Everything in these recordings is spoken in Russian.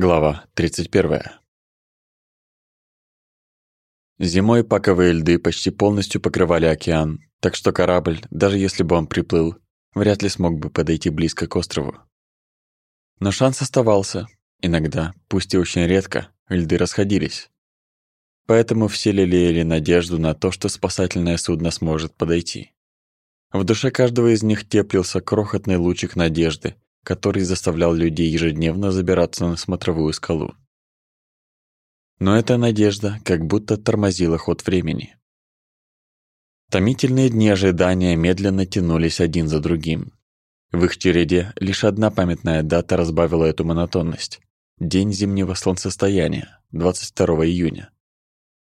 Глава 31. Зимой паковые льды почти полностью покрывали океан, так что корабль, даже если бы он приплыл, вряд ли смог бы подойти близко к острову. Но шанс оставался. Иногда, пусть и очень редко, льды расходились. Поэтому все лелеяли надежду на то, что спасательное судно сможет подойти. В душе каждого из них теплился крохотный лучик надежды, который заставлял людей ежедневно забираться на смотровую скалу. Но эта надежда как будто тормозила ход времени. Томительные дни ожидания медленно тянулись один за другим. В их череде лишь одна памятная дата разбавила эту монотонность. День зимнего солнцестояния, 22 июня.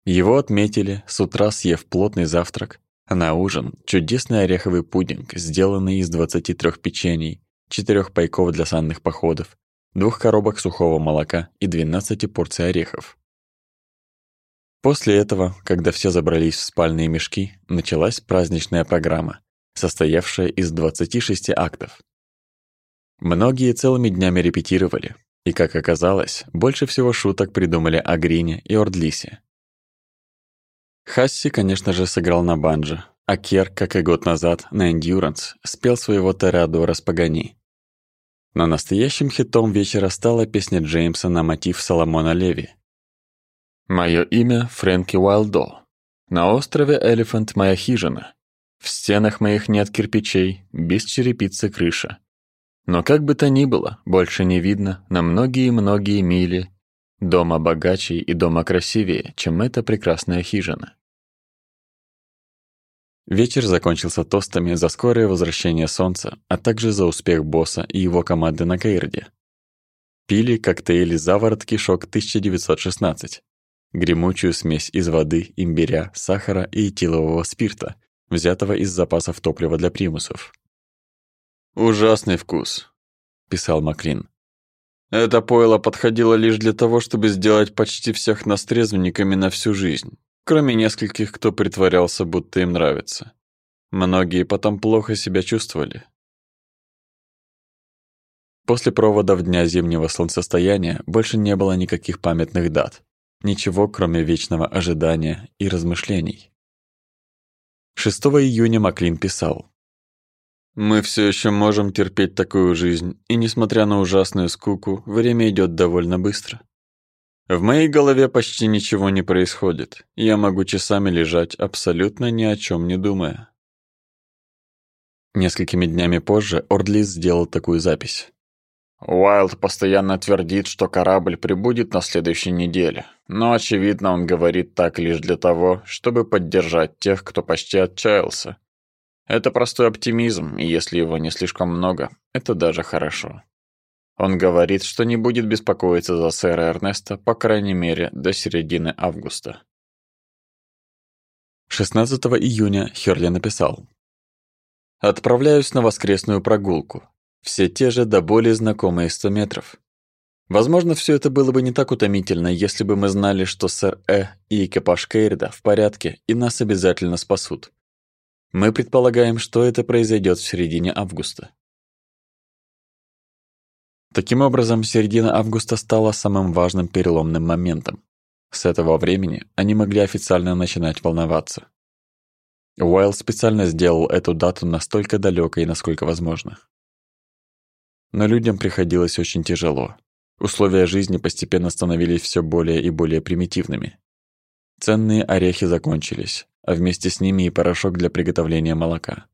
Его отметили, с утра съев плотный завтрак, а на ужин чудесный ореховый пудинг, сделанный из 23 печений, четырех пайков для санных походов, двух коробок сухого молока и 12 порций орехов. После этого, когда все забрались в спальные мешки, началась праздничная программа, состоявшая из 26 актов. Многие целыми днями репетировали, и, как оказалось, больше всего шуток придумали о Грине и Ордлисе. Хасси, конечно же, сыграл на банджо, а Кер, как и год назад, на Эндюранс, спел своего Терадора с Пагани. Но настоящим хитом вечера стала песня Джеймса на мотив Соломона Леви. «Моё имя Фрэнки Уайлдо. На острове Элефант моя хижина. В стенах моих нет кирпичей, без черепицы крыша. Но как бы то ни было, больше не видно на многие-многие мили дома богаче и дома красивее, чем эта прекрасная хижина. Вечер закончился тостами за скорое возвращение солнца, а также за успех босса и его команды на Каирде. Пили коктейли «Заворот кишок 1916», гремучую смесь из воды, имбиря, сахара и этилового спирта, взятого из запасов топлива для примусов. «Ужасный вкус», — писал Маклин. «Это пойло подходило лишь для того, чтобы сделать почти всех нас трезвенниками на всю жизнь кроме нескольких, кто притворялся, будто им нравится. Многие потом плохо себя чувствовали. После проводов Дня зимнего солнцестояния больше не было никаких памятных дат, ничего, кроме вечного ожидания и размышлений. 6 июня Маклин писал. «Мы все еще можем терпеть такую жизнь, и, несмотря на ужасную скуку, время идет довольно быстро. В моей голове почти ничего не происходит. Я могу часами лежать, абсолютно ни о чем не думая. Несколькими днями позже Ордлис сделал такую запись. Уайлд постоянно твердит, что корабль прибудет на следующей неделе, но, очевидно, он говорит так лишь для того, чтобы поддержать тех, кто почти отчаялся. Это простой оптимизм, и если его не слишком много, это даже хорошо. Он говорит, что не будет беспокоиться за сэра Эрнеста, по крайней мере, до середины августа. 16 июня Херли написал. «Отправляюсь на воскресную прогулку. Все те же до более знакомые 100 метров. Возможно, все это было бы не так утомительно, если бы мы знали, что сэр Э и экипаж Кейрда в порядке и нас обязательно спасут. Мы предполагаем, что это произойдет в середине августа. Таким образом, середина августа стала самым важным переломным моментом. С этого времени они могли официально начинать волноваться. Уайл специально сделал эту дату настолько далекой, насколько возможно. Но людям приходилось очень тяжело. Условия жизни постепенно становились все более и более примитивными. Ценные орехи закончились, а вместе с ними и порошок для приготовления молока.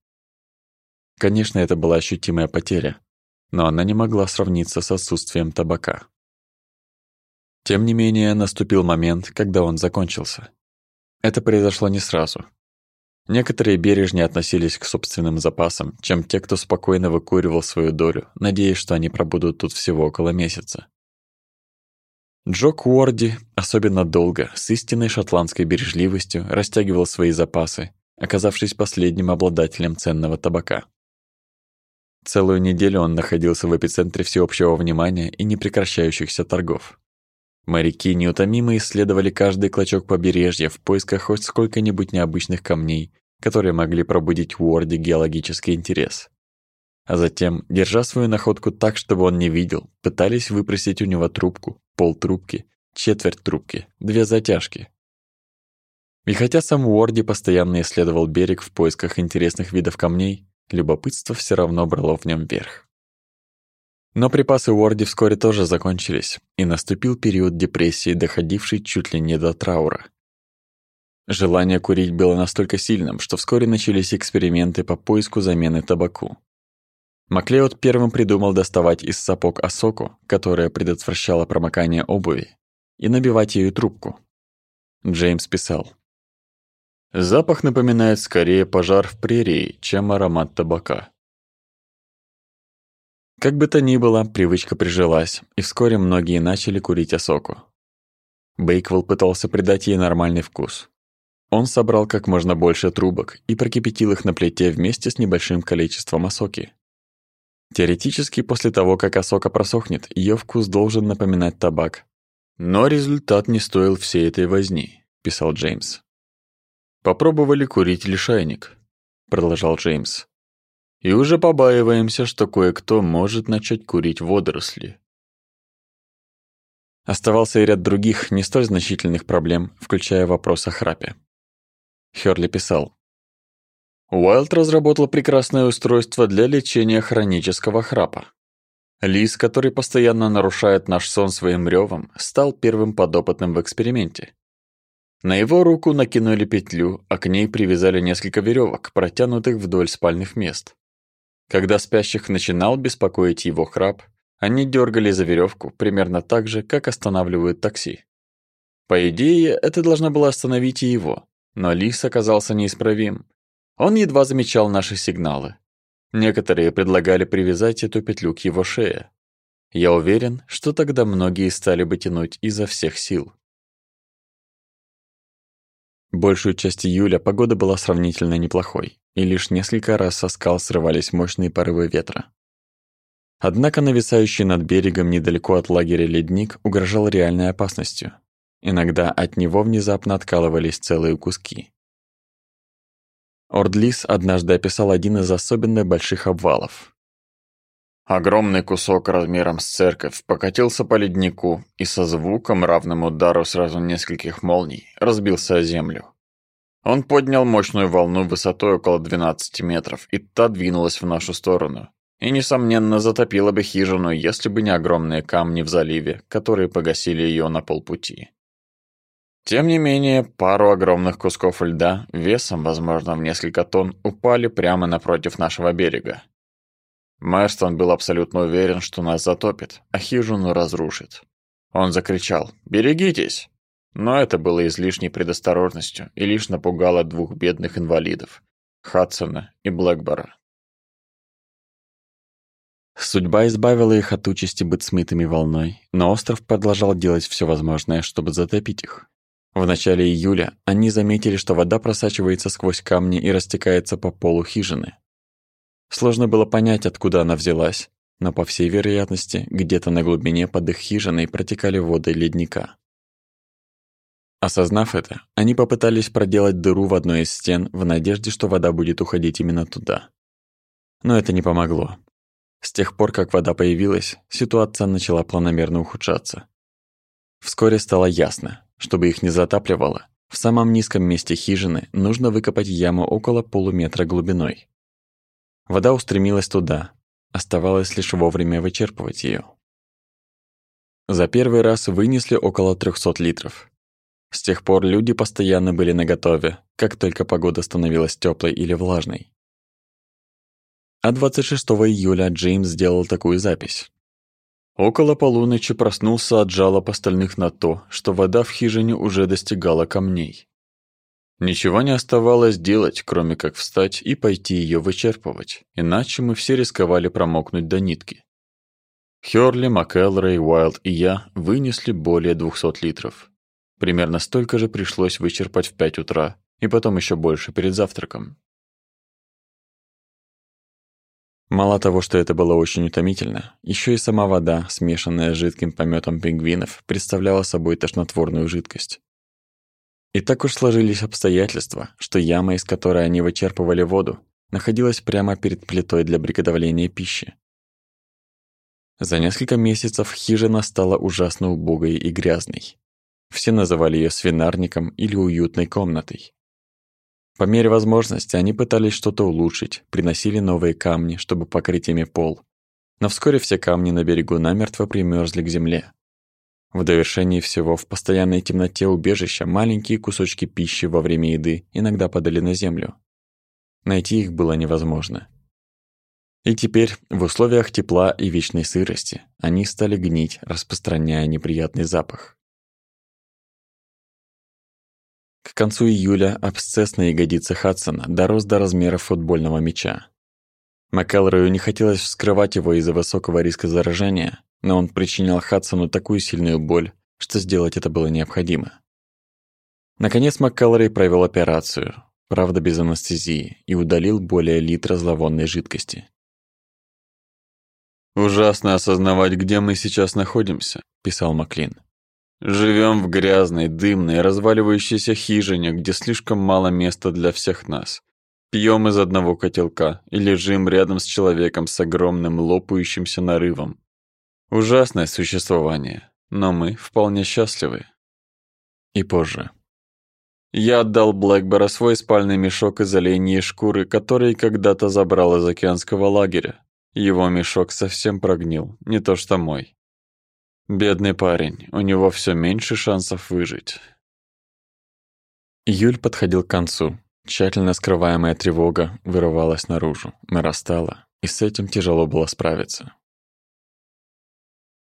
Конечно, это была ощутимая потеря, но она не могла сравниться с отсутствием табака. Тем не менее, наступил момент, когда он закончился. Это произошло не сразу. Некоторые бережнее относились к собственным запасам, чем те, кто спокойно выкуривал свою долю, надеясь, что они пробудут тут всего около месяца. Джо Куорди особенно долго, с истинной шотландской бережливостью, растягивал свои запасы, оказавшись последним обладателем ценного табака. Целую неделю он находился в эпицентре всеобщего внимания и непрекращающихся торгов. Моряки неутомимо исследовали каждый клочок побережья в поисках хоть сколько-нибудь необычных камней, которые могли пробудить в Уорде геологический интерес. а затем, держа свою находку так, чтобы он не видел, пытались выпросить у него трубку, полтрубки, четверть трубки, две затяжки. И хотя сам Уорди постоянно исследовал берег в поисках интересных видов камней, любопытство все равно брало в нем верх. Но припасы Уорди вскоре тоже закончились, и наступил период депрессии, доходивший чуть ли не до траура. Желание курить было настолько сильным, что вскоре начались эксперименты по поиску замены табаку. Маклеод первым придумал доставать из сапог осоку, которая предотвращала промокание обуви, и набивать ею трубку. Джеймс писал. «Запах напоминает скорее пожар в прерии, чем аромат табака. Как бы то ни было, привычка прижилась, и вскоре многие начали курить осоку. Бейквелл пытался придать ей нормальный вкус. Он собрал как можно больше трубок и прокипятил их на плите вместе с небольшим количеством осоки. Теоретически, после того, как осока просохнет, ее вкус должен напоминать табак. Но результат не стоил всей этой возни, писал Джеймс. Попробовали курить лишайник, продолжал Джеймс. И уже побаиваемся, что кое-кто может начать курить водоросли. Оставался и ряд других, не столь значительных проблем, включая вопрос о храпе. Хёрли писал. Уайлд разработал прекрасное устройство для лечения хронического храпа. Лис, который постоянно нарушает наш сон своим ревом, стал первым подопытным в эксперименте. На его руку накинули петлю, а к ней привязали несколько веревок, протянутых вдоль спальных мест. Когда спящих начинал беспокоить его храп, они дергали за веревку примерно так же, как останавливают такси. По идее, это должно было остановить и его, но Лис оказался неисправим. Он едва замечал наши сигналы. Некоторые предлагали привязать эту петлю к его шее. Я уверен, что тогда многие стали бы тянуть изо всех сил. Большую часть июля погода была сравнительно неплохой, и лишь несколько раз со скал срывались мощные порывы ветра. Однако нависающий над берегом недалеко от лагеря ледник угрожал реальной опасностью. Иногда от него внезапно откалывались целые куски. Ордлис однажды описал один из особенно больших обвалов. Огромный кусок размером с церковь покатился по леднику и со звуком, равным удару сразу нескольких молний, разбился о землю. Он поднял мощную волну высотой около 12 метров, и та двинулась в нашу сторону. И, несомненно, затопила бы хижину, если бы не огромные камни в заливе, которые погасили ее на полпути. Тем не менее, пару огромных кусков льда, весом, возможно, в несколько тонн, упали прямо напротив нашего берега. Мэрстон был абсолютно уверен, что нас затопит, а хижину разрушит. Он закричал «Берегитесь!», но это было излишней предосторожностью и лишь напугало двух бедных инвалидов – Хадсона и Блэкбора. Судьба избавила их от участи быть смытыми волной, но остров продолжал делать все возможное, чтобы затопить их. В начале июля они заметили, что вода просачивается сквозь камни и растекается по полу хижины. Сложно было понять, откуда она взялась, но, по всей вероятности, где-то на глубине под их хижиной протекали воды ледника. Осознав это, они попытались проделать дыру в одной из стен в надежде, что вода будет уходить именно туда. Но это не помогло. С тех пор, как вода появилась, ситуация начала планомерно ухудшаться. Вскоре стало ясно, чтобы их не затапливало, в самом низком месте хижины нужно выкопать яму около полуметра глубиной. Вода устремилась туда, оставалось лишь вовремя вычерпывать ее. За первый раз вынесли около 300 литров. С тех пор люди постоянно были наготове, как только погода становилась теплой или влажной. А 26 июля Джеймс сделал такую запись. Около полуночи проснулся от жалоб остальных на то, что вода в хижине уже достигала камней. Ничего не оставалось делать, кроме как встать и пойти ее вычерпывать, иначе мы все рисковали промокнуть до нитки. Хёрли, МакЭлрей, Уайлд и я вынесли более 200 литров. Примерно столько же пришлось вычерпать в 5 утра, и потом еще больше перед завтраком. Мало того, что это было очень утомительно, еще и сама вода, смешанная с жидким помётом пингвинов, представляла собой тошнотворную жидкость. И так уж сложились обстоятельства, что яма, из которой они вычерпывали воду, находилась прямо перед плитой для приготовления пищи. За несколько месяцев хижина стала ужасно убогой и грязной. Все называли ее свинарником или уютной комнатой. По мере возможности они пытались что-то улучшить, приносили новые камни, чтобы покрыть ими пол. Но вскоре все камни на берегу намертво примерзли к земле. В довершении всего, в постоянной темноте убежища маленькие кусочки пищи во время еды иногда падали на землю. Найти их было невозможно. И теперь, в условиях тепла и вечной сырости, они стали гнить, распространяя неприятный запах. К концу июля абсцесс на ягодице Хадсона дорос до размеров футбольного мяча. Маккелрою не хотелось вскрывать его из-за высокого риска заражения, но он причинял Хадсону такую сильную боль, что сделать это было необходимо. Наконец Маккелрей провел операцию, правда без анестезии, и удалил более литра зловонной жидкости. «Ужасно осознавать, где мы сейчас находимся», – писал Маклин. Живем в грязной, дымной, разваливающейся хижине, где слишком мало места для всех нас. Пьем из одного котелка и лежим рядом с человеком с огромным лопающимся нарывом. Ужасное существование, но мы вполне счастливы. И позже. Я отдал Блэкбора свой спальный мешок из оленьей шкуры, который когда-то забрал из океанского лагеря. Его мешок совсем прогнил, не то что мой. Бедный парень, у него все меньше шансов выжить. Июль подходил к концу. Тщательно скрываемая тревога вырывалась наружу, нарастала, и с этим тяжело было справиться.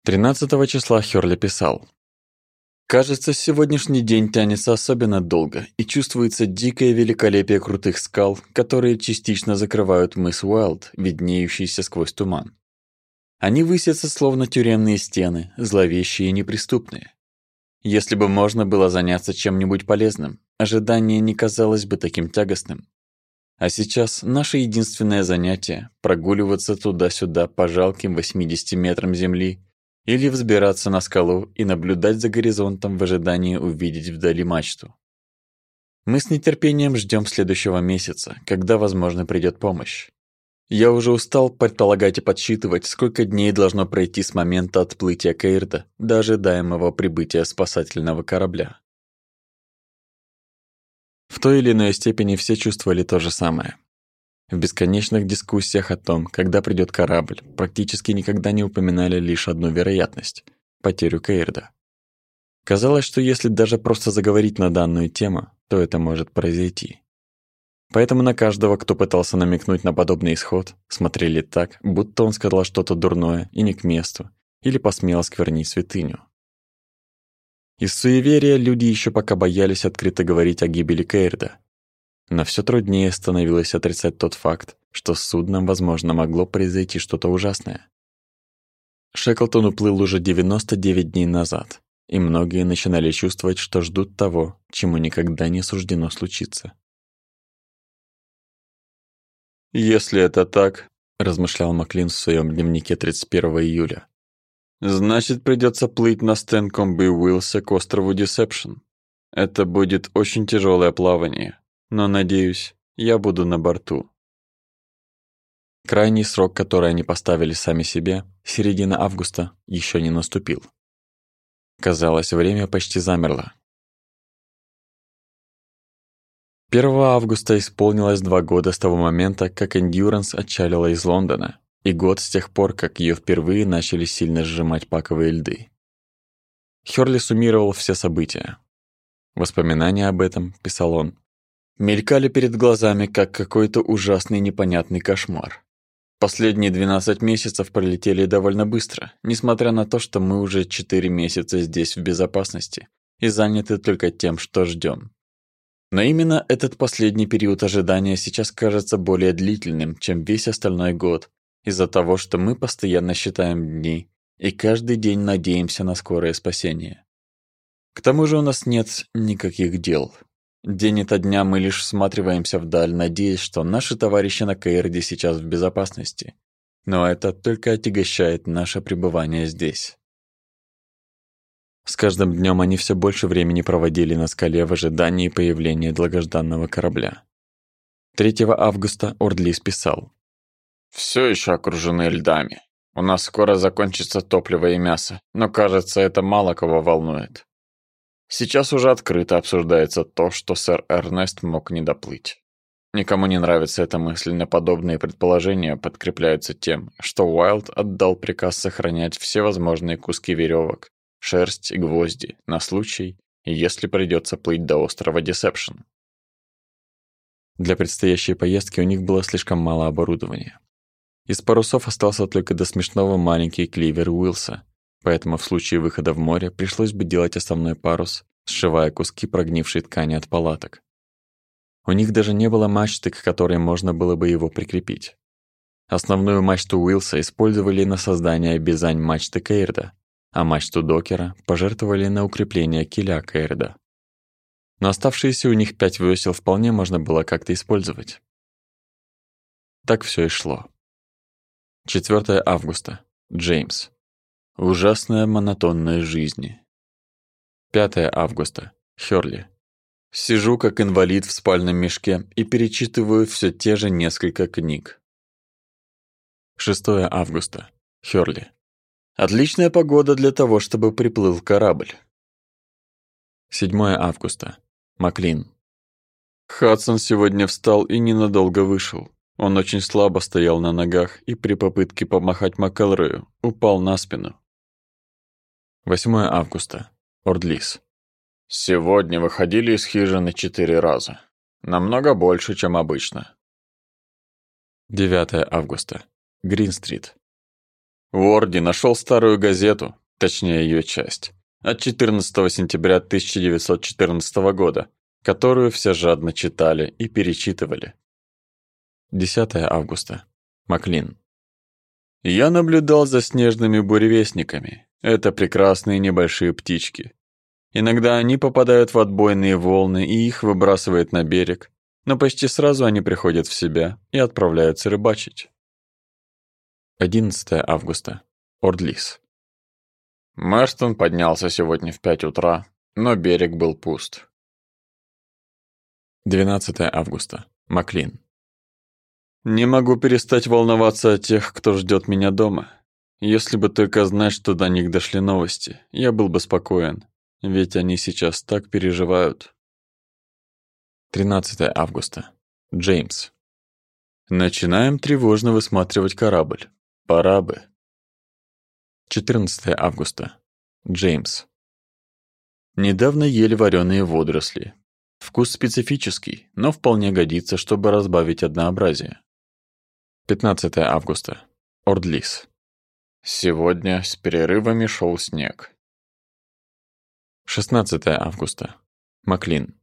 13 числа Хёрли писал. «Кажется, сегодняшний день тянется особенно долго, и чувствуется дикое великолепие крутых скал, которые частично закрывают мыс Уайлд, виднеющийся сквозь туман. Они высятся словно тюремные стены, зловещие и неприступные. Если бы можно было заняться чем-нибудь полезным, ожидание не казалось бы таким тягостным. А сейчас наше единственное занятие – прогуливаться туда-сюда по жалким 80 метрам земли или взбираться на скалу и наблюдать за горизонтом в ожидании увидеть вдали мачту. Мы с нетерпением ждем следующего месяца, когда, возможно, придет помощь. Я уже устал предполагать и подсчитывать, сколько дней должно пройти с момента отплытия Кейрда до ожидаемого прибытия спасательного корабля. В той или иной степени все чувствовали то же самое. В бесконечных дискуссиях о том, когда придет корабль, практически никогда не упоминали лишь одну вероятность – потерю Кейрда. Казалось, что если даже просто заговорить на данную тему, то это может произойти. Поэтому на каждого, кто пытался намекнуть на подобный исход, смотрели так, будто он сказал что-то дурное и не к месту, или посмел сквернить святыню. Из суеверия люди еще пока боялись открыто говорить о гибели Кейрда. Но все труднее становилось отрицать тот факт, что с судном, возможно, могло произойти что-то ужасное. Шеклтон уплыл уже 99 дней назад, и многие начинали чувствовать, что ждут того, чему никогда не суждено случиться. «Если это так», – размышлял Маклин в своем дневнике 31 июля, «значит, придется плыть на Стэнкомби Уилса к острову Десепшн. Это будет очень тяжелое плавание, но, надеюсь, я буду на борту». Крайний срок, который они поставили сами себе, середина августа, еще не наступил. Казалось, время почти замерло. 1 августа исполнилось два года с того момента, как Endurance отчалила из Лондона, и год с тех пор, как ее впервые начали сильно сжимать паковые льды. Хёрли суммировал все события. Воспоминания об этом, писал он, мелькали перед глазами, как какой-то ужасный непонятный кошмар. Последние 12 месяцев пролетели довольно быстро, несмотря на то, что мы уже 4 месяца здесь в безопасности и заняты только тем, что ждем. Но именно этот последний период ожидания сейчас кажется более длительным, чем весь остальной год, из-за того, что мы постоянно считаем дни и каждый день надеемся на скорое спасение. К тому же у нас нет никаких дел. День ото дня мы лишь всматриваемся вдаль, надеясь, что наши товарищи на Кейрде сейчас в безопасности. Но это только отягощает наше пребывание здесь. С каждым днем они все больше времени проводили на скале в ожидании появления долгожданного корабля. 3 августа Ордлис писал. «Все еще окружены льдами. У нас скоро закончится топливо и мясо, но, кажется, это мало кого волнует. Сейчас уже открыто обсуждается то, что сэр Эрнест мог не доплыть. Никому не нравится эта мысль, но подобные предположения подкрепляются тем, что Уайлд отдал приказ сохранять все возможные куски веревок, шерсть и гвозди на случай, если придется плыть до острова Десепшн. Для предстоящей поездки у них было слишком мало оборудования. Из парусов остался только до смешного маленький кливер Уилса, поэтому в случае выхода в море пришлось бы делать основной парус, сшивая куски прогнившей ткани от палаток. У них даже не было мачты, к которой можно было бы его прикрепить. Основную мачту Уилса использовали на создание бизань мачты Кейрда, а мачту Докера пожертвовали на укрепление киля Кейрда. Но оставшиеся у них пять весел вполне можно было как-то использовать. Так все и шло. 4 августа. Джеймс. Ужасная монотонная жизнь. 5 августа. Хёрли. Сижу как инвалид в спальном мешке и перечитываю все те же несколько книг. 6 августа. Хёрли. Отличная погода для того, чтобы приплыл корабль. 7 августа. Маклин. Хадсон сегодня встал и ненадолго вышел. Он очень слабо стоял на ногах и при попытке помахать Маккелрою упал на спину. 8 августа. Ордлис. Сегодня выходили из хижины четыре раза. Намного больше, чем обычно. 9 августа. Грин-стрит. Уорди нашел старую газету, точнее ее часть, от 14 сентября 1914 года, которую все жадно читали и перечитывали. 10 августа. Маклин. Я наблюдал за снежными буревестниками. Это прекрасные небольшие птички. Иногда они попадают в отбойные волны и их выбрасывает на берег, но почти сразу они приходят в себя и отправляются рыбачить. 11 августа. Ордлис. Мэрстон поднялся сегодня в 5 утра, но берег был пуст. 12 августа. Маклин. Не могу перестать волноваться о тех, кто ждет меня дома. Если бы только знать, что до них дошли новости, я был бы спокоен. Ведь они сейчас так переживают. 13 августа. Джеймс. Начинаем тревожно высматривать корабль. Пора бы. 14 августа. Джеймс. Недавно ели вареные водоросли. Вкус специфический, но вполне годится, чтобы разбавить однообразие. 15 августа. Ордлис. Сегодня с перерывами шел снег. 16 августа. Маклин.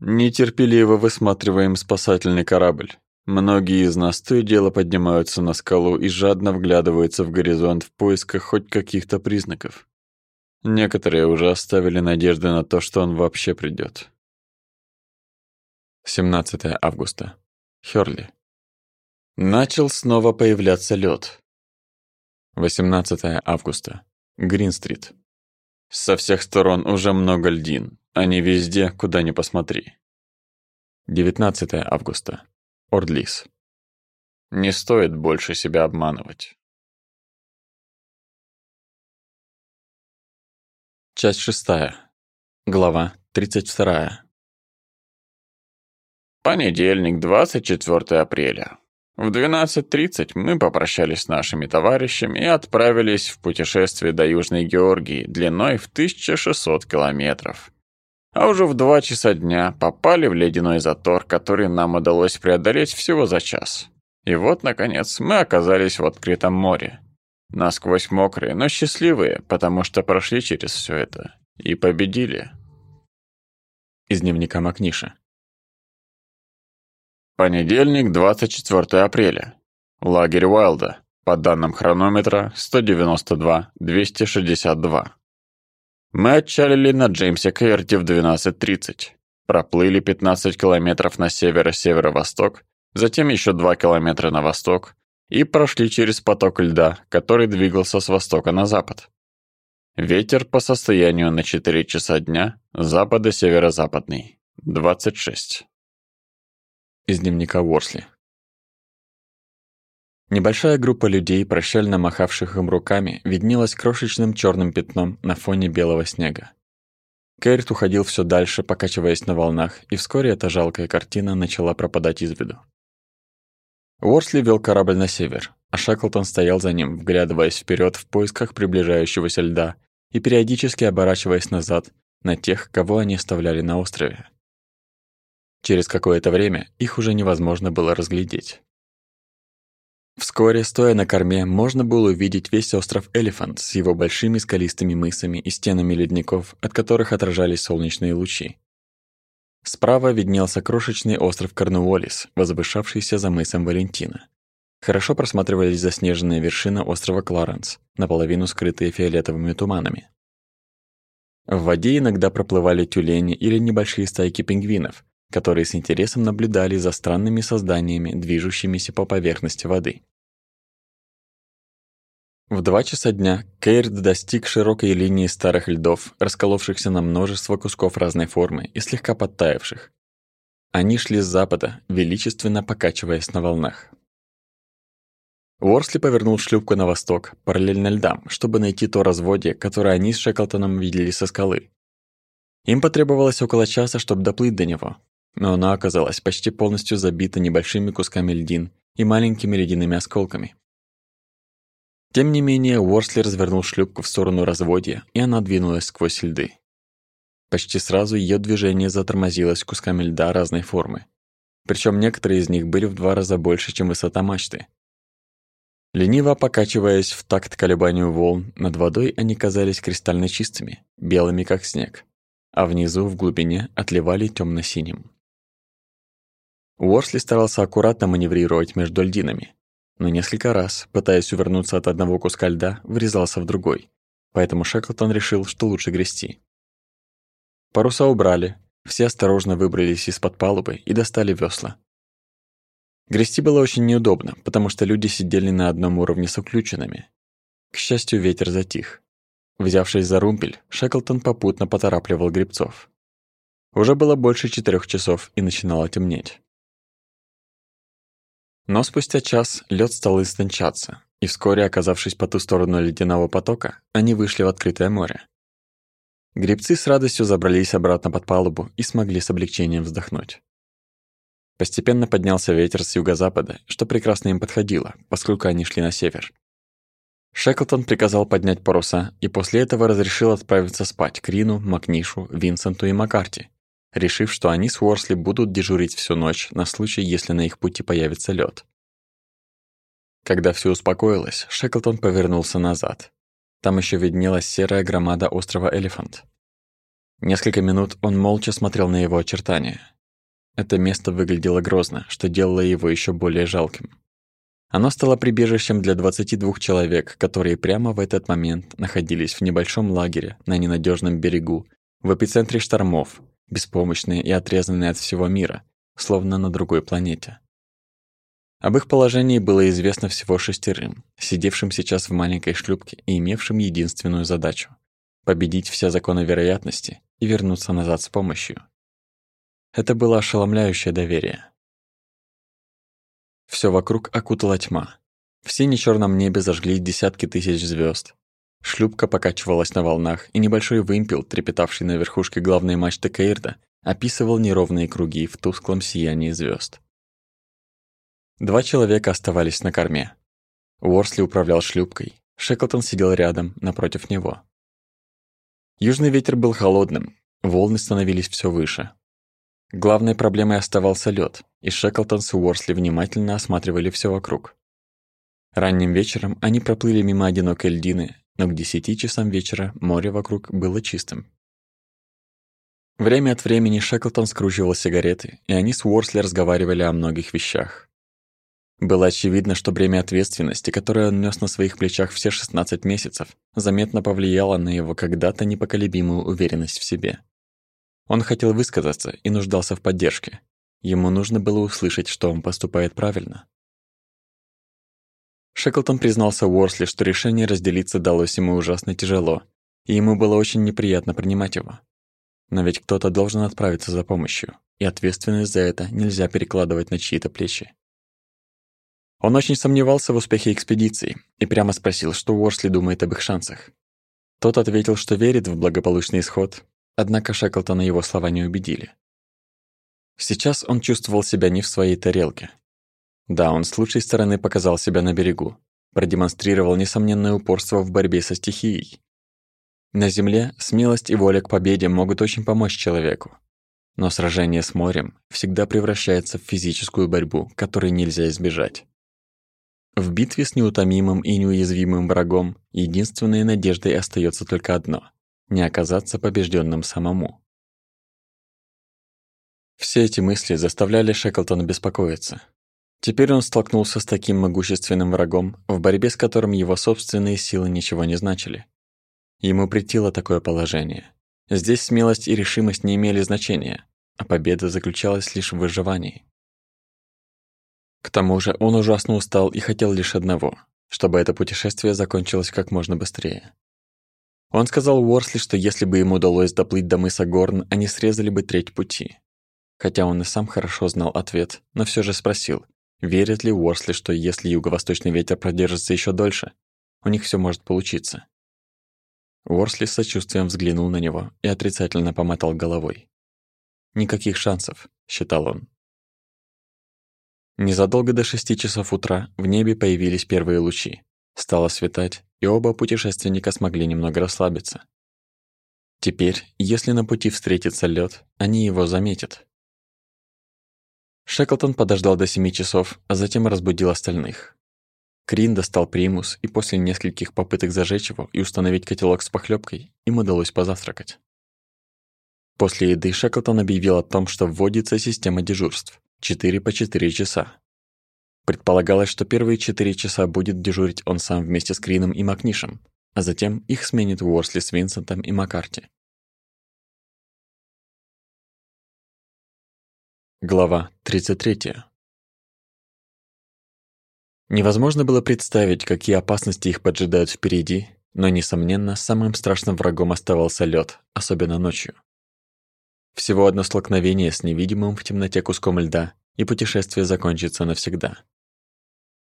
Нетерпеливо высматриваем спасательный корабль. Многие из нас то и дело поднимаются на скалу и жадно вглядываются в горизонт в поисках хоть каких-то признаков. Некоторые уже оставили надежды на то, что он вообще придет. 17 августа. Хёрли. Начал снова появляться лед. 18 августа. Грин-стрит. Со всех сторон уже много льдин. Они везде, куда ни посмотри. 19 августа. Ордлис. Не стоит больше себя обманывать. Часть шестая. Глава 32. Понедельник, 24 апреля. В 12.30 мы попрощались с нашими товарищами и отправились в путешествие до Южной Георгии длиной в 1600 километров. А уже в 2 часа дня попали в ледяной затор, который нам удалось преодолеть всего за час. И вот, наконец, мы оказались в открытом море. Насквозь мокрые, но счастливые, потому что прошли через все это. И победили. Из дневника Макниша. Понедельник, 24 апреля. Лагерь Уайлда. По данным хронометра, 192-262. Мы отчалили на Джеймсе Кейрти в 12.30. Проплыли 15 километров на северо-северо-восток, затем еще 2 километра на восток и прошли через поток льда, который двигался с востока на запад. Ветер по состоянию на 4 часа дня запада-северо-западный, 26. Из дневника Уорсли. Небольшая группа людей, прощально махавших им руками, виднелась крошечным черным пятном на фоне белого снега. Кэррит уходил все дальше, покачиваясь на волнах, и вскоре эта жалкая картина начала пропадать из виду. Уорсли вел корабль на север, а Шеклтон стоял за ним, вглядываясь вперед в поисках приближающегося льда и периодически оборачиваясь назад на тех, кого они оставляли на острове. Через какое-то время их уже невозможно было разглядеть. Вскоре, стоя на корме, можно было увидеть весь остров Элефант с его большими скалистыми мысами и стенами ледников, от которых отражались солнечные лучи. Справа виднелся крошечный остров Корнуоллис, возвышавшийся за мысом Валентина. Хорошо просматривались заснеженные вершины острова Кларенс, наполовину скрытые фиолетовыми туманами. В воде иногда проплывали тюлени или небольшие стайки пингвинов, которые с интересом наблюдали за странными созданиями, движущимися по поверхности воды. В два часа дня Кейрт достиг широкой линии старых льдов, расколовшихся на множество кусков разной формы и слегка подтаявших. Они шли с запада, величественно покачиваясь на волнах. Уорсли повернул шлюпку на восток, параллельно льдам, чтобы найти то разводье, которое они с Шеклтоном видели со скалы. Им потребовалось около часа, чтобы доплыть до него, но она оказалась почти полностью забита небольшими кусками льдин и маленькими ледяными осколками. Тем не менее, Уорсли развернул шлюпку в сторону разводья, и она двинулась сквозь льды. Почти сразу ее движение затормозилось кусками льда разной формы. Причем некоторые из них были в два раза больше, чем высота мачты. Лениво покачиваясь в такт колебанию волн, над водой они казались кристально чистыми, белыми как снег, а внизу, в глубине, отливали темно синим Уорсли старался аккуратно маневрировать между льдинами, но несколько раз, пытаясь увернуться от одного куска льда, врезался в другой. Поэтому Шеклтон решил, что лучше грести. Паруса убрали, все осторожно выбрались из-под палубы и достали весла. Грести было очень неудобно, потому что люди сидели на одном уровне с уключенными. К счастью, ветер затих. Взявшись за румпель, Шеклтон попутно поторапливал гребцов. Уже было больше четырех часов и начинало темнеть. Но спустя час лед стал истончаться, и вскоре, оказавшись по ту сторону ледяного потока, они вышли в открытое море. Гребцы с радостью забрались обратно под палубу и смогли с облегчением вздохнуть. Постепенно поднялся ветер с юго-запада, что прекрасно им подходило, поскольку они шли на север. Шеклтон приказал поднять паруса и после этого разрешил отправиться спать Крину, Макнишу, Винсенту и Маккарти, решив, что они с Уорсли будут дежурить всю ночь на случай, если на их пути появится лед. Когда все успокоилось, Шеклтон повернулся назад. Там еще виднелась серая громада острова Элефант. Несколько минут он молча смотрел на его очертания. Это место выглядело грозно, что делало его еще более жалким. Оно стало прибежищем для 22 человек, которые прямо в этот момент находились в небольшом лагере на ненадежном берегу, в эпицентре штормов, беспомощные и отрезанные от всего мира, словно на другой планете. Об их положении было известно всего шестерым, сидевшим сейчас в маленькой шлюпке и имевшим единственную задачу — победить все законы вероятности и вернуться назад с помощью. Это было ошеломляющее доверие. Все вокруг окутала тьма. В сине-чёрном небе зажгли десятки тысяч звезд, Шлюпка покачивалась на волнах, и небольшой вымпел, трепетавший на верхушке главной мачты Кейрда, описывал неровные круги в тусклом сиянии звезд. Два человека оставались на корме. Уорсли управлял шлюпкой, Шеклтон сидел рядом, напротив него. Южный ветер был холодным, волны становились все выше. Главной проблемой оставался лед, и Шеклтон с Уорсли внимательно осматривали все вокруг. Ранним вечером они проплыли мимо одинокой льдины, но к десяти часам вечера море вокруг было чистым. Время от времени Шеклтон скручивал сигареты, и они с Уорсли разговаривали о многих вещах. Было очевидно, что бремя ответственности, которое он нес на своих плечах все 16 месяцев, заметно повлияло на его когда-то непоколебимую уверенность в себе. Он хотел высказаться и нуждался в поддержке. Ему нужно было услышать, что он поступает правильно. Шеклтон признался Уорсли, что решение разделиться далось ему ужасно тяжело, и ему было очень неприятно принимать его. Но ведь кто-то должен отправиться за помощью, и ответственность за это нельзя перекладывать на чьи-то плечи. Он очень сомневался в успехе экспедиции и прямо спросил, что Уорсли думает об их шансах. Тот ответил, что верит в благополучный исход, однако Шеклтона его слова не убедили. Сейчас он чувствовал себя не в своей тарелке. Да, он с лучшей стороны показал себя на берегу, продемонстрировал несомненное упорство в борьбе со стихией. На земле смелость и воля к победе могут очень помочь человеку. Но сражение с морем всегда превращается в физическую борьбу, которой нельзя избежать. В битве с неутомимым и неуязвимым врагом единственной надеждой остается только одно — не оказаться побежденным самому. Все эти мысли заставляли Шеклтона беспокоиться. Теперь он столкнулся с таким могущественным врагом, в борьбе с которым его собственные силы ничего не значили. Ему претило такое положение. Здесь смелость и решимость не имели значения, а победа заключалась лишь в выживании. К тому же он ужасно устал и хотел лишь одного, чтобы это путешествие закончилось как можно быстрее. Он сказал Уорсли, что если бы ему удалось доплыть до мыса Горн, они срезали бы треть пути. Хотя он и сам хорошо знал ответ, но все же спросил, верит ли Уорсли, что если юго-восточный ветер продержится еще дольше, у них все может получиться. Уорсли с сочувствием взглянул на него и отрицательно помотал головой. «Никаких шансов», — считал он. Незадолго до шести часов утра в небе появились первые лучи. Стало светать, и оба путешественника смогли немного расслабиться. Теперь, если на пути встретится лед, они его заметят. Шеклтон подождал до семи часов, а затем разбудил остальных. Крин достал примус, и после нескольких попыток зажечь его и установить котелок с похлебкой, им удалось позавтракать. После еды Шеклтон объявил о том, что вводится система дежурств – 4 по 4 часа. Предполагалось, что первые 4 часа будет дежурить он сам вместе с Крином и Макнишем, а затем их сменит Уорсли с Винсентом и Маккарти. Глава 33. Невозможно было представить, какие опасности их поджидают впереди, но, несомненно, самым страшным врагом оставался лед, особенно ночью. Всего одно столкновение с невидимым в темноте куском льда, и путешествие закончится навсегда.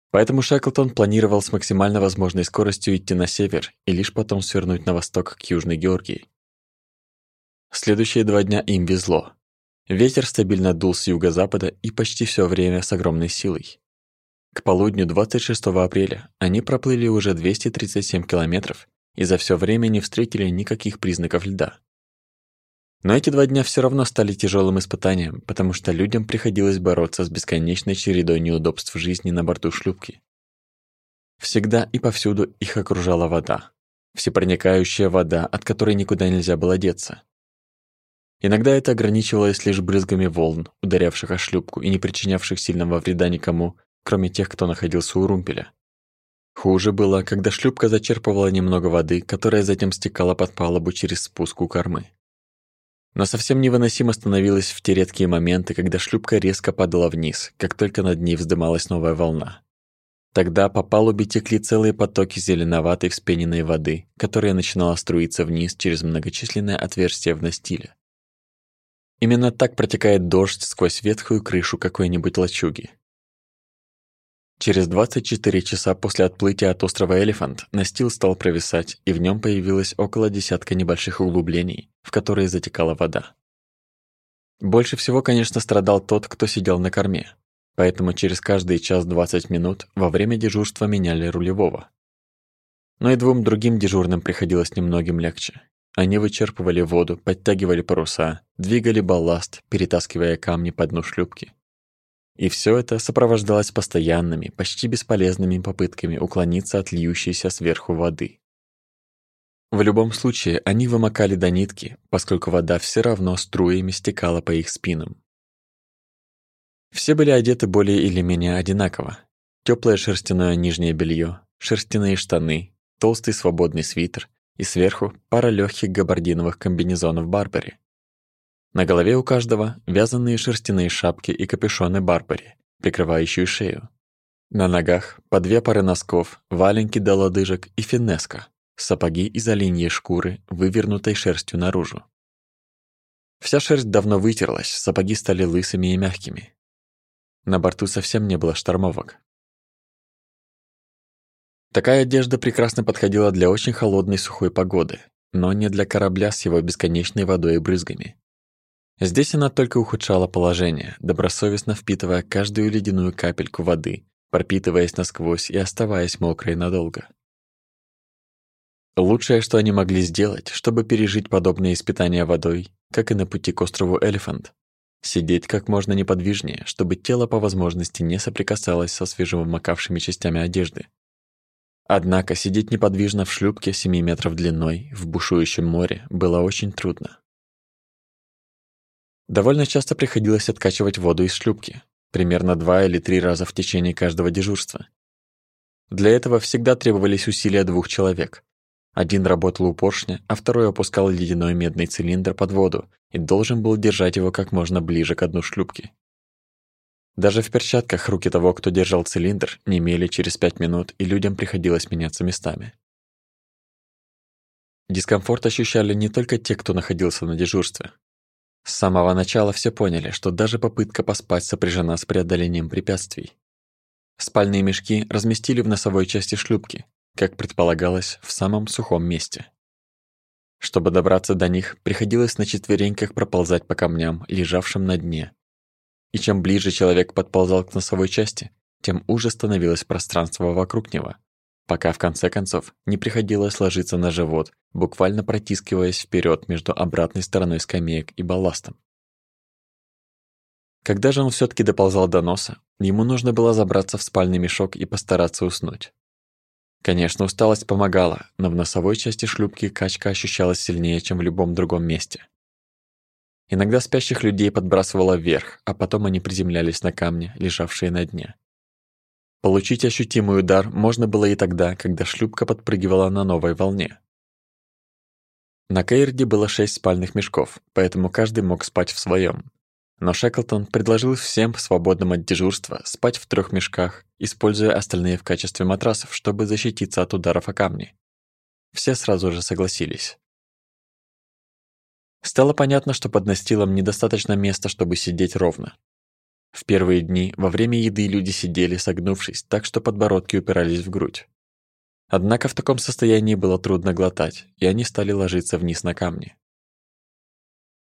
Поэтому Шеклтон планировал с максимально возможной скоростью идти на север и лишь потом свернуть на восток к Южной Георгии. Следующие два дня им везло. Ветер стабильно дул с юго-запада и почти все время с огромной силой. К полудню 26 апреля они проплыли уже 237 километров и за все время не встретили никаких признаков льда. Но эти два дня все равно стали тяжелым испытанием, потому что людям приходилось бороться с бесконечной чередой неудобств жизни на борту шлюпки. Всегда и повсюду их окружала вода. Всепроникающая вода, от которой никуда нельзя было деться. Иногда это ограничивалось лишь брызгами волн, ударявших о шлюпку и не причинявших сильного вреда никому, кроме тех, кто находился у румпеля. Хуже было, когда шлюпка зачерпывала немного воды, которая затем стекала под палубу через спуск у кормы. Но совсем невыносимо становилось в те редкие моменты, когда шлюпка резко падала вниз, как только над ней вздымалась новая волна. Тогда по палубе текли целые потоки зеленоватой вспененной воды, которая начинала струиться вниз через многочисленные отверстия в настиле. Именно так протекает дождь сквозь ветхую крышу какой-нибудь лачуги. Через 24 часа после отплытия от острова Элефант настил стал провисать, и в нем появилось около десятка небольших углублений, в которые затекала вода. Больше всего, конечно, страдал тот, кто сидел на корме, поэтому через каждый час 20 минут во время дежурства меняли рулевого. Но и двум другим дежурным приходилось немногим легче. Они вычерпывали воду, подтягивали паруса, двигали балласт, перетаскивая камни по дну шлюпки. И все это сопровождалось постоянными, почти бесполезными попытками уклониться от льющейся сверху воды. В любом случае, они вымокали до нитки, поскольку вода все равно струями стекала по их спинам. Все были одеты более или менее одинаково. Теплое шерстяное нижнее белье, шерстяные штаны, толстый свободный свитер и сверху пара легких габардиновых комбинезонов Барбари. На голове у каждого вязаные шерстяные шапки и капюшоны Барбари, прикрывающие шею. На ногах по две пары носков, валенки до лодыжек и финеска, сапоги из оленьей шкуры, вывернутой шерстью наружу. Вся шерсть давно вытерлась, сапоги стали лысыми и мягкими. На борту совсем не было штормовок. Такая одежда прекрасно подходила для очень холодной сухой погоды, но не для корабля с его бесконечной водой и брызгами. Здесь она только ухудшала положение, добросовестно впитывая каждую ледяную капельку воды, пропитываясь насквозь и оставаясь мокрой надолго. Лучшее, что они могли сделать, чтобы пережить подобные испытания водой, как и на пути к острову Элефант, сидеть как можно неподвижнее, чтобы тело по возможности не соприкасалось со свежевымокавшими частями одежды. Однако сидеть неподвижно в шлюпке 7 метров длиной в бушующем море было очень трудно. Довольно часто приходилось откачивать воду из шлюпки, примерно два или три раза в течение каждого дежурства. Для этого всегда требовались усилия двух человек, один работал у поршня, а второй опускал ледяной медный цилиндр под воду и должен был держать его как можно ближе к дну шлюпки. Даже в перчатках руки того, кто держал цилиндр, не имели через пять минут, и людям приходилось меняться местами. Дискомфорт ощущали не только те, кто находился на дежурстве. С самого начала все поняли, что даже попытка поспать сопряжена с преодолением препятствий. Спальные мешки разместили в носовой части шлюпки, как предполагалось, в самом сухом месте. Чтобы добраться до них, приходилось на четвереньках проползать по камням, лежавшим на дне. И чем ближе человек подползал к носовой части, тем уже становилось пространство вокруг него, пока в конце концов не приходилось ложиться на живот, буквально протискиваясь вперед между обратной стороной скамеек и балластом. Когда же он все таки доползал до носа, ему нужно было забраться в спальный мешок и постараться уснуть. Конечно, усталость помогала, но в носовой части шлюпки качка ощущалась сильнее, чем в любом другом месте. Иногда спящих людей подбрасывало вверх, а потом они приземлялись на камни, лежавшие на дне. Получить ощутимый удар можно было и тогда, когда шлюпка подпрыгивала на новой волне. На Кейрде было шесть спальных мешков, поэтому каждый мог спать в своем. Но Шеклтон предложил всем свободным от дежурства спать в трех мешках, используя остальные в качестве матрасов, чтобы защититься от ударов о камни. Все сразу же согласились. Стало понятно, что под настилом недостаточно места, чтобы сидеть ровно. В первые дни во время еды люди сидели, согнувшись, так что подбородки упирались в грудь. Однако в таком состоянии было трудно глотать, и они стали ложиться вниз на камни.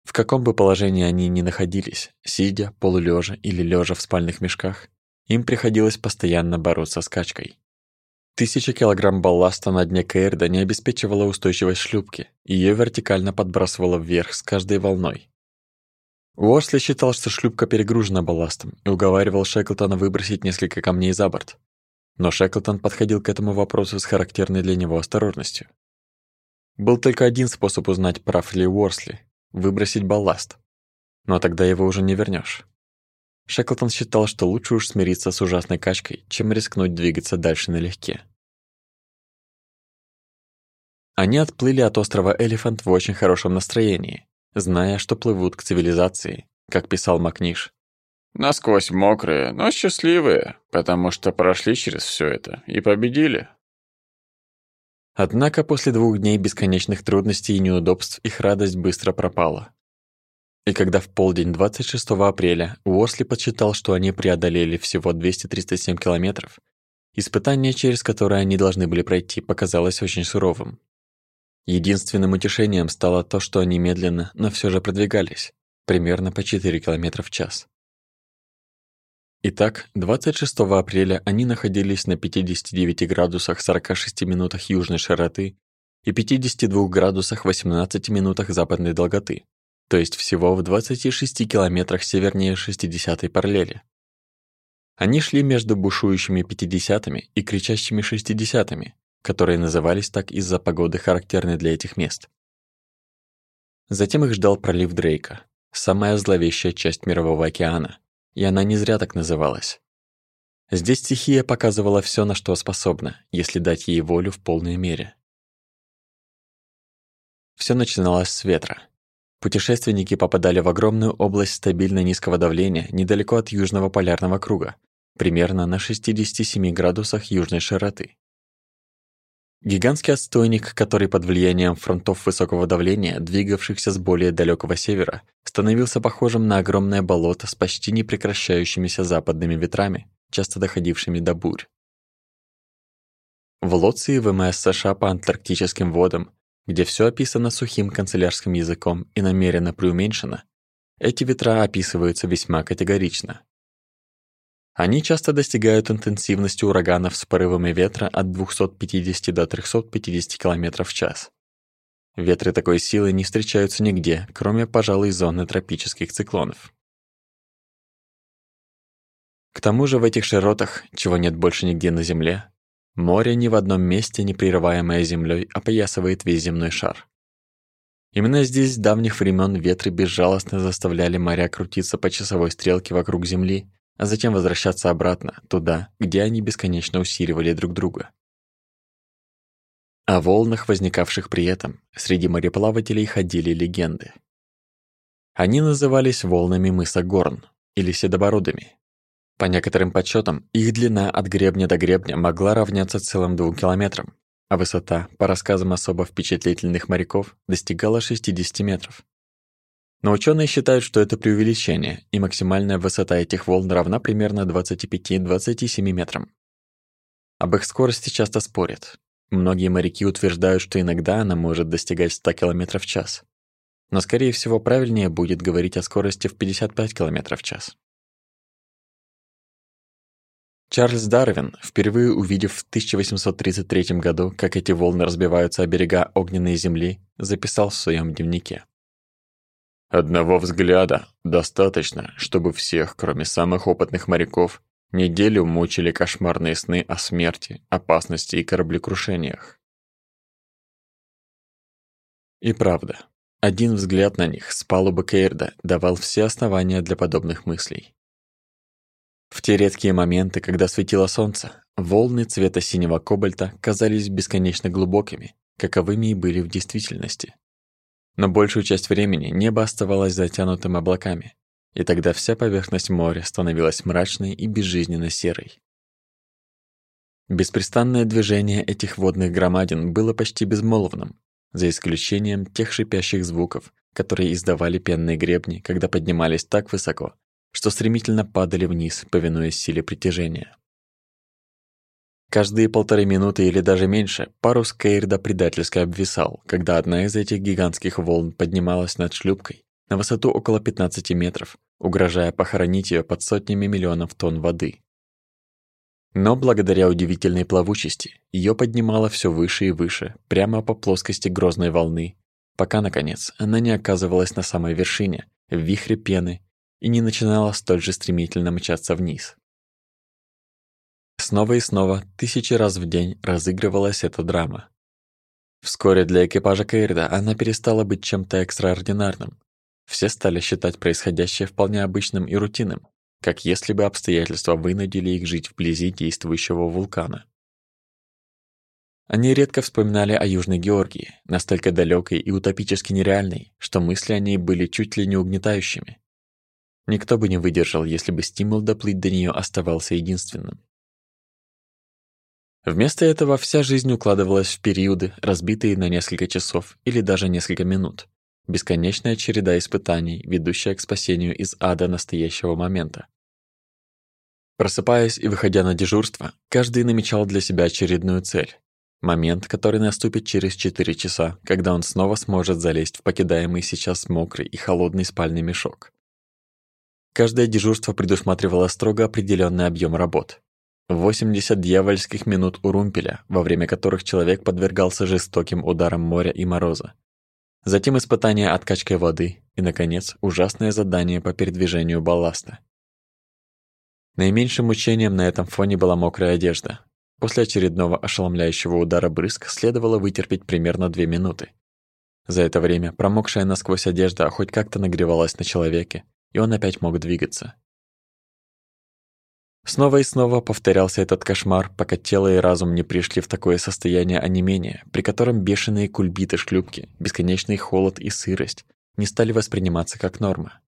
В каком бы положении они ни находились, сидя, полулежа или лежа в спальных мешках, им приходилось постоянно бороться с качкой. Тысяча килограмм балласта на дне Кейрда не обеспечивала устойчивость шлюпки, и её вертикально подбрасывало вверх с каждой волной. Уорсли считал, что шлюпка перегружена балластом, и уговаривал Шеклтона выбросить несколько камней за борт. Но Шеклтон подходил к этому вопросу с характерной для него осторожностью. Был только один способ узнать, прав ли Уорсли выбросить балласт. Но тогда его уже не вернешь. Шеклтон считал, что лучше уж смириться с ужасной качкой, чем рискнуть двигаться дальше налегке. Они отплыли от острова Элефант в очень хорошем настроении, зная, что плывут к цивилизации, как писал Макниш. «Насквозь мокрые, но счастливые, потому что прошли через все это и победили». Однако после двух дней бесконечных трудностей и неудобств их радость быстро пропала. И когда в полдень 26 апреля Уосли подсчитал, что они преодолели всего 237 километров, испытание, через которое они должны были пройти, показалось очень суровым. Единственным утешением стало то, что они медленно, но все же продвигались, примерно по 4 километра в час. Итак, 26 апреля они находились на 59 градусах 46 минутах южной широты и 52 градусах 18 минутах западной долготы, то есть всего в 26 километрах севернее 60-й параллели. Они шли между бушующими 50-ми и кричащими 60-ми, которые назывались так из-за погоды, характерной для этих мест. Затем их ждал пролив Дрейка, самая зловещая часть Мирового океана, и она не зря так называлась. Здесь стихия показывала все, на что способна, если дать ей волю в полной мере. Все начиналось с ветра. Путешественники попадали в огромную область стабильно низкого давления недалеко от южного полярного круга, примерно на 67 градусах южной широты. Гигантский отстойник, который под влиянием фронтов высокого давления, двигавшихся с более далекого севера, становился похожим на огромное болото с почти непрекращающимися западными ветрами, часто доходившими до бурь. В Лоции ВМС США по антарктическим водам, где все описано сухим канцелярским языком и намеренно преуменьшено, эти ветра описываются весьма категорично. Они часто достигают интенсивности ураганов с порывами ветра от 250 до 350 км в час. Ветры такой силы не встречаются нигде, кроме, пожалуй, зоны тропических циклонов. К тому же в этих широтах, чего нет больше нигде на Земле, море ни в одном месте, не прерываемое землей, опоясывает весь земной шар. Именно здесь с давних времен ветры безжалостно заставляли моря крутиться по часовой стрелке вокруг Земли а затем возвращаться обратно, туда, где они бесконечно усиливали друг друга. О волнах, возникавших при этом, среди мореплавателей ходили легенды. Они назывались волнами мыса Горн или седобородыми. По некоторым подсчетам, их длина от гребня до гребня могла равняться целым двум километрам, а высота, по рассказам особо впечатлительных моряков, достигала 60 метров. Но ученые считают, что это преувеличение, и максимальная высота этих волн равна примерно 25-27 метрам. Об их скорости часто спорят. Многие моряки утверждают, что иногда она может достигать 100 км в час. Но, скорее всего, правильнее будет говорить о скорости в 55 км в час. Чарльз Дарвин, впервые увидев в 1833 году, как эти волны разбиваются о берега огненной земли, записал в своем дневнике. Одного взгляда достаточно, чтобы всех, кроме самых опытных моряков, неделю мучили кошмарные сны о смерти, опасности и кораблекрушениях. И правда, один взгляд на них с палубы Кейрда давал все основания для подобных мыслей. В те редкие моменты, когда светило солнце, волны цвета синего кобальта казались бесконечно глубокими, каковыми и были в действительности. Но большую часть времени небо оставалось затянутым облаками, и тогда вся поверхность моря становилась мрачной и безжизненно серой. Беспрестанное движение этих водных громадин было почти безмолвным, за исключением тех шипящих звуков, которые издавали пенные гребни, когда поднимались так высоко, что стремительно падали вниз, повинуясь силе притяжения. Каждые полторы минуты или даже меньше парус Кейрда предательски обвисал, когда одна из этих гигантских волн поднималась над шлюпкой на высоту около 15 метров, угрожая похоронить ее под сотнями миллионов тонн воды. Но благодаря удивительной плавучести ее поднимало все выше и выше, прямо по плоскости грозной волны, пока, наконец, она не оказывалась на самой вершине, в вихре пены, и не начинала столь же стремительно мчаться вниз. Снова и снова, тысячи раз в день разыгрывалась эта драма. Вскоре для экипажа Кейрда она перестала быть чем-то экстраординарным. Все стали считать происходящее вполне обычным и рутинным, как если бы обстоятельства вынудили их жить вблизи действующего вулкана. Они редко вспоминали о Южной Георгии, настолько далекой и утопически нереальной, что мысли о ней были чуть ли не угнетающими. Никто бы не выдержал, если бы стимул доплыть до нее оставался единственным. Вместо этого вся жизнь укладывалась в периоды, разбитые на несколько часов или даже несколько минут. Бесконечная череда испытаний, ведущая к спасению из ада настоящего момента. Просыпаясь и выходя на дежурство, каждый намечал для себя очередную цель. Момент, который наступит через 4 часа, когда он снова сможет залезть в покидаемый сейчас мокрый и холодный спальный мешок. Каждое дежурство предусматривало строго определенный объем работ. 80 дьявольских минут у румпеля, во время которых человек подвергался жестоким ударам моря и мороза. Затем испытание откачкой воды и, наконец, ужасное задание по передвижению балласта. Наименьшим мучением на этом фоне была мокрая одежда. После очередного ошеломляющего удара брызг следовало вытерпеть примерно 2 минуты. За это время промокшая насквозь одежда хоть как-то нагревалась на человеке, и он опять мог двигаться. Снова и снова повторялся этот кошмар, пока тело и разум не пришли в такое состояние онемения, при котором бешеные кульбиты шлюпки, бесконечный холод и сырость не стали восприниматься как норма.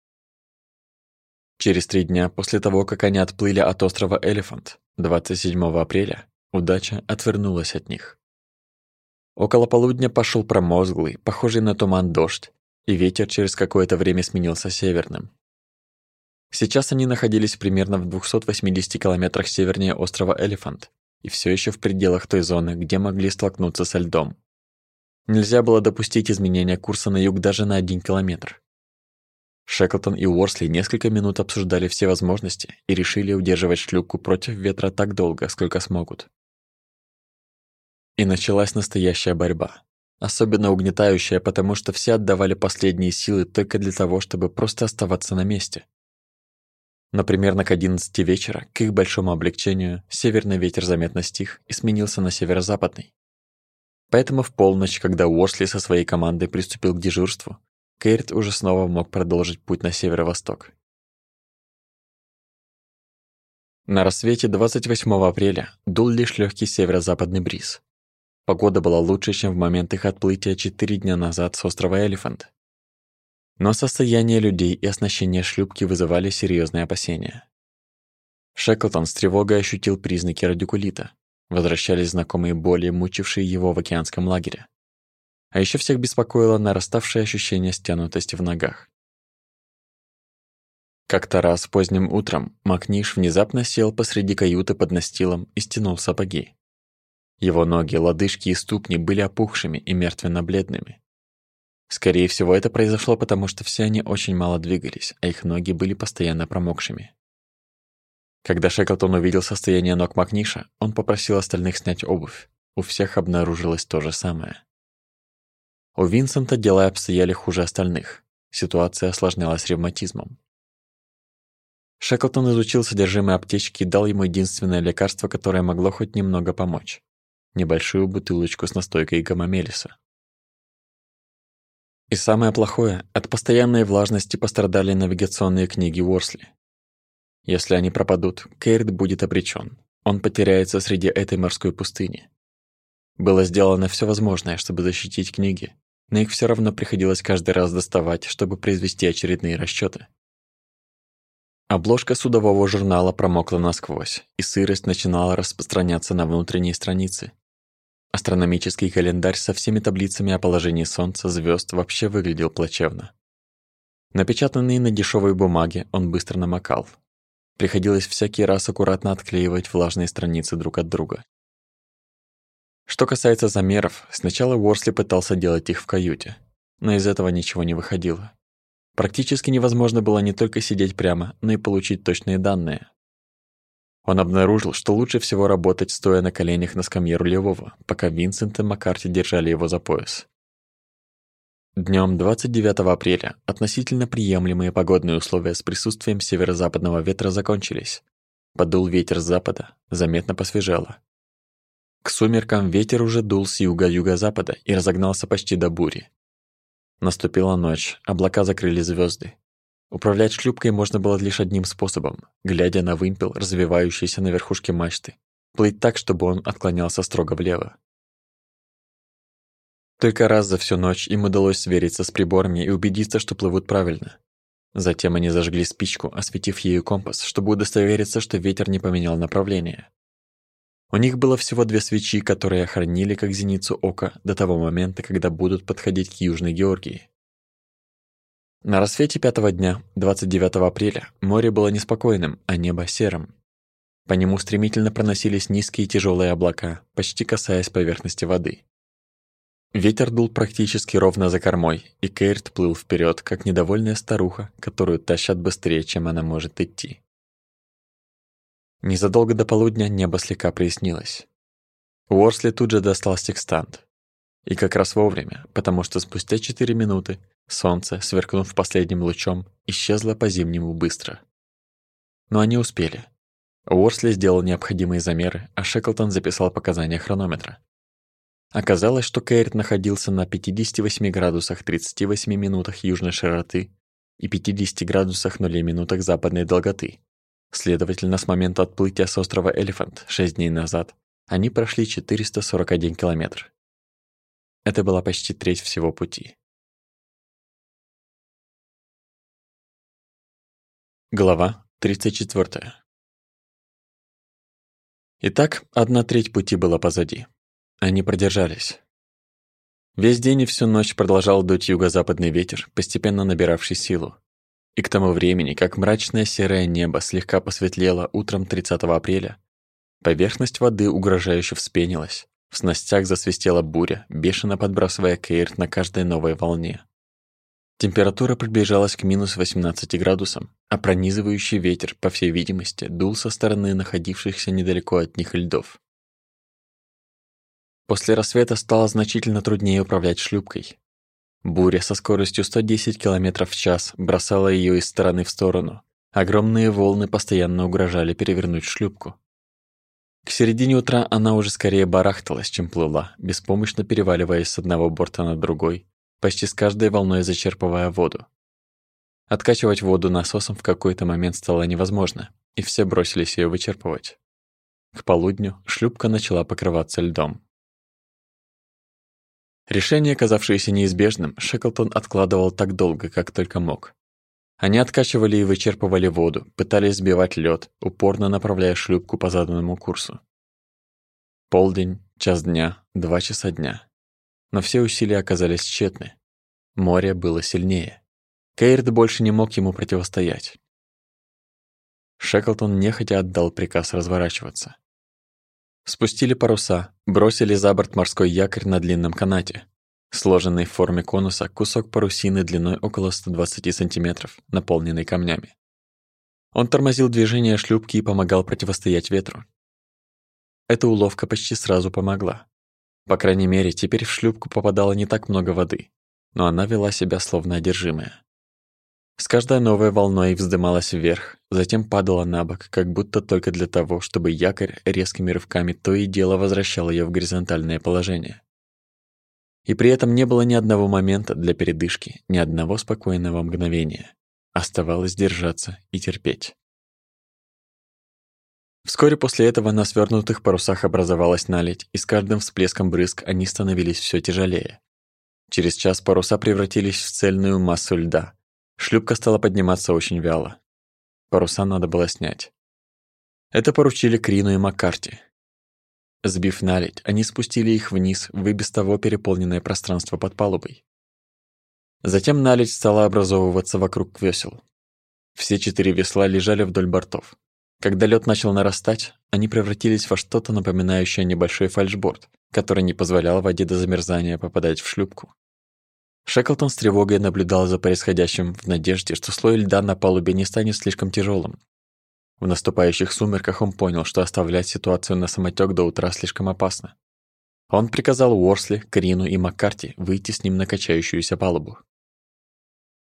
Через три дня после того, как они отплыли от острова Элефант, 27 апреля, удача отвернулась от них. Около полудня пошел промозглый, похожий на туман дождь, и ветер через какое-то время сменился северным. Сейчас они находились примерно в 280 километрах севернее острова Элефант и все еще в пределах той зоны, где могли столкнуться со льдом. Нельзя было допустить изменения курса на юг даже на один километр. Шеклтон и Уорсли несколько минут обсуждали все возможности и решили удерживать шлюпку против ветра так долго, сколько смогут. И началась настоящая борьба. Особенно угнетающая, потому что все отдавали последние силы только для того, чтобы просто оставаться на месте. Например, на к 11 вечера, к их большому облегчению, северный ветер заметно стих и сменился на северо-западный. Поэтому в полночь, когда Уорсли со своей командой приступил к дежурству, Кейрт уже снова мог продолжить путь на северо-восток. На рассвете 28 апреля дул лишь легкий северо-западный бриз. Погода была лучше, чем в момент их отплытия четыре дня назад с острова Элефант. Но состояние людей и оснащение шлюпки вызывали серьезные опасения. Шеклтон с тревогой ощутил признаки радикулита. Возвращались знакомые боли, мучившие его в океанском лагере. А еще всех беспокоило нараставшее ощущение стянутости в ногах. Как-то раз поздним утром Макниш внезапно сел посреди каюты под настилом и стянул сапоги. Его ноги, лодыжки и ступни были опухшими и мертвенно-бледными. Скорее всего, это произошло потому, что все они очень мало двигались, а их ноги были постоянно промокшими. Когда Шеклтон увидел состояние ног Макниша, он попросил остальных снять обувь. У всех обнаружилось то же самое. У Винсента дела обстояли хуже остальных. Ситуация осложнялась ревматизмом. Шеклтон изучил содержимое аптечки и дал ему единственное лекарство, которое могло хоть немного помочь. Небольшую бутылочку с настойкой гамамелиса. И самое плохое, от постоянной влажности пострадали навигационные книги Уорсли. Если они пропадут, Кейрт будет обречен. Он потеряется среди этой морской пустыни. Было сделано все возможное, чтобы защитить книги, но их все равно приходилось каждый раз доставать, чтобы произвести очередные расчеты. Обложка судового журнала промокла насквозь, и сырость начинала распространяться на внутренние страницы. Астрономический календарь со всеми таблицами о положении Солнца, звезд вообще выглядел плачевно. Напечатанный на дешевой бумаге, он быстро намокал. Приходилось всякий раз аккуратно отклеивать влажные страницы друг от друга. Что касается замеров, сначала Уорсли пытался делать их в каюте, но из этого ничего не выходило. Практически невозможно было не только сидеть прямо, но и получить точные данные. Он обнаружил, что лучше всего работать, стоя на коленях на скамье рулевого, пока Винсент и Маккарти держали его за пояс. Днем 29 апреля относительно приемлемые погодные условия с присутствием северо-западного ветра закончились. Подул ветер с запада, заметно посвежело. К сумеркам ветер уже дул с юга-юго-запада и разогнался почти до бури. Наступила ночь, облака закрыли звезды. Управлять шлюпкой можно было лишь одним способом, глядя на вымпел, развивающийся на верхушке мачты, плыть так, чтобы он отклонялся строго влево. Только раз за всю ночь им удалось свериться с приборами и убедиться, что плывут правильно. Затем они зажгли спичку, осветив ею компас, чтобы удостовериться, что ветер не поменял направление. У них было всего две свечи, которые охранили как зеницу ока до того момента, когда будут подходить к Южной Георгии. На рассвете пятого дня, 29 апреля, море было неспокойным, а небо серым. По нему стремительно проносились низкие тяжелые облака, почти касаясь поверхности воды. Ветер дул практически ровно за кормой, и Кейрт плыл вперед, как недовольная старуха, которую тащат быстрее, чем она может идти. Незадолго до полудня небо слегка прояснилось. Уорсли тут же достал секстант. И как раз вовремя, потому что спустя четыре минуты солнце, сверкнув последним лучом, исчезло по-зимнему быстро. Но они успели. Уорсли сделал необходимые замеры, а Шеклтон записал показания хронометра. Оказалось, что Кейрт находился на 58 градусах 38 минутах южной широты и 50 градусах 0 минутах западной долготы, Следовательно, с момента отплытия с острова Элефант 6 дней назад они прошли 441 километр. Это была почти треть всего пути. Глава 34. Итак, одна треть пути была позади. Они продержались. Весь день и всю ночь продолжал дуть юго-западный ветер, постепенно набиравший силу. И к тому времени, как мрачное серое небо слегка посветлело утром 30 апреля, поверхность воды угрожающе вспенилась, в снастях засвистела буря, бешено подбрасывая Кейрт на каждой новой волне. Температура приближалась к минус 18 градусам, а пронизывающий ветер, по всей видимости, дул со стороны находившихся недалеко от них льдов. После рассвета стало значительно труднее управлять шлюпкой. Буря со скоростью 110 км в час бросала ее из стороны в сторону. Огромные волны постоянно угрожали перевернуть шлюпку. К середине утра она уже скорее барахталась, чем плыла, беспомощно переваливаясь с одного борта на другой, почти с каждой волной зачерпывая воду. Откачивать воду насосом в какой-то момент стало невозможно, и все бросились ее вычерпывать. К полудню шлюпка начала покрываться льдом. Решение, казавшееся неизбежным, Шеклтон откладывал так долго, как только мог. Они откачивали и вычерпывали воду, пытались сбивать лед, упорно направляя шлюпку по заданному курсу. Полдень, час дня, два часа дня. Но все усилия оказались тщетны. Море было сильнее. Кейрд больше не мог ему противостоять. Шеклтон нехотя отдал приказ разворачиваться. Спустили паруса, бросили за борт морской якорь на длинном канате. Сложенный в форме конуса кусок парусины длиной около 120 сантиметров, наполненный камнями. Он тормозил движение шлюпки и помогал противостоять ветру. Эта уловка почти сразу помогла. По крайней мере, теперь в шлюпку попадало не так много воды, но она вела себя словно одержимая. С каждой новой волной вздымалась вверх, затем падала на бок, как будто только для того, чтобы якорь резкими рывками то и дело возвращал ее в горизонтальное положение. И при этом не было ни одного момента для передышки, ни одного спокойного мгновения. Оставалось держаться и терпеть. Вскоре после этого на свернутых парусах образовалась наледь, и с каждым всплеском брызг они становились все тяжелее. Через час паруса превратились в цельную массу льда, Шлюпка стала подниматься очень вяло. Паруса надо было снять. Это поручили Крину и Маккарти. Сбив наледь, они спустили их вниз в и без того переполненное пространство под палубой. Затем наледь стала образовываться вокруг весел. Все четыре весла лежали вдоль бортов. Когда лед начал нарастать, они превратились во что-то напоминающее небольшой фальшборд, который не позволял воде до замерзания попадать в шлюпку. Шеклтон с тревогой наблюдал за происходящим в надежде, что слой льда на палубе не станет слишком тяжелым. В наступающих сумерках он понял, что оставлять ситуацию на самотек до утра слишком опасно. Он приказал Уорсли, Крину и Маккарти выйти с ним на качающуюся палубу.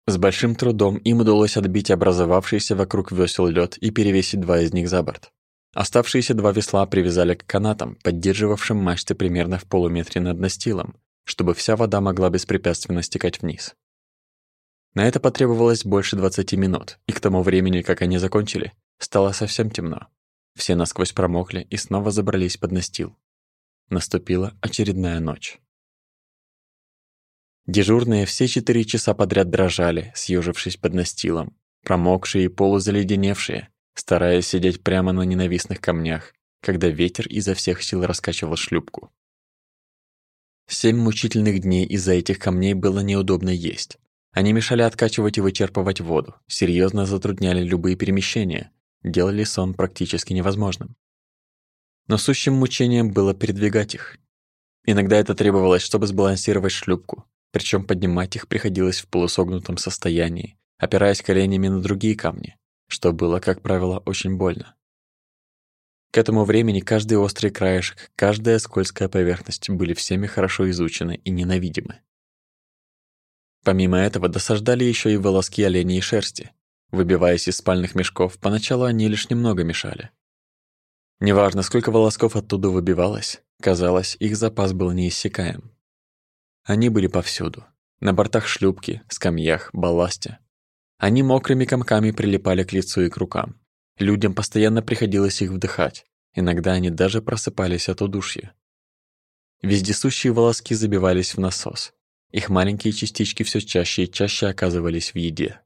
С большим трудом им удалось отбить образовавшийся вокруг весел лед и перевесить два из них за борт. Оставшиеся два весла привязали к канатам, поддерживавшим мачты примерно в полуметре над настилом, чтобы вся вода могла беспрепятственно стекать вниз. На это потребовалось больше 20 минут, и к тому времени, как они закончили, стало совсем темно. Все насквозь промокли и снова забрались под настил. Наступила очередная ночь. Дежурные все четыре часа подряд дрожали, съежившись под настилом, промокшие и полузаледеневшие, стараясь сидеть прямо на ненавистных камнях, когда ветер изо всех сил раскачивал шлюпку. Семь мучительных дней из-за этих камней было неудобно есть. Они мешали откачивать и вычерпывать воду, серьезно затрудняли любые перемещения, делали сон практически невозможным. Но сущим мучением было передвигать их. Иногда это требовалось, чтобы сбалансировать шлюпку, причем поднимать их приходилось в полусогнутом состоянии, опираясь коленями на другие камни, что было, как правило, очень больно. К этому времени каждый острый краешек, каждая скользкая поверхность были всеми хорошо изучены и ненавидимы. Помимо этого досаждали еще и волоски оленей и шерсти. Выбиваясь из спальных мешков, поначалу они лишь немного мешали. Неважно, сколько волосков оттуда выбивалось, казалось, их запас был неиссякаем. Они были повсюду. На бортах шлюпки, скамьях, балласте. Они мокрыми комками прилипали к лицу и к рукам. Людям постоянно приходилось их вдыхать, иногда они даже просыпались от удушья. Вездесущие волоски забивались в насос. Их маленькие частички все чаще и чаще оказывались в еде.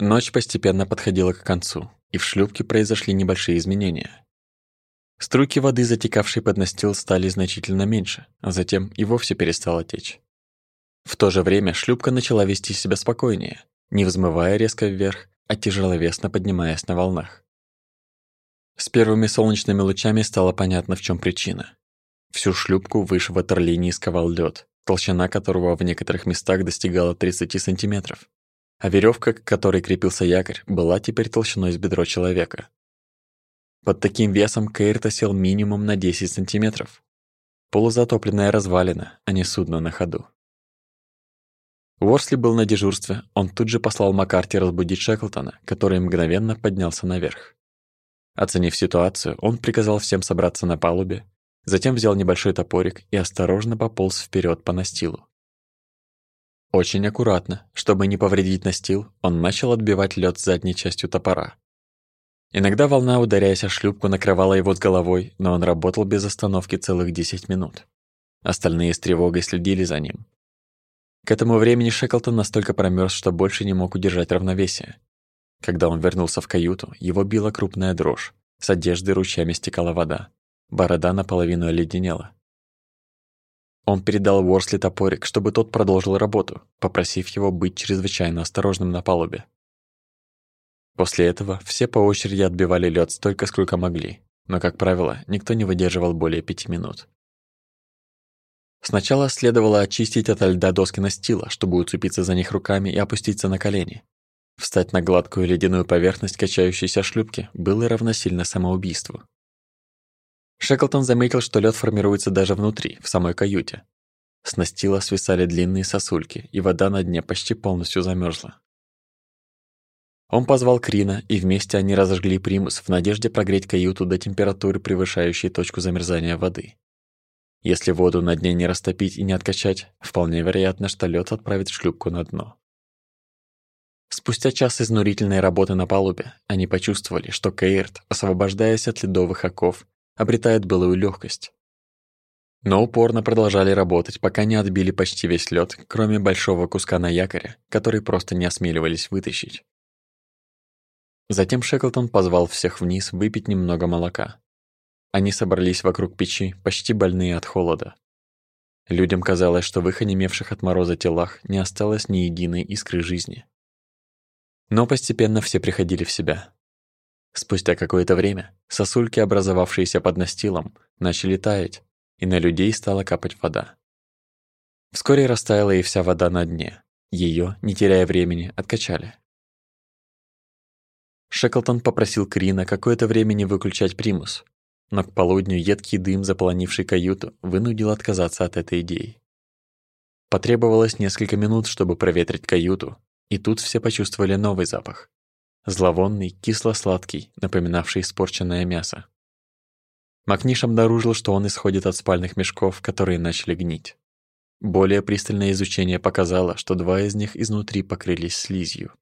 Ночь постепенно подходила к концу, и в шлюпке произошли небольшие изменения. Струйки воды, затекавшие под настил, стали значительно меньше, а затем и вовсе перестала течь. В то же время шлюпка начала вести себя спокойнее, не взмывая резко вверх, а тяжеловесно поднимаясь на волнах. С первыми солнечными лучами стало понятно, в чем причина. Всю шлюпку выше ватерлинии сковал лед, толщина которого в некоторых местах достигала 30 сантиметров, а веревка, к которой крепился якорь, была теперь толщиной с бедро человека. Под таким весом Кейрт осел минимум на 10 сантиметров. Полузатопленная развалина, а не судно на ходу. Уорсли был на дежурстве, он тут же послал Маккарти разбудить Шеклтона, который мгновенно поднялся наверх. Оценив ситуацию, он приказал всем собраться на палубе, затем взял небольшой топорик и осторожно пополз вперед по настилу. Очень аккуратно, чтобы не повредить настил, он начал отбивать лед задней частью топора. Иногда волна, ударяясь о шлюпку, накрывала его с головой, но он работал без остановки целых 10 минут. Остальные с тревогой следили за ним. К этому времени Шеклтон настолько промерз, что больше не мог удержать равновесие. Когда он вернулся в каюту, его била крупная дрожь. С одежды ручьями стекала вода. Борода наполовину оледенела. Он передал Уорсли топорик, чтобы тот продолжил работу, попросив его быть чрезвычайно осторожным на палубе. После этого все по очереди отбивали лед столько, сколько могли, но, как правило, никто не выдерживал более пяти минут. Сначала следовало очистить от льда доски настила, чтобы уцепиться за них руками и опуститься на колени. Встать на гладкую ледяную поверхность качающейся шлюпки было равносильно самоубийству. Шеклтон заметил, что лед формируется даже внутри, в самой каюте. С настила свисали длинные сосульки, и вода на дне почти полностью замерзла. Он позвал Крина, и вместе они разожгли примус в надежде прогреть каюту до температуры, превышающей точку замерзания воды. Если воду на дне не растопить и не откачать, вполне вероятно, что лед отправит шлюпку на дно. Спустя час изнурительной работы на палубе, они почувствовали, что Кейрт, освобождаясь от ледовых оков, обретает былую легкость. Но упорно продолжали работать, пока не отбили почти весь лед, кроме большого куска на якоре, который просто не осмеливались вытащить. Затем Шеклтон позвал всех вниз выпить немного молока. Они собрались вокруг печи, почти больные от холода. Людям казалось, что в их онемевших от мороза телах не осталось ни единой искры жизни. Но постепенно все приходили в себя. Спустя какое-то время сосульки, образовавшиеся под настилом, начали таять, и на людей стала капать вода. Вскоре растаяла и вся вода на дне. Ее, не теряя времени, откачали. Шеклтон попросил Крина какое-то время не выключать примус, но к полудню едкий дым, заполонивший каюту, вынудил отказаться от этой идеи. Потребовалось несколько минут, чтобы проветрить каюту, и тут все почувствовали новый запах. Зловонный, кисло-сладкий, напоминавший испорченное мясо. Макниш обнаружил, что он исходит от спальных мешков, которые начали гнить. Более пристальное изучение показало, что два из них изнутри покрылись слизью.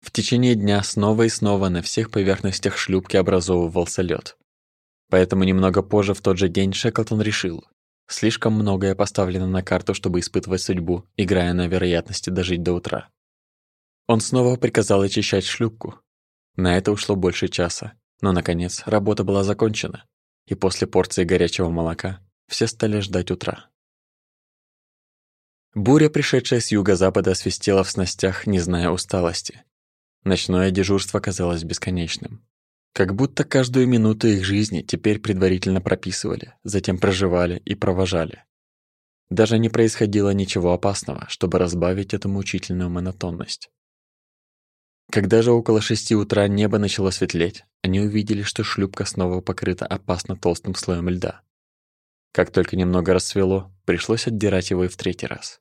В течение дня снова и снова на всех поверхностях шлюпки образовывался лед. Поэтому немного позже в тот же день Шеклтон решил, слишком многое поставлено на карту, чтобы испытывать судьбу, играя на вероятности дожить до утра. Он снова приказал очищать шлюпку. На это ушло больше часа, но, наконец, работа была закончена, и после порции горячего молока все стали ждать утра. Буря, пришедшая с юго-запада, свистела в снастях, не зная усталости. Ночное дежурство казалось бесконечным. Как будто каждую минуту их жизни теперь предварительно прописывали, затем проживали и провожали. Даже не происходило ничего опасного, чтобы разбавить эту мучительную монотонность. Когда же около шести утра небо начало светлеть, они увидели, что шлюпка снова покрыта опасно толстым слоем льда. Как только немного рассвело, пришлось отдирать его и в третий раз.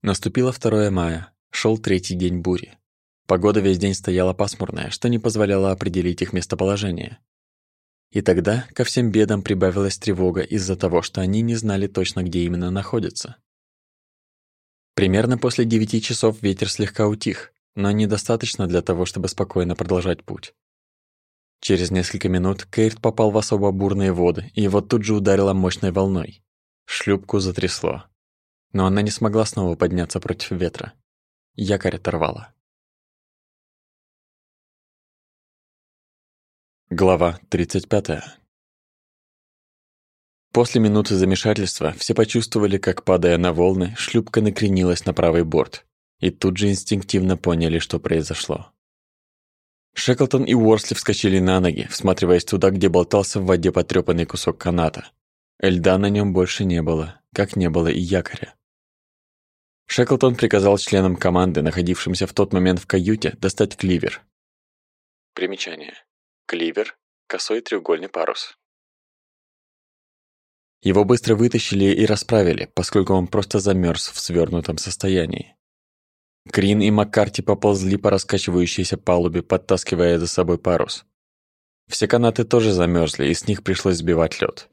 Наступило 2 мая, шел третий день бури. Погода весь день стояла пасмурная, что не позволяло определить их местоположение. И тогда ко всем бедам прибавилась тревога из-за того, что они не знали точно, где именно находятся. Примерно после девяти часов ветер слегка утих, но недостаточно для того, чтобы спокойно продолжать путь. Через несколько минут Кейрт попал в особо бурные воды, и его тут же ударило мощной волной. Шлюпку затрясло. Но она не смогла снова подняться против ветра. Якорь оторвало. Глава 35. После минуты замешательства все почувствовали, как, падая на волны, шлюпка накренилась на правый борт, и тут же инстинктивно поняли, что произошло. Шеклтон и Уорсли вскочили на ноги, всматриваясь туда, где болтался в воде потрёпанный кусок каната. Льда на нем больше не было, как не было и якоря. Шеклтон приказал членам команды, находившимся в тот момент в каюте, достать кливер. Примечание. Кливер – косой треугольный парус. Его быстро вытащили и расправили, поскольку он просто замерз в свернутом состоянии. Крин и Маккарти поползли по раскачивающейся палубе, подтаскивая за собой парус. Все канаты тоже замерзли, и с них пришлось сбивать лед.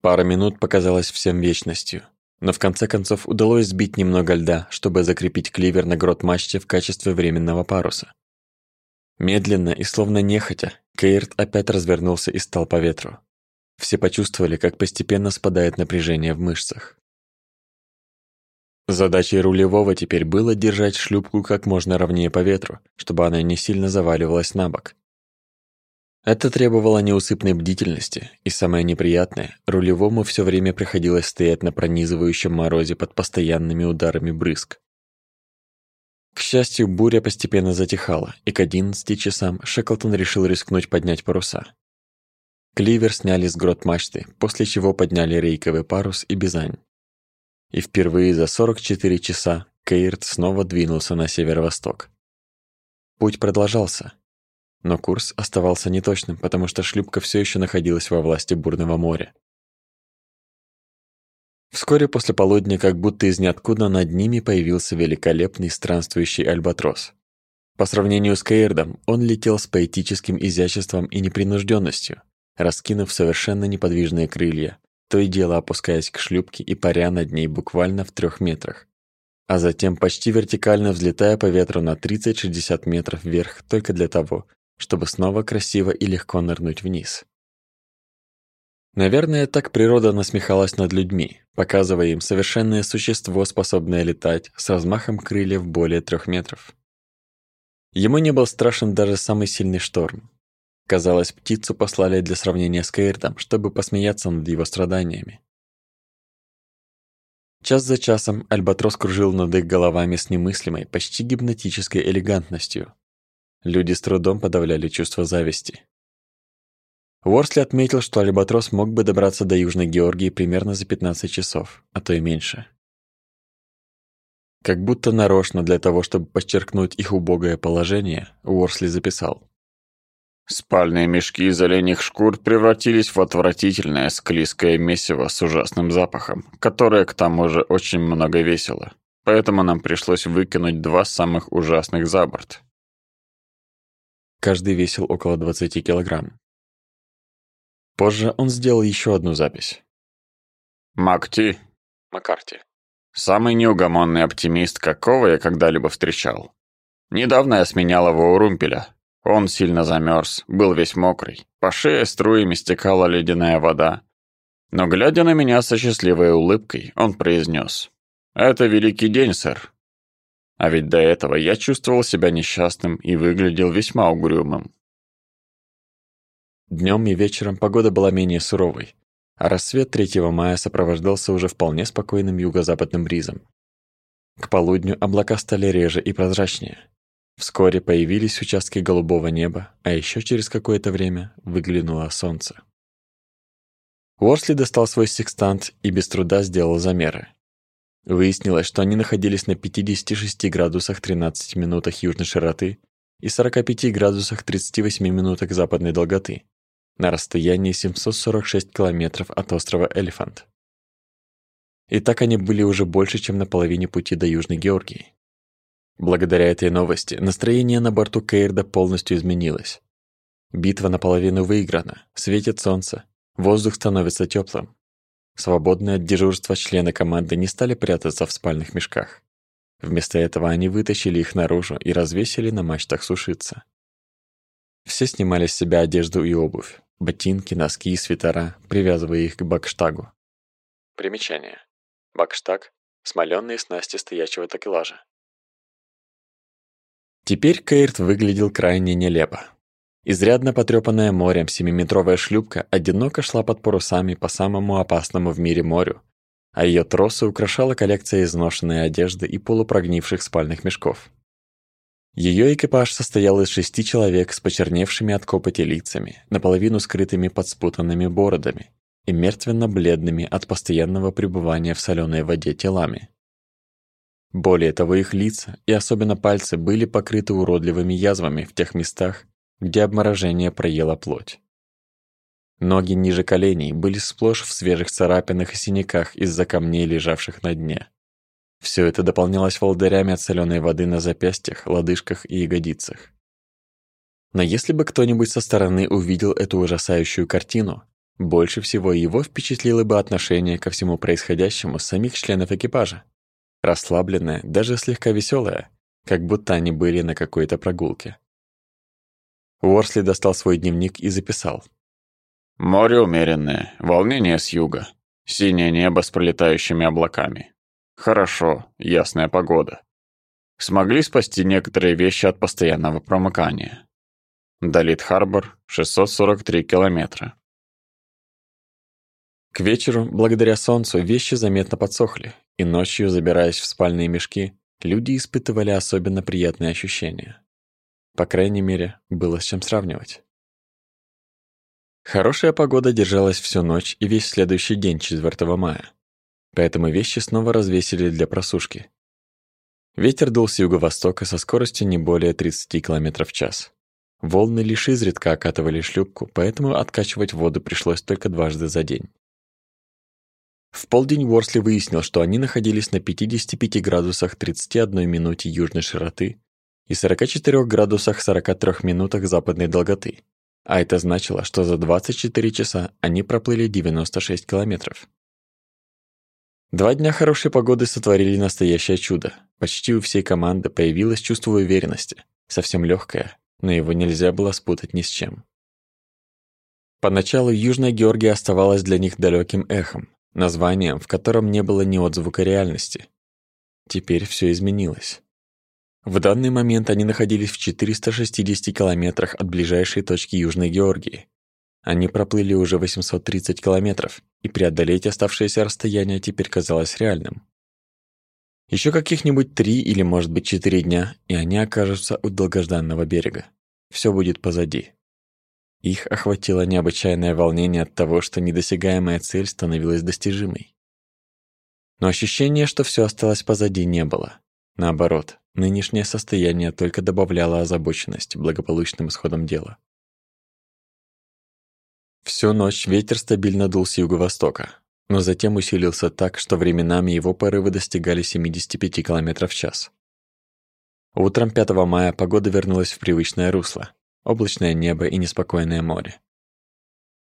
Пара минут показалась всем вечностью, но в конце концов удалось сбить немного льда, чтобы закрепить кливер на грот мачте в качестве временного паруса. Медленно и словно нехотя, Кейрт опять развернулся и стал по ветру. Все почувствовали, как постепенно спадает напряжение в мышцах. Задачей рулевого теперь было держать шлюпку как можно ровнее по ветру, чтобы она не сильно заваливалась на бок. Это требовало неусыпной бдительности, и самое неприятное, рулевому все время приходилось стоять на пронизывающем морозе под постоянными ударами брызг. К счастью, буря постепенно затихала, и к 11 часам Шеклтон решил рискнуть поднять паруса. Кливер сняли с грот мачты, после чего подняли рейковый парус и бизань. И впервые за 44 часа Кейрт снова двинулся на северо-восток. Путь продолжался, но курс оставался неточным, потому что шлюпка все еще находилась во власти бурного моря. Вскоре после полудня, как будто из ниоткуда, над ними появился великолепный странствующий альбатрос. По сравнению с Кейрдом, он летел с поэтическим изяществом и непринужденностью, раскинув совершенно неподвижные крылья, то и дело опускаясь к шлюпке и паря над ней буквально в трех метрах, а затем почти вертикально взлетая по ветру на 30-60 метров вверх только для того, чтобы снова красиво и легко нырнуть вниз. Наверное, так природа насмехалась над людьми, показывая им совершенное существо, способное летать с размахом крыльев более трех метров. Ему не был страшен даже самый сильный шторм. Казалось, птицу послали для сравнения с Кейртом, чтобы посмеяться над его страданиями. Час за часом Альбатрос кружил над их головами с немыслимой, почти гипнотической элегантностью. Люди с трудом подавляли чувство зависти. Уорсли отметил, что Альбатрос мог бы добраться до Южной Георгии примерно за 15 часов, а то и меньше. Как будто нарочно для того, чтобы подчеркнуть их убогое положение, Уорсли записал. Спальные мешки из оленьих шкур превратились в отвратительное склизкое месиво с ужасным запахом, которое к тому же очень много весило. Поэтому нам пришлось выкинуть два самых ужасных за борт. Каждый весил около 20 килограмм. Позже он сделал еще одну запись. Макти. Маккарти. Самый неугомонный оптимист, какого я когда-либо встречал. Недавно я сменял его у румпеля. Он сильно замерз, был весь мокрый. По шее струями стекала ледяная вода. Но, глядя на меня со счастливой улыбкой, он произнес: «Это великий день, сэр». А ведь до этого я чувствовал себя несчастным и выглядел весьма угрюмым. Днем и вечером погода была менее суровой, а рассвет 3 мая сопровождался уже вполне спокойным юго-западным бризом. К полудню облака стали реже и прозрачнее. Вскоре появились участки голубого неба, а еще через какое-то время выглянуло солнце. Уорсли достал свой секстант и без труда сделал замеры. Выяснилось, что они находились на 56 градусах 13 минутах южной широты и 45 градусах 38 минутах западной долготы, на расстоянии 746 километров от острова Элефант. И так они были уже больше, чем на половине пути до Южной Георгии. Благодаря этой новости настроение на борту Кейрда полностью изменилось. Битва наполовину выиграна, светит солнце, воздух становится теплым. Свободные от дежурства члены команды не стали прятаться в спальных мешках. Вместо этого они вытащили их наружу и развесили на мачтах сушиться. Все снимали с себя одежду и обувь, ботинки, носки и свитера, привязывая их к бакштагу. Примечание. Бакштаг – смоленные снасти стоячего такелажа. Теперь Кейрт выглядел крайне нелепо. Изрядно потрепанная морем семиметровая шлюпка одиноко шла под парусами по самому опасному в мире морю, а ее тросы украшала коллекция изношенной одежды и полупрогнивших спальных мешков. Ее экипаж состоял из шести человек с почерневшими от копоти лицами, наполовину скрытыми под спутанными бородами и мертвенно-бледными от постоянного пребывания в соленой воде телами. Более того, их лица, и особенно пальцы, были покрыты уродливыми язвами в тех местах, где обморожение проело плоть. Ноги ниже коленей были сплошь в свежих царапинах и синяках из-за камней, лежавших на дне. Все это дополнялось волдырями от соленой воды на запястьях, лодыжках и ягодицах. Но если бы кто-нибудь со стороны увидел эту ужасающую картину, больше всего его впечатлило бы отношение ко всему происходящему самих членов экипажа. Расслабленное, даже слегка веселое, как будто они были на какой-то прогулке. Уорсли достал свой дневник и записал. Море умеренное, волнение с юга, синее небо с пролетающими облаками. Хорошо, ясная погода. Смогли спасти некоторые вещи от постоянного промокания. Далит-Харбор, 643 километра. К вечеру, благодаря солнцу, вещи заметно подсохли, и ночью, забираясь в спальные мешки, люди испытывали особенно приятные ощущения. По крайней мере, было с чем сравнивать. Хорошая погода держалась всю ночь и весь следующий день 4 мая. Поэтому вещи снова развесили для просушки. Ветер дул с юго-востока со скоростью не более 30 км в час. Волны лишь изредка окатывали шлюпку, поэтому откачивать воду пришлось только дважды за день. В полдень Уорсли выяснил, что они находились на 55 градусах 31 минуте южной широты и 44 градусах 43 минутах западной долготы, а это значило, что за 24 часа они проплыли 96 километров. Два дня хорошей погоды сотворили настоящее чудо. Почти у всей команды появилось чувство уверенности, совсем легкое, но его нельзя было спутать ни с чем. Поначалу Южная Георгия оставалась для них далеким эхом, названием, в котором не было ни отзвука реальности. Теперь все изменилось. В данный момент они находились в 460 километрах от ближайшей точки Южной Георгии. Они проплыли уже 830 километров, и преодолеть оставшееся расстояние теперь казалось реальным. Еще каких-нибудь три или, может быть, четыре дня, и они окажутся у долгожданного берега. Все будет позади. Их охватило необычайное волнение от того, что недосягаемая цель становилась достижимой. Но ощущение, что все осталось позади, не было. Наоборот, Нынешнее состояние только добавляло озабоченность благополучным исходом дела. Всю ночь ветер стабильно дул с юго-востока, но затем усилился так, что временами его порывы достигали 75 км в час. Утром 5 мая погода вернулась в привычное русло – облачное небо и неспокойное море.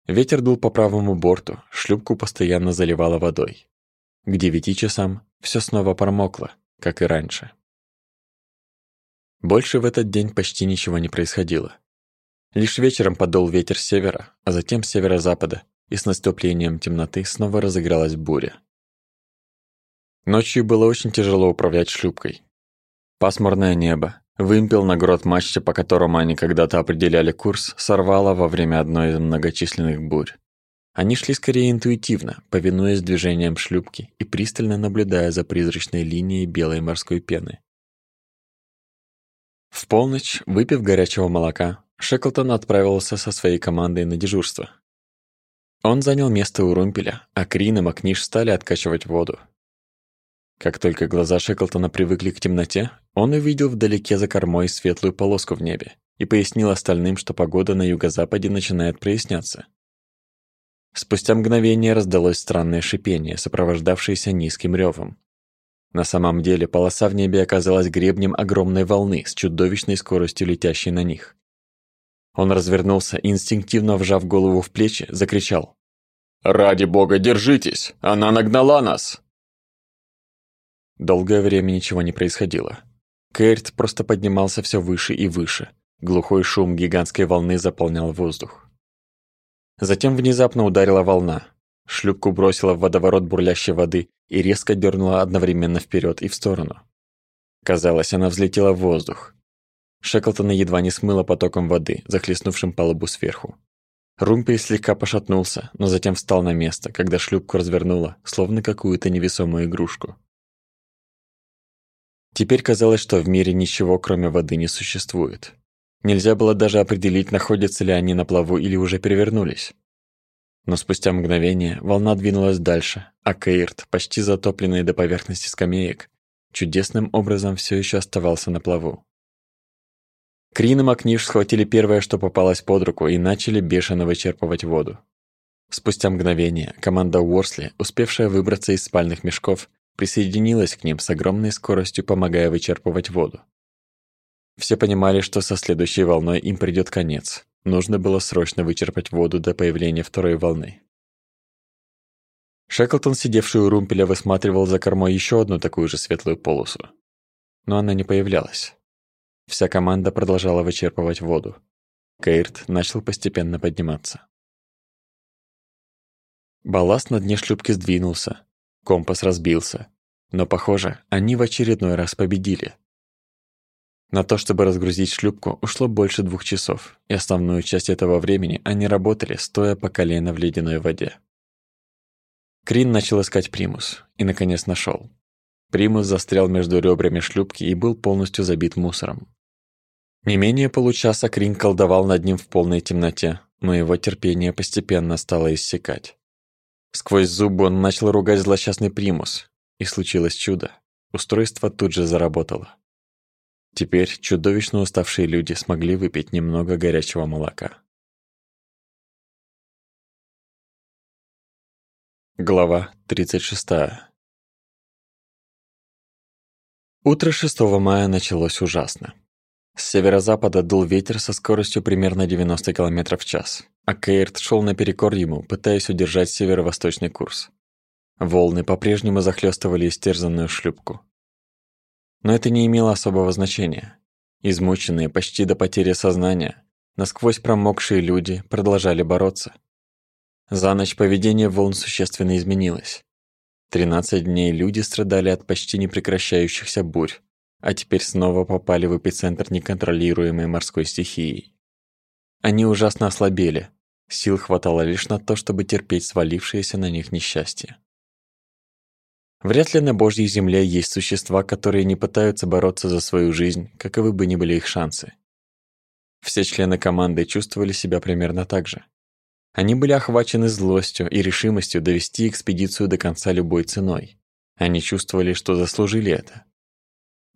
Ветер дул по правому борту, шлюпку постоянно заливало водой. К девяти часам все снова промокло, как и раньше. Больше в этот день почти ничего не происходило. Лишь вечером подул ветер с севера, а затем с северо-запада, и с наступлением темноты снова разыгралась буря. Ночью было очень тяжело управлять шлюпкой. Пасмурное небо, вымпел на грот мачте, по которому они когда-то определяли курс, сорвало во время одной из многочисленных бурь. Они шли скорее интуитивно, повинуясь движениям шлюпки и пристально наблюдая за призрачной линией белой морской пены, в полночь, выпив горячего молока, Шеклтон отправился со своей командой на дежурство. Он занял место у румпеля, а Крин и Макниш стали откачивать воду. Как только глаза Шеклтона привыкли к темноте, он увидел вдалеке за кормой светлую полоску в небе и пояснил остальным, что погода на юго-западе начинает проясняться. Спустя мгновение раздалось странное шипение, сопровождавшееся низким ревом. На самом деле полоса в небе оказалась гребнем огромной волны с чудовищной скоростью летящей на них. Он развернулся инстинктивно вжав голову в плечи, закричал. «Ради бога, держитесь! Она нагнала нас!» Долгое время ничего не происходило. Кэрт просто поднимался все выше и выше. Глухой шум гигантской волны заполнял воздух. Затем внезапно ударила волна, Шлюпку бросила в водоворот бурлящей воды и резко дернула одновременно вперед и в сторону. Казалось, она взлетела в воздух. Шеклтона едва не смыло потоком воды, захлестнувшим палубу сверху. Румпель слегка пошатнулся, но затем встал на место, когда шлюпку развернуло, словно какую-то невесомую игрушку. Теперь казалось, что в мире ничего, кроме воды, не существует. Нельзя было даже определить, находятся ли они на плаву или уже перевернулись. Но спустя мгновение волна двинулась дальше, а Кейрт, почти затопленный до поверхности скамеек, чудесным образом все еще оставался на плаву. Крин и Макниш схватили первое, что попалось под руку, и начали бешено вычерпывать воду. Спустя мгновение команда Уорсли, успевшая выбраться из спальных мешков, присоединилась к ним с огромной скоростью, помогая вычерпывать воду. Все понимали, что со следующей волной им придёт конец. Нужно было срочно вычерпать воду до появления второй волны. Шеклтон, сидевший у румпеля, высматривал за кормой ещё одну такую же светлую полосу. Но она не появлялась. Вся команда продолжала вычерпывать воду. Кейрт начал постепенно подниматься. Балласт на дне шлюпки сдвинулся, компас разбился, но, похоже, они в очередной раз победили. На то, чтобы разгрузить шлюпку, ушло больше двух часов, и основную часть этого времени они работали, стоя по колено в ледяной воде. Крин начал искать примус и, наконец, нашел. Примус застрял между ребрами шлюпки и был полностью забит мусором. Не менее получаса Крин колдовал над ним в полной темноте, но его терпение постепенно стало иссякать. Сквозь зубы он начал ругать злосчастный примус, и случилось чудо. Устройство тут же заработало. Теперь чудовищно уставшие люди смогли выпить немного горячего молока. Глава 36. Утро 6 мая началось ужасно. С северо-запада дул ветер со скоростью примерно 90 км в час, а Кейрт шел наперекор ему, пытаясь удержать северо-восточный курс. Волны по-прежнему захлестывали истерзанную шлюпку. Но это не имело особого значения. Измученные почти до потери сознания, насквозь промокшие люди продолжали бороться. За ночь поведение волн существенно изменилось. 13 дней люди страдали от почти непрекращающихся бурь, а теперь снова попали в эпицентр неконтролируемой морской стихии. Они ужасно ослабели, сил хватало лишь на то, чтобы терпеть свалившееся на них несчастье. Вряд ли на Божьей земле есть существа, которые не пытаются бороться за свою жизнь, каковы бы ни были их шансы. Все члены команды чувствовали себя примерно так же. Они были охвачены злостью и решимостью довести экспедицию до конца любой ценой. Они чувствовали, что заслужили это.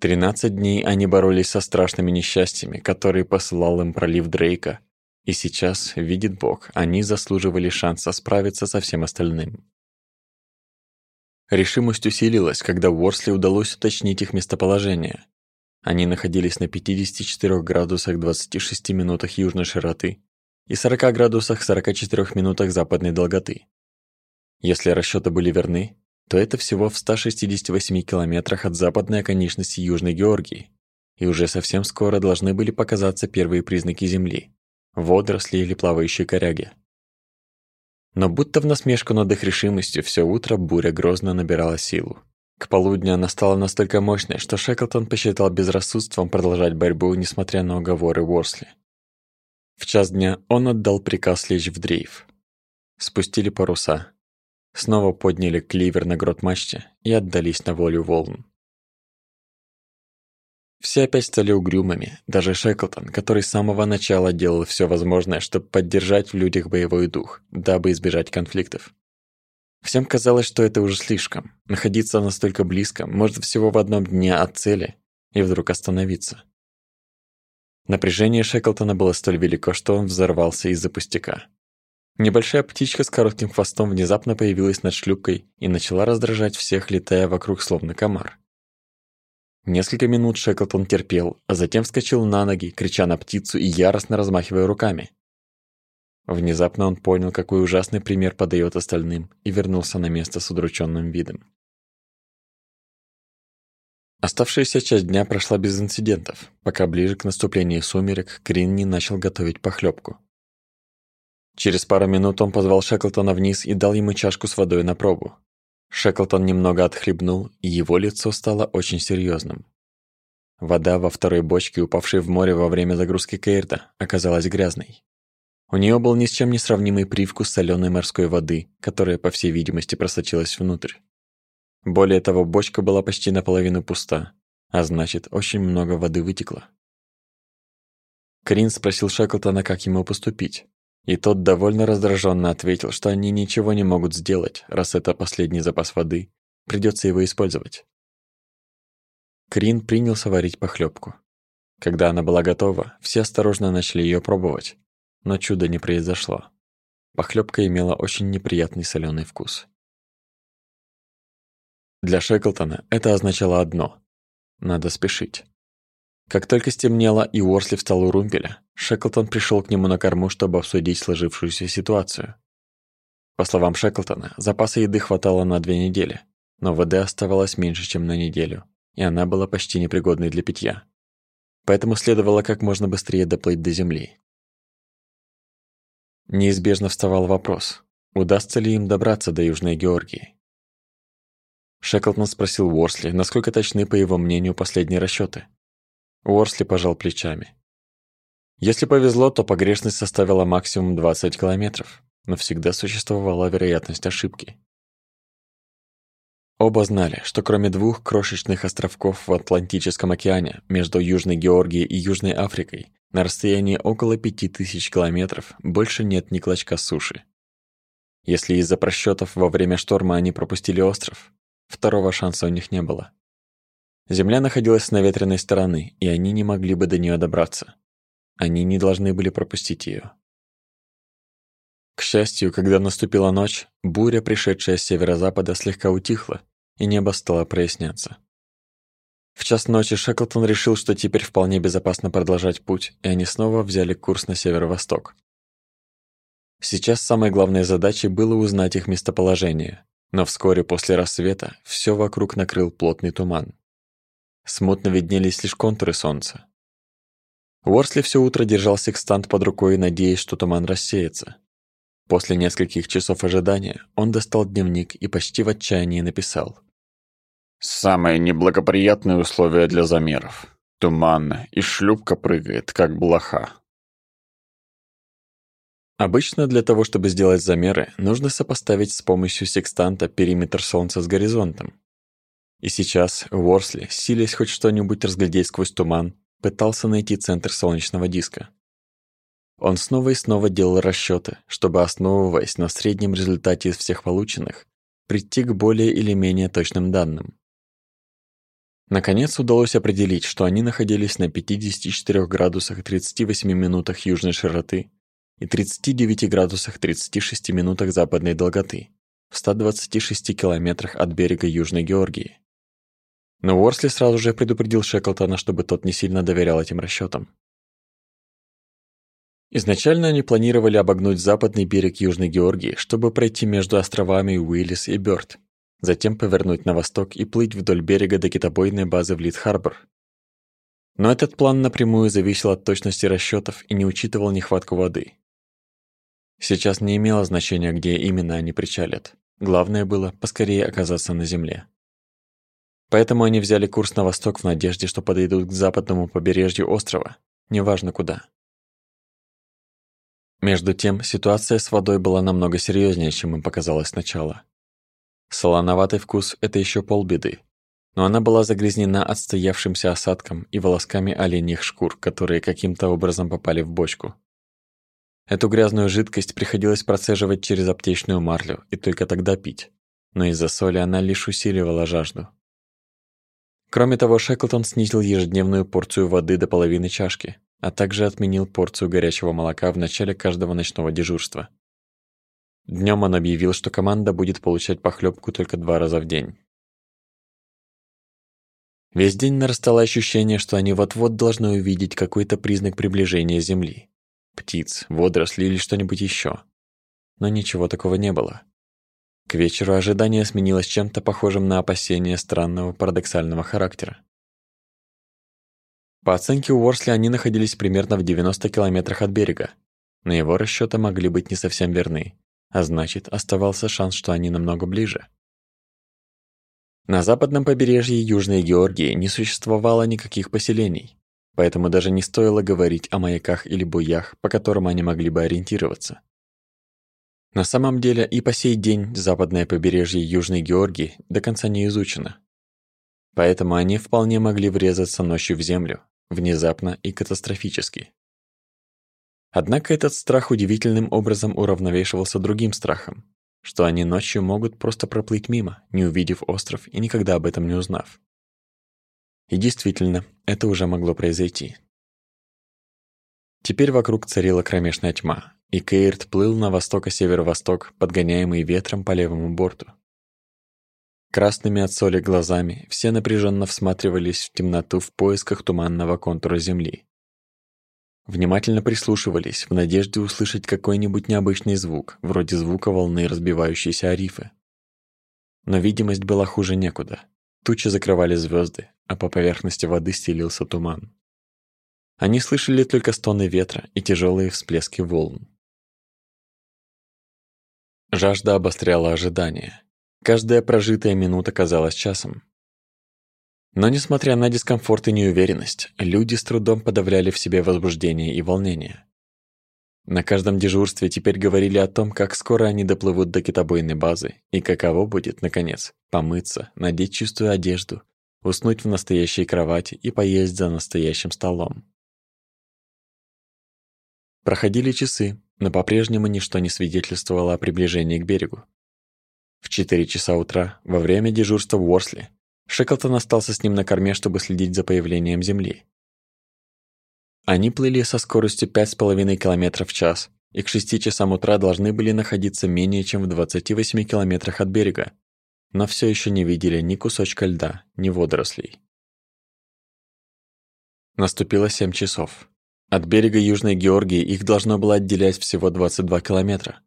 Тринадцать дней они боролись со страшными несчастьями, которые посылал им пролив Дрейка, и сейчас, видит Бог, они заслуживали шанса справиться со всем остальным. Решимость усилилась, когда Уорсли удалось уточнить их местоположение. Они находились на 54 градусах 26 минутах южной широты и 40 градусах 44 минутах западной долготы. Если расчеты были верны, то это всего в 168 километрах от западной оконечности Южной Георгии, и уже совсем скоро должны были показаться первые признаки Земли – водоросли или плавающие коряги. Но будто в насмешку над их решимостью, все утро буря грозно набирала силу. К полудню она стала настолько мощной, что Шеклтон посчитал безрассудством продолжать борьбу, несмотря на уговоры Уорсли. В час дня он отдал приказ лечь в дрейф. Спустили паруса, снова подняли кливер на грот мачте и отдались на волю волн. Все опять стали угрюмыми, даже Шеклтон, который с самого начала делал все возможное, чтобы поддержать в людях боевой дух, дабы избежать конфликтов. Всем казалось, что это уже слишком. Находиться настолько близко, может всего в одном дне от цели, и вдруг остановиться. Напряжение Шеклтона было столь велико, что он взорвался из-за пустяка. Небольшая птичка с коротким хвостом внезапно появилась над шлюпкой и начала раздражать всех, летая вокруг словно комар. Несколько минут Шеклтон терпел, а затем вскочил на ноги, крича на птицу и яростно размахивая руками. Внезапно он понял, какой ужасный пример подает остальным, и вернулся на место с удрученным видом. Оставшаяся часть дня прошла без инцидентов, пока ближе к наступлению сумерек Крин не начал готовить похлебку. Через пару минут он позвал Шеклтона вниз и дал ему чашку с водой на пробу. Шеклтон немного отхлебнул, и его лицо стало очень серьезным. Вода во второй бочке, упавшей в море во время загрузки Кейрта, оказалась грязной. У нее был ни с чем не сравнимый привкус соленой морской воды, которая, по всей видимости, просочилась внутрь. Более того, бочка была почти наполовину пуста, а значит, очень много воды вытекло. Крин спросил Шеклтона, как ему поступить, и тот довольно раздраженно ответил, что они ничего не могут сделать, раз это последний запас воды, придется его использовать. Крин принялся варить похлебку. Когда она была готова, все осторожно начали ее пробовать, но чуда не произошло. Похлебка имела очень неприятный соленый вкус. Для Шеклтона это означало одно – надо спешить. Как только стемнело и Уорсли встал у румпеля, Шеклтон пришел к нему на корму, чтобы обсудить сложившуюся ситуацию. По словам Шеклтона, запаса еды хватало на две недели, но воды оставалось меньше, чем на неделю, и она была почти непригодной для питья. Поэтому следовало как можно быстрее доплыть до земли. Неизбежно вставал вопрос, удастся ли им добраться до Южной Георгии. Шеклтон спросил Уорсли, насколько точны, по его мнению, последние расчеты. Уорсли пожал плечами. Если повезло, то погрешность составила максимум 20 километров, но всегда существовала вероятность ошибки. Оба знали, что кроме двух крошечных островков в Атлантическом океане между Южной Георгией и Южной Африкой на расстоянии около 5000 километров больше нет ни клочка суши. Если из-за просчетов во время шторма они пропустили остров, второго шанса у них не было. Земля находилась с наветренной стороны, и они не могли бы до нее добраться. Они не должны были пропустить ее. К счастью, когда наступила ночь, буря, пришедшая с северо-запада, слегка утихла, и небо стало проясняться. В час ночи Шеклтон решил, что теперь вполне безопасно продолжать путь, и они снова взяли курс на северо-восток. Сейчас самой главной задачей было узнать их местоположение, но вскоре после рассвета все вокруг накрыл плотный туман. Смутно виднелись лишь контуры солнца. Уорсли все утро держал секстант под рукой, надеясь, что туман рассеется. После нескольких часов ожидания он достал дневник и почти в отчаянии написал. «Самые неблагоприятные условия для замеров. Туманно, и шлюпка прыгает, как блоха». Обычно для того, чтобы сделать замеры, нужно сопоставить с помощью секстанта периметр Солнца с горизонтом. И сейчас Уорсли, силясь хоть что-нибудь разглядеть сквозь туман, пытался найти центр солнечного диска. Он снова и снова делал расчеты, чтобы, основываясь на среднем результате из всех полученных, прийти к более или менее точным данным. Наконец удалось определить, что они находились на 54 градусах 38 минутах южной широты и 39 градусах 36 минутах западной долготы, в 126 километрах от берега Южной Георгии. Но Уорсли сразу же предупредил Шеклтона, чтобы тот не сильно доверял этим расчетам. Изначально они планировали обогнуть западный берег Южной Георгии, чтобы пройти между островами Уиллис и Бёрд, затем повернуть на восток и плыть вдоль берега до китобойной базы в Лид-Харбор. Но этот план напрямую зависел от точности расчетов и не учитывал нехватку воды. Сейчас не имело значения, где именно они причалят. Главное было поскорее оказаться на земле. Поэтому они взяли курс на восток в надежде, что подойдут к западному побережью острова, неважно куда. Между тем, ситуация с водой была намного серьезнее, чем им показалось сначала. Солоноватый вкус – это еще полбеды, но она была загрязнена отстоявшимся осадком и волосками оленьих шкур, которые каким-то образом попали в бочку. Эту грязную жидкость приходилось процеживать через аптечную марлю и только тогда пить, но из-за соли она лишь усиливала жажду. Кроме того, Шеклтон снизил ежедневную порцию воды до половины чашки, а также отменил порцию горячего молока в начале каждого ночного дежурства. Днем он объявил, что команда будет получать похлебку только два раза в день. Весь день нарастало ощущение, что они вот-вот должны увидеть какой-то признак приближения Земли. Птиц, водоросли или что-нибудь еще. Но ничего такого не было. К вечеру ожидание сменилось чем-то похожим на опасение странного парадоксального характера. По оценке Уорсли, они находились примерно в 90 километрах от берега, но его расчёты могли быть не совсем верны, а значит, оставался шанс, что они намного ближе. На западном побережье Южной Георгии не существовало никаких поселений, поэтому даже не стоило говорить о маяках или буях, по которым они могли бы ориентироваться. На самом деле и по сей день западное побережье Южной Георгии до конца не изучено. Поэтому они вполне могли врезаться ночью в землю, внезапно и катастрофически. Однако этот страх удивительным образом уравновешивался другим страхом, что они ночью могут просто проплыть мимо, не увидев остров и никогда об этом не узнав. И действительно, это уже могло произойти. Теперь вокруг царила кромешная тьма, и Кейрт плыл на восток и северо-восток, подгоняемый ветром по левому борту. Красными от соли глазами все напряженно всматривались в темноту в поисках туманного контура земли. Внимательно прислушивались в надежде услышать какой-нибудь необычный звук, вроде звука волны разбивающейся о рифы. Но видимость была хуже некуда. Тучи закрывали звезды, а по поверхности воды стелился туман. Они слышали только стоны ветра и тяжелые всплески волн. Жажда обостряла ожидание. Каждая прожитая минута казалась часом. Но несмотря на дискомфорт и неуверенность, люди с трудом подавляли в себе возбуждение и волнение. На каждом дежурстве теперь говорили о том, как скоро они доплывут до китобойной базы и каково будет, наконец, помыться, надеть чистую одежду, уснуть в настоящей кровати и поесть за настоящим столом. Проходили часы, но по-прежнему ничто не свидетельствовало о приближении к берегу. В 4 часа утра, во время дежурства в Уорсли, Шеклтон остался с ним на корме, чтобы следить за появлением Земли. Они плыли со скоростью 5,5 км в час и к 6 часам утра должны были находиться менее чем в 28 километрах от берега, но все еще не видели ни кусочка льда, ни водорослей. Наступило 7 часов. От берега Южной Георгии их должно было отделять всего 22 километра,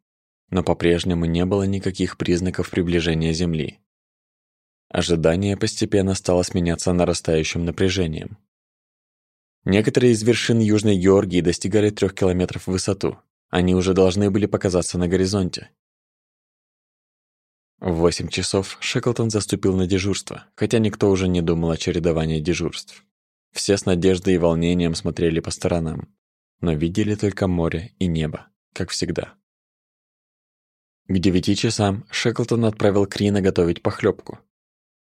но по-прежнему не было никаких признаков приближения Земли. Ожидание постепенно стало сменяться нарастающим напряжением. Некоторые из вершин Южной Георгии достигали трех километров в высоту. Они уже должны были показаться на горизонте. В 8 часов Шеклтон заступил на дежурство, хотя никто уже не думал о чередовании дежурств. Все с надеждой и волнением смотрели по сторонам, но видели только море и небо, как всегда. К девяти часам Шеклтон отправил Крина готовить похлебку.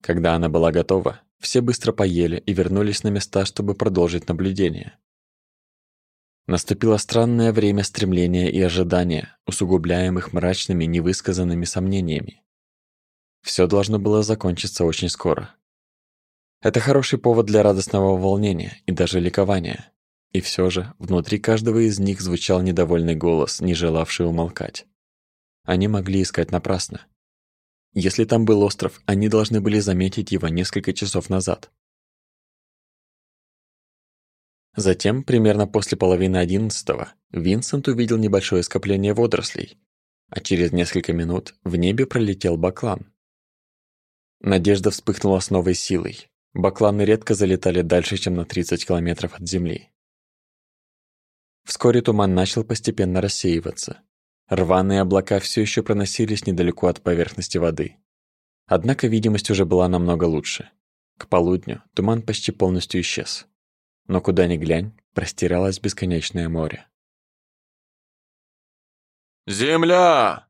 Когда она была готова, все быстро поели и вернулись на места, чтобы продолжить наблюдение. Наступило странное время стремления и ожидания, усугубляемых мрачными невысказанными сомнениями. Все должно было закончиться очень скоро. Это хороший повод для радостного волнения и даже ликования. И все же внутри каждого из них звучал недовольный голос, не желавший умолкать. Они могли искать напрасно. Если там был остров, они должны были заметить его несколько часов назад. Затем, примерно после половины одиннадцатого, Винсент увидел небольшое скопление водорослей, а через несколько минут в небе пролетел баклан. Надежда вспыхнула с новой силой. Бакланы редко залетали дальше, чем на 30 километров от земли. Вскоре туман начал постепенно рассеиваться. Рваные облака все еще проносились недалеко от поверхности воды. Однако видимость уже была намного лучше. К полудню туман почти полностью исчез. Но куда ни глянь, простиралось бесконечное море. «Земля!»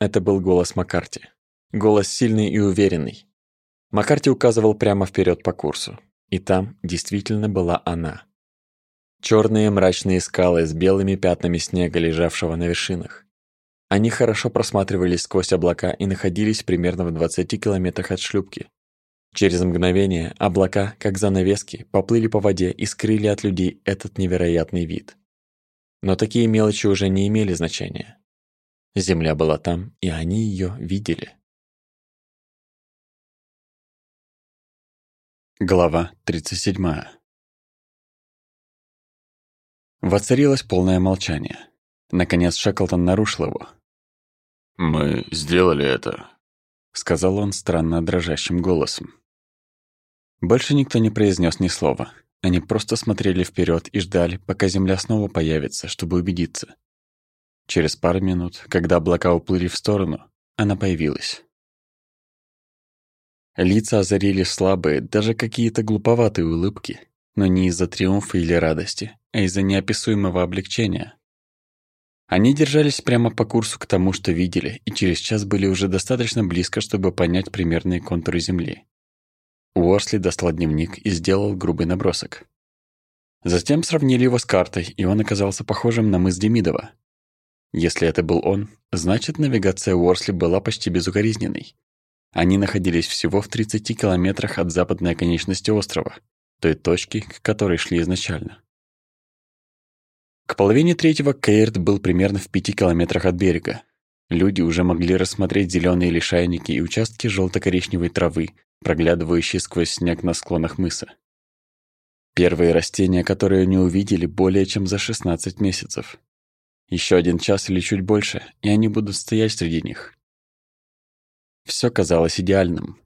Это был голос Маккарти. Голос сильный и уверенный, Маккарти указывал прямо вперед по курсу. И там действительно была она. Черные мрачные скалы с белыми пятнами снега, лежавшего на вершинах. Они хорошо просматривались сквозь облака и находились примерно в 20 километрах от шлюпки. Через мгновение облака, как занавески, поплыли по воде и скрыли от людей этот невероятный вид. Но такие мелочи уже не имели значения. Земля была там, и они ее видели. Глава 37. Воцарилось полное молчание. Наконец Шеклтон нарушил его. «Мы сделали это», — сказал он странно дрожащим голосом. Больше никто не произнес ни слова. Они просто смотрели вперед и ждали, пока земля снова появится, чтобы убедиться. Через пару минут, когда облака уплыли в сторону, она появилась. Лица озарили слабые, даже какие-то глуповатые улыбки, но не из-за триумфа или радости, а из-за неописуемого облегчения. Они держались прямо по курсу к тому, что видели, и через час были уже достаточно близко, чтобы понять примерные контуры Земли. Уорсли достал дневник и сделал грубый набросок. Затем сравнили его с картой, и он оказался похожим на мыс Демидова. Если это был он, значит, навигация Уорсли была почти безукоризненной. Они находились всего в 30 километрах от западной оконечности острова, той точки, к которой шли изначально. К половине третьего Кейрт был примерно в пяти километрах от берега. Люди уже могли рассмотреть зеленые лишайники и участки желто коричневой травы, проглядывающие сквозь снег на склонах мыса. Первые растения, которые они увидели более чем за 16 месяцев. Еще один час или чуть больше, и они будут стоять среди них. Все казалось идеальным.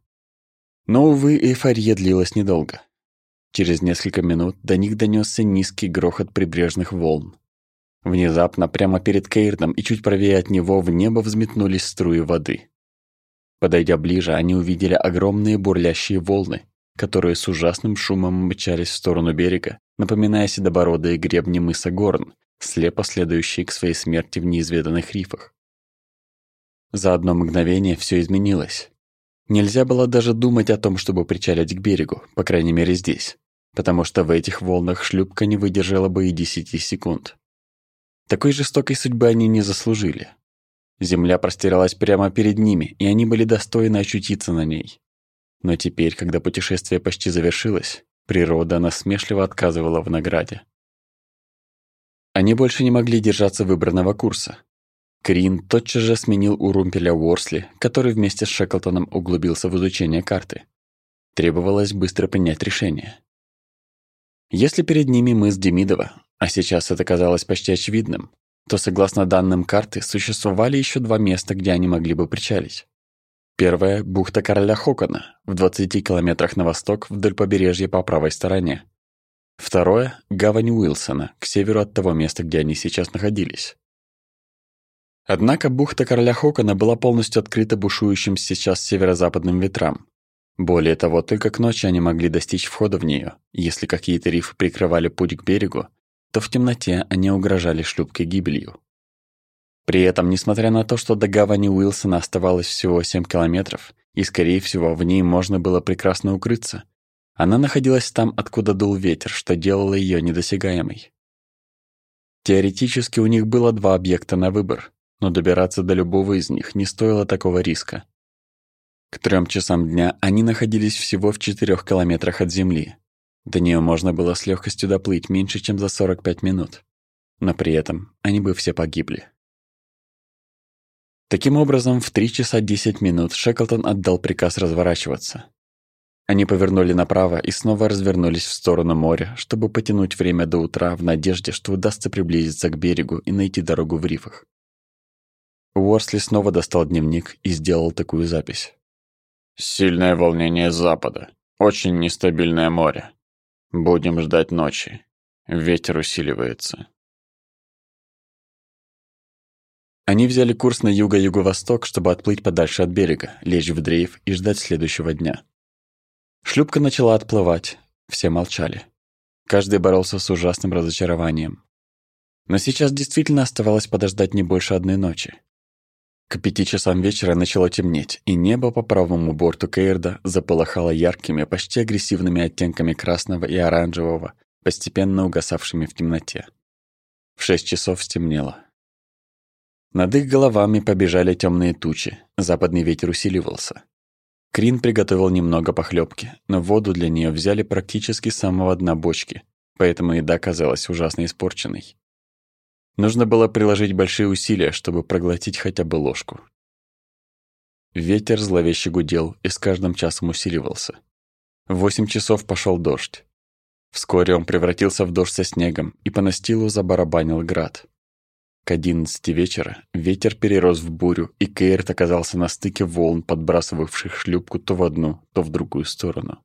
Но, увы, эйфория длилась недолго. Через несколько минут до них донесся низкий грохот прибрежных волн. Внезапно, прямо перед Кейрдом и чуть правее от него, в небо взметнулись струи воды. Подойдя ближе, они увидели огромные бурлящие волны, которые с ужасным шумом мчались в сторону берега, напоминая седобородые гребни мыса Горн, слепо следующие к своей смерти в неизведанных рифах. За одно мгновение все изменилось. Нельзя было даже думать о том, чтобы причалить к берегу, по крайней мере здесь потому что в этих волнах шлюпка не выдержала бы и десяти секунд. Такой жестокой судьбы они не заслужили. Земля простиралась прямо перед ними, и они были достойны очутиться на ней. Но теперь, когда путешествие почти завершилось, природа насмешливо отказывала в награде. Они больше не могли держаться выбранного курса. Крин тотчас же сменил у румпеля Уорсли, который вместе с Шеклтоном углубился в изучение карты. Требовалось быстро принять решение. Если перед ними мыс Демидова, а сейчас это казалось почти очевидным, то, согласно данным карты, существовали еще два места, где они могли бы причалить. Первое – бухта Короля Хокона, в 20 километрах на восток вдоль побережья по правой стороне. Второе – гавань Уилсона, к северу от того места, где они сейчас находились. Однако бухта Короля Хокона была полностью открыта бушующим сейчас северо-западным ветрам, более того, только к ночи они могли достичь входа в нее. Если какие-то рифы прикрывали путь к берегу, то в темноте они угрожали шлюпке гибелью. При этом, несмотря на то, что до гавани Уилсона оставалось всего 7 километров, и, скорее всего, в ней можно было прекрасно укрыться, она находилась там, откуда дул ветер, что делало ее недосягаемой. Теоретически у них было два объекта на выбор, но добираться до любого из них не стоило такого риска. К трем часам дня они находились всего в четырех километрах от земли. До нее можно было с легкостью доплыть меньше, чем за 45 минут. Но при этом они бы все погибли. Таким образом, в 3 часа 10 минут Шеклтон отдал приказ разворачиваться. Они повернули направо и снова развернулись в сторону моря, чтобы потянуть время до утра в надежде, что удастся приблизиться к берегу и найти дорогу в рифах. Уорсли снова достал дневник и сделал такую запись. Сильное волнение запада. Очень нестабильное море. Будем ждать ночи. Ветер усиливается. Они взяли курс на юго-юго-восток, чтобы отплыть подальше от берега, лечь в дрейф и ждать следующего дня. Шлюпка начала отплывать. Все молчали. Каждый боролся с ужасным разочарованием. Но сейчас действительно оставалось подождать не больше одной ночи. К пяти часам вечера начало темнеть, и небо по правому борту Кейрда заполыхало яркими, почти агрессивными оттенками красного и оранжевого, постепенно угасавшими в темноте. В шесть часов стемнело. Над их головами побежали темные тучи, западный ветер усиливался. Крин приготовил немного похлебки, но воду для нее взяли практически с самого дна бочки, поэтому еда казалась ужасно испорченной. Нужно было приложить большие усилия, чтобы проглотить хотя бы ложку. Ветер зловеще гудел и с каждым часом усиливался. В восемь часов пошел дождь. Вскоре он превратился в дождь со снегом, и по настилу забарабанил град. К одиннадцати вечера ветер перерос в бурю, и Кейрт оказался на стыке волн, подбрасывавших шлюпку то в одну, то в другую сторону.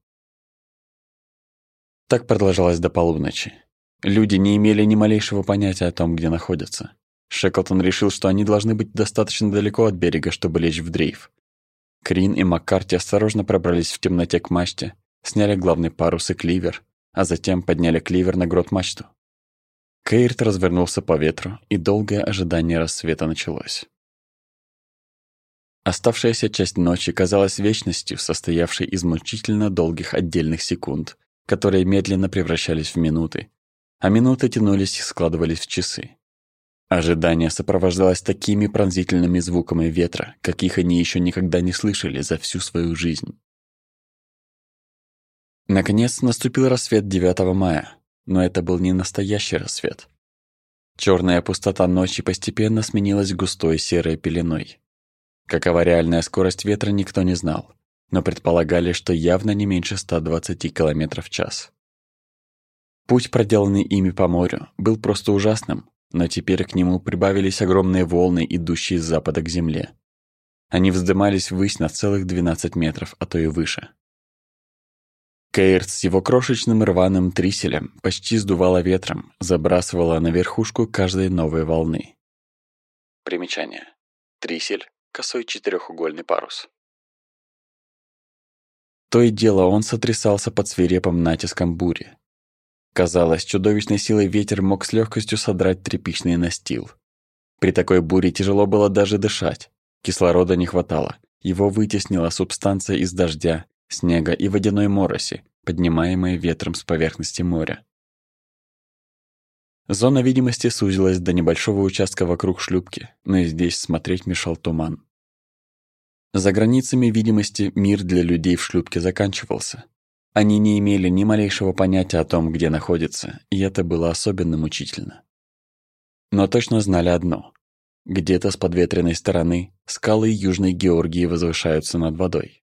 Так продолжалось до полуночи. Люди не имели ни малейшего понятия о том, где находятся. Шеклтон решил, что они должны быть достаточно далеко от берега, чтобы лечь в дрейф. Крин и Маккарти осторожно пробрались в темноте к мачте, сняли главный парус и кливер, а затем подняли кливер на грот-мачту. Кейрт развернулся по ветру, и долгое ожидание рассвета началось. Оставшаяся часть ночи казалась вечностью, состоявшей из мучительно долгих отдельных секунд, которые медленно превращались в минуты, а минуты тянулись и складывались в часы. Ожидание сопровождалось такими пронзительными звуками ветра, каких они еще никогда не слышали за всю свою жизнь. Наконец наступил рассвет 9 мая, но это был не настоящий рассвет. Черная пустота ночи постепенно сменилась густой серой пеленой. Какова реальная скорость ветра, никто не знал, но предполагали, что явно не меньше 120 км в час. Путь, проделанный ими по морю, был просто ужасным, но теперь к нему прибавились огромные волны, идущие с запада к земле. Они вздымались ввысь на целых 12 метров, а то и выше. Кейрт с его крошечным рваным триселем почти сдувало ветром, забрасывала на верхушку каждой новой волны. Примечание. Трисель – косой четырехугольный парус. То и дело он сотрясался под свирепым натиском бури, Казалось, чудовищной силой ветер мог с легкостью содрать тряпичный настил. При такой буре тяжело было даже дышать. Кислорода не хватало. Его вытеснила субстанция из дождя, снега и водяной мороси, поднимаемая ветром с поверхности моря. Зона видимости сузилась до небольшого участка вокруг шлюпки, но и здесь смотреть мешал туман. За границами видимости мир для людей в шлюпке заканчивался. Они не имели ни малейшего понятия о том, где находятся, и это было особенно мучительно. Но точно знали одно. Где-то с подветренной стороны скалы Южной Георгии возвышаются над водой.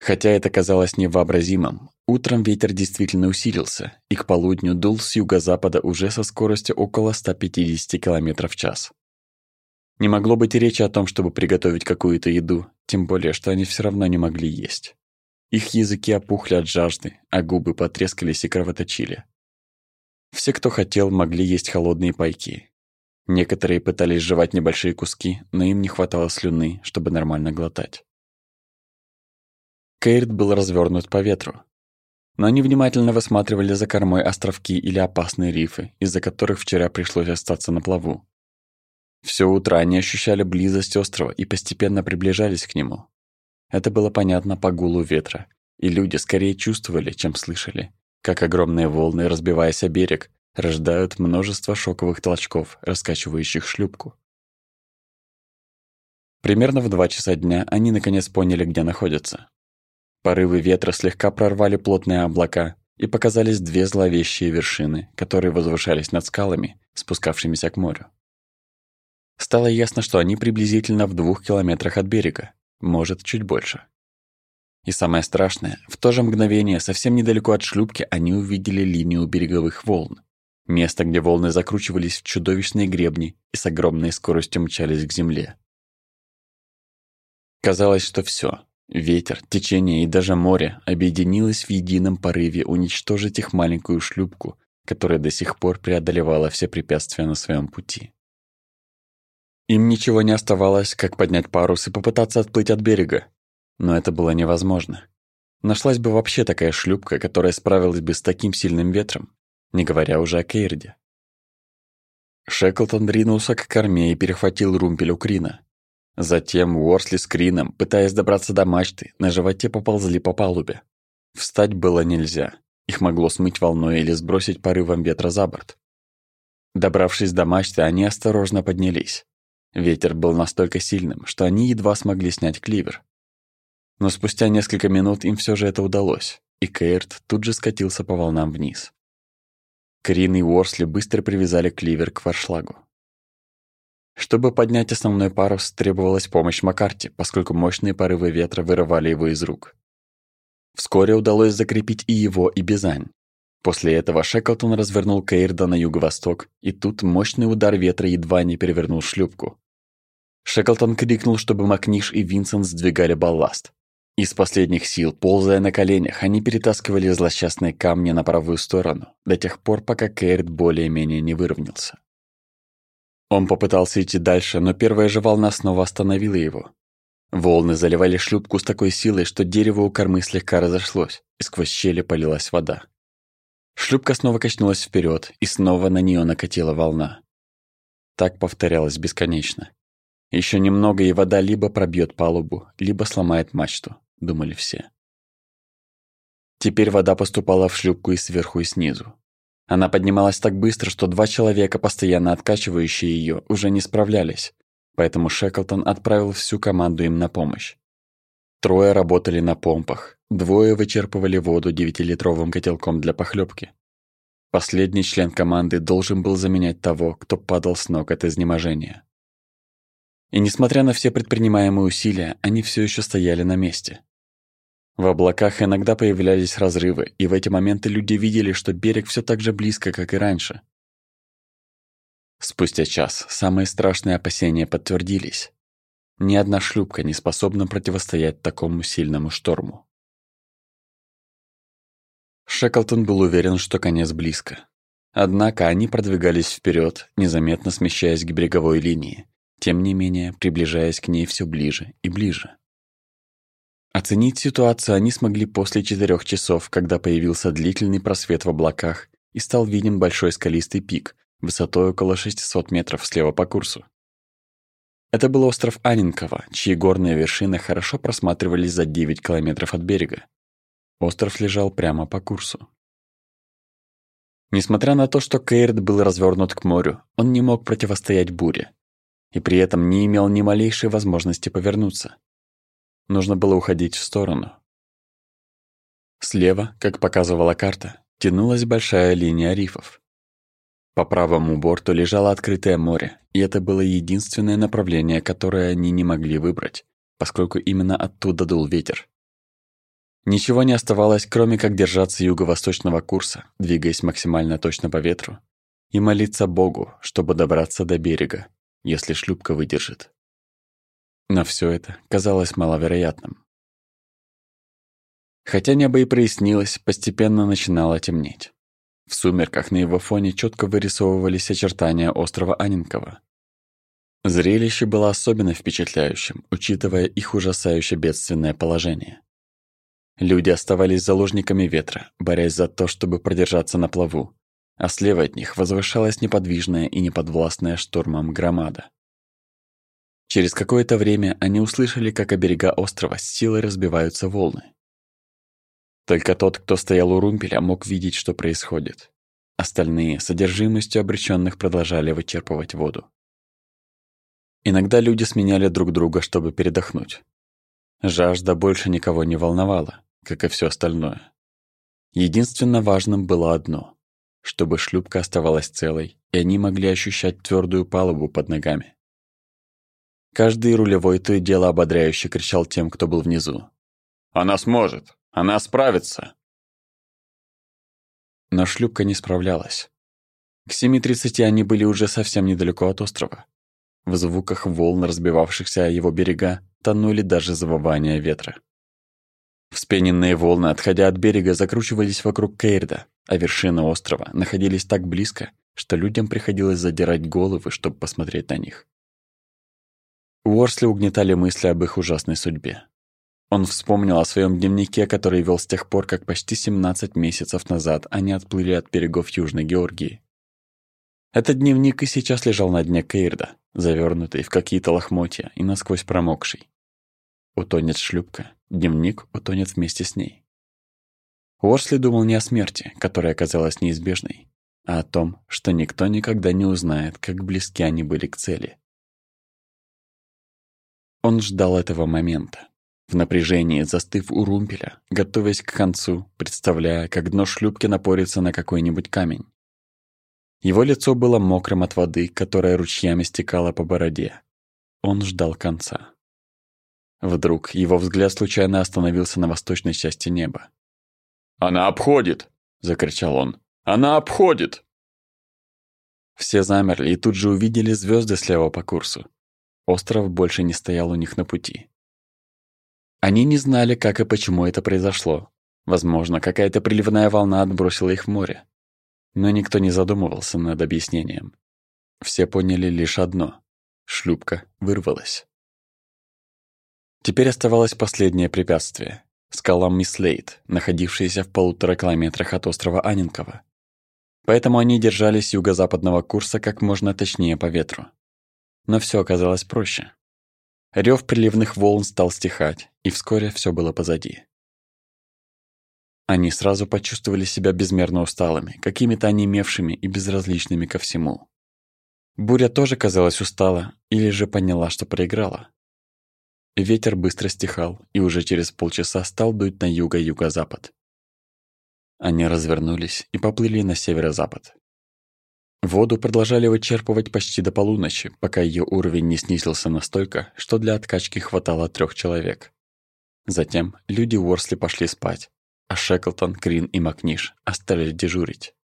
Хотя это казалось невообразимым, утром ветер действительно усилился, и к полудню дул с юго-запада уже со скоростью около 150 км в час. Не могло быть и речи о том, чтобы приготовить какую-то еду, тем более, что они все равно не могли есть. Их языки опухли от жажды, а губы потрескались и кровоточили. Все, кто хотел, могли есть холодные пайки. Некоторые пытались жевать небольшие куски, но им не хватало слюны, чтобы нормально глотать. Кейрт был развернут по ветру. Но они внимательно высматривали за кормой островки или опасные рифы, из-за которых вчера пришлось остаться на плаву. Все утро они ощущали близость острова и постепенно приближались к нему. Это было понятно по гулу ветра, и люди скорее чувствовали, чем слышали, как огромные волны, разбиваясь о берег, рождают множество шоковых толчков, раскачивающих шлюпку. Примерно в два часа дня они наконец поняли, где находятся. Порывы ветра слегка прорвали плотные облака, и показались две зловещие вершины, которые возвышались над скалами, спускавшимися к морю. Стало ясно, что они приблизительно в двух километрах от берега, может, чуть больше. И самое страшное, в то же мгновение, совсем недалеко от шлюпки, они увидели линию береговых волн. Место, где волны закручивались в чудовищные гребни и с огромной скоростью мчались к земле. Казалось, что все ветер, течение и даже море объединилось в едином порыве уничтожить их маленькую шлюпку, которая до сих пор преодолевала все препятствия на своем пути. Им ничего не оставалось, как поднять парус и попытаться отплыть от берега. Но это было невозможно. Нашлась бы вообще такая шлюпка, которая справилась бы с таким сильным ветром, не говоря уже о Кейрде. Шеклтон ринулся к корме и перехватил румпель у Крина. Затем Уорсли с Крином, пытаясь добраться до мачты, на животе поползли по палубе. Встать было нельзя. Их могло смыть волной или сбросить порывом ветра за борт. Добравшись до мачты, они осторожно поднялись. Ветер был настолько сильным, что они едва смогли снять кливер. Но спустя несколько минут им все же это удалось, и Кейрт тут же скатился по волнам вниз. Крин и Уорсли быстро привязали кливер к форшлагу. Чтобы поднять основной парус, требовалась помощь Маккарти, поскольку мощные порывы ветра вырывали его из рук. Вскоре удалось закрепить и его, и Бизань. После этого Шеклтон развернул Кейрда на юго-восток, и тут мощный удар ветра едва не перевернул шлюпку. Шеклтон крикнул, чтобы Макниш и Винсент сдвигали балласт. Из последних сил, ползая на коленях, они перетаскивали злосчастные камни на правую сторону, до тех пор, пока Кейрд более-менее не выровнялся. Он попытался идти дальше, но первая же волна снова остановила его. Волны заливали шлюпку с такой силой, что дерево у кормы слегка разошлось, и сквозь щели полилась вода. Шлюпка снова качнулась вперед, и снова на нее накатила волна. Так повторялось бесконечно. Еще немного, и вода либо пробьет палубу, либо сломает мачту, думали все. Теперь вода поступала в шлюпку и сверху, и снизу. Она поднималась так быстро, что два человека, постоянно откачивающие ее, уже не справлялись, поэтому Шеклтон отправил всю команду им на помощь. Трое работали на помпах, двое вычерпывали воду девятилитровым котелком для похлебки. Последний член команды должен был заменять того, кто падал с ног от изнеможения. И несмотря на все предпринимаемые усилия, они все еще стояли на месте. В облаках иногда появлялись разрывы, и в эти моменты люди видели, что берег все так же близко, как и раньше. Спустя час самые страшные опасения подтвердились. Ни одна шлюпка не способна противостоять такому сильному шторму. Шеклтон был уверен, что конец близко. Однако они продвигались вперед, незаметно смещаясь к береговой линии, тем не менее приближаясь к ней все ближе и ближе. Оценить ситуацию они смогли после четырех часов, когда появился длительный просвет в облаках и стал виден большой скалистый пик, высотой около 600 метров слева по курсу. Это был остров Анинково, чьи горные вершины хорошо просматривались за 9 километров от берега. Остров лежал прямо по курсу. Несмотря на то, что Кейрт был развернут к морю, он не мог противостоять буре. И при этом не имел ни малейшей возможности повернуться. Нужно было уходить в сторону. Слева, как показывала карта, тянулась большая линия рифов. По правому борту лежало открытое море, и это было единственное направление, которое они не могли выбрать, поскольку именно оттуда дул ветер. Ничего не оставалось, кроме как держаться юго-восточного курса, двигаясь максимально точно по ветру, и молиться Богу, чтобы добраться до берега, если шлюпка выдержит. Но все это казалось маловероятным. Хотя небо и прояснилось, постепенно начинало темнеть. В сумерках на его фоне четко вырисовывались очертания острова Анинкова. Зрелище было особенно впечатляющим, учитывая их ужасающе бедственное положение. Люди оставались заложниками ветра, борясь за то, чтобы продержаться на плаву, а слева от них возвышалась неподвижная и неподвластная штормом громада. Через какое-то время они услышали, как о берега острова с силой разбиваются волны. Только тот, кто стоял у румпеля, мог видеть, что происходит. Остальные с одержимостью обречённых продолжали вычерпывать воду. Иногда люди сменяли друг друга, чтобы передохнуть. Жажда больше никого не волновала, как и всё остальное. Единственно важным было одно — чтобы шлюпка оставалась целой, и они могли ощущать твёрдую палубу под ногами. Каждый рулевой то и дело ободряюще кричал тем, кто был внизу. «Она сможет! Она справится!» Но шлюпка не справлялась. К 7.30 они были уже совсем недалеко от острова. В звуках волн, разбивавшихся о его берега, тонули даже завывания ветра. Вспененные волны, отходя от берега, закручивались вокруг Кейрда, а вершины острова находились так близко, что людям приходилось задирать головы, чтобы посмотреть на них. Уорсли угнетали мысли об их ужасной судьбе. Он вспомнил о своем дневнике, который вел с тех пор, как почти 17 месяцев назад они отплыли от берегов Южной Георгии. Этот дневник и сейчас лежал на дне Кейрда, завернутый в какие-то лохмотья и насквозь промокший. Утонет шлюпка, дневник утонет вместе с ней. Уорсли думал не о смерти, которая оказалась неизбежной, а о том, что никто никогда не узнает, как близки они были к цели. Он ждал этого момента. В напряжении, застыв у румпеля, готовясь к концу, представляя, как дно шлюпки напорится на какой-нибудь камень. Его лицо было мокрым от воды, которая ручьями стекала по бороде. Он ждал конца. Вдруг его взгляд случайно остановился на восточной части неба. «Она обходит!» — закричал он. «Она обходит!» Все замерли и тут же увидели звезды слева по курсу. Остров больше не стоял у них на пути. Они не знали, как и почему это произошло. Возможно, какая-то приливная волна отбросила их в море. Но никто не задумывался над объяснением. Все поняли лишь одно — шлюпка вырвалась. Теперь оставалось последнее препятствие – скала Мисслейд, находившаяся в полутора километрах от острова Анинкова. Поэтому они держались юго-западного курса как можно точнее по ветру. Но все оказалось проще. Рев приливных волн стал стихать, и вскоре все было позади. Они сразу почувствовали себя безмерно усталыми, какими-то онемевшими и безразличными ко всему. Буря тоже казалась устала или же поняла, что проиграла. Ветер быстро стихал и уже через полчаса стал дуть на юго-юго-запад. Они развернулись и поплыли на северо-запад. Воду продолжали вычерпывать почти до полуночи, пока ее уровень не снизился настолько, что для откачки хватало трех человек. Затем люди Уорсли пошли спать, а Шеклтон, Крин и Макниш остались дежурить.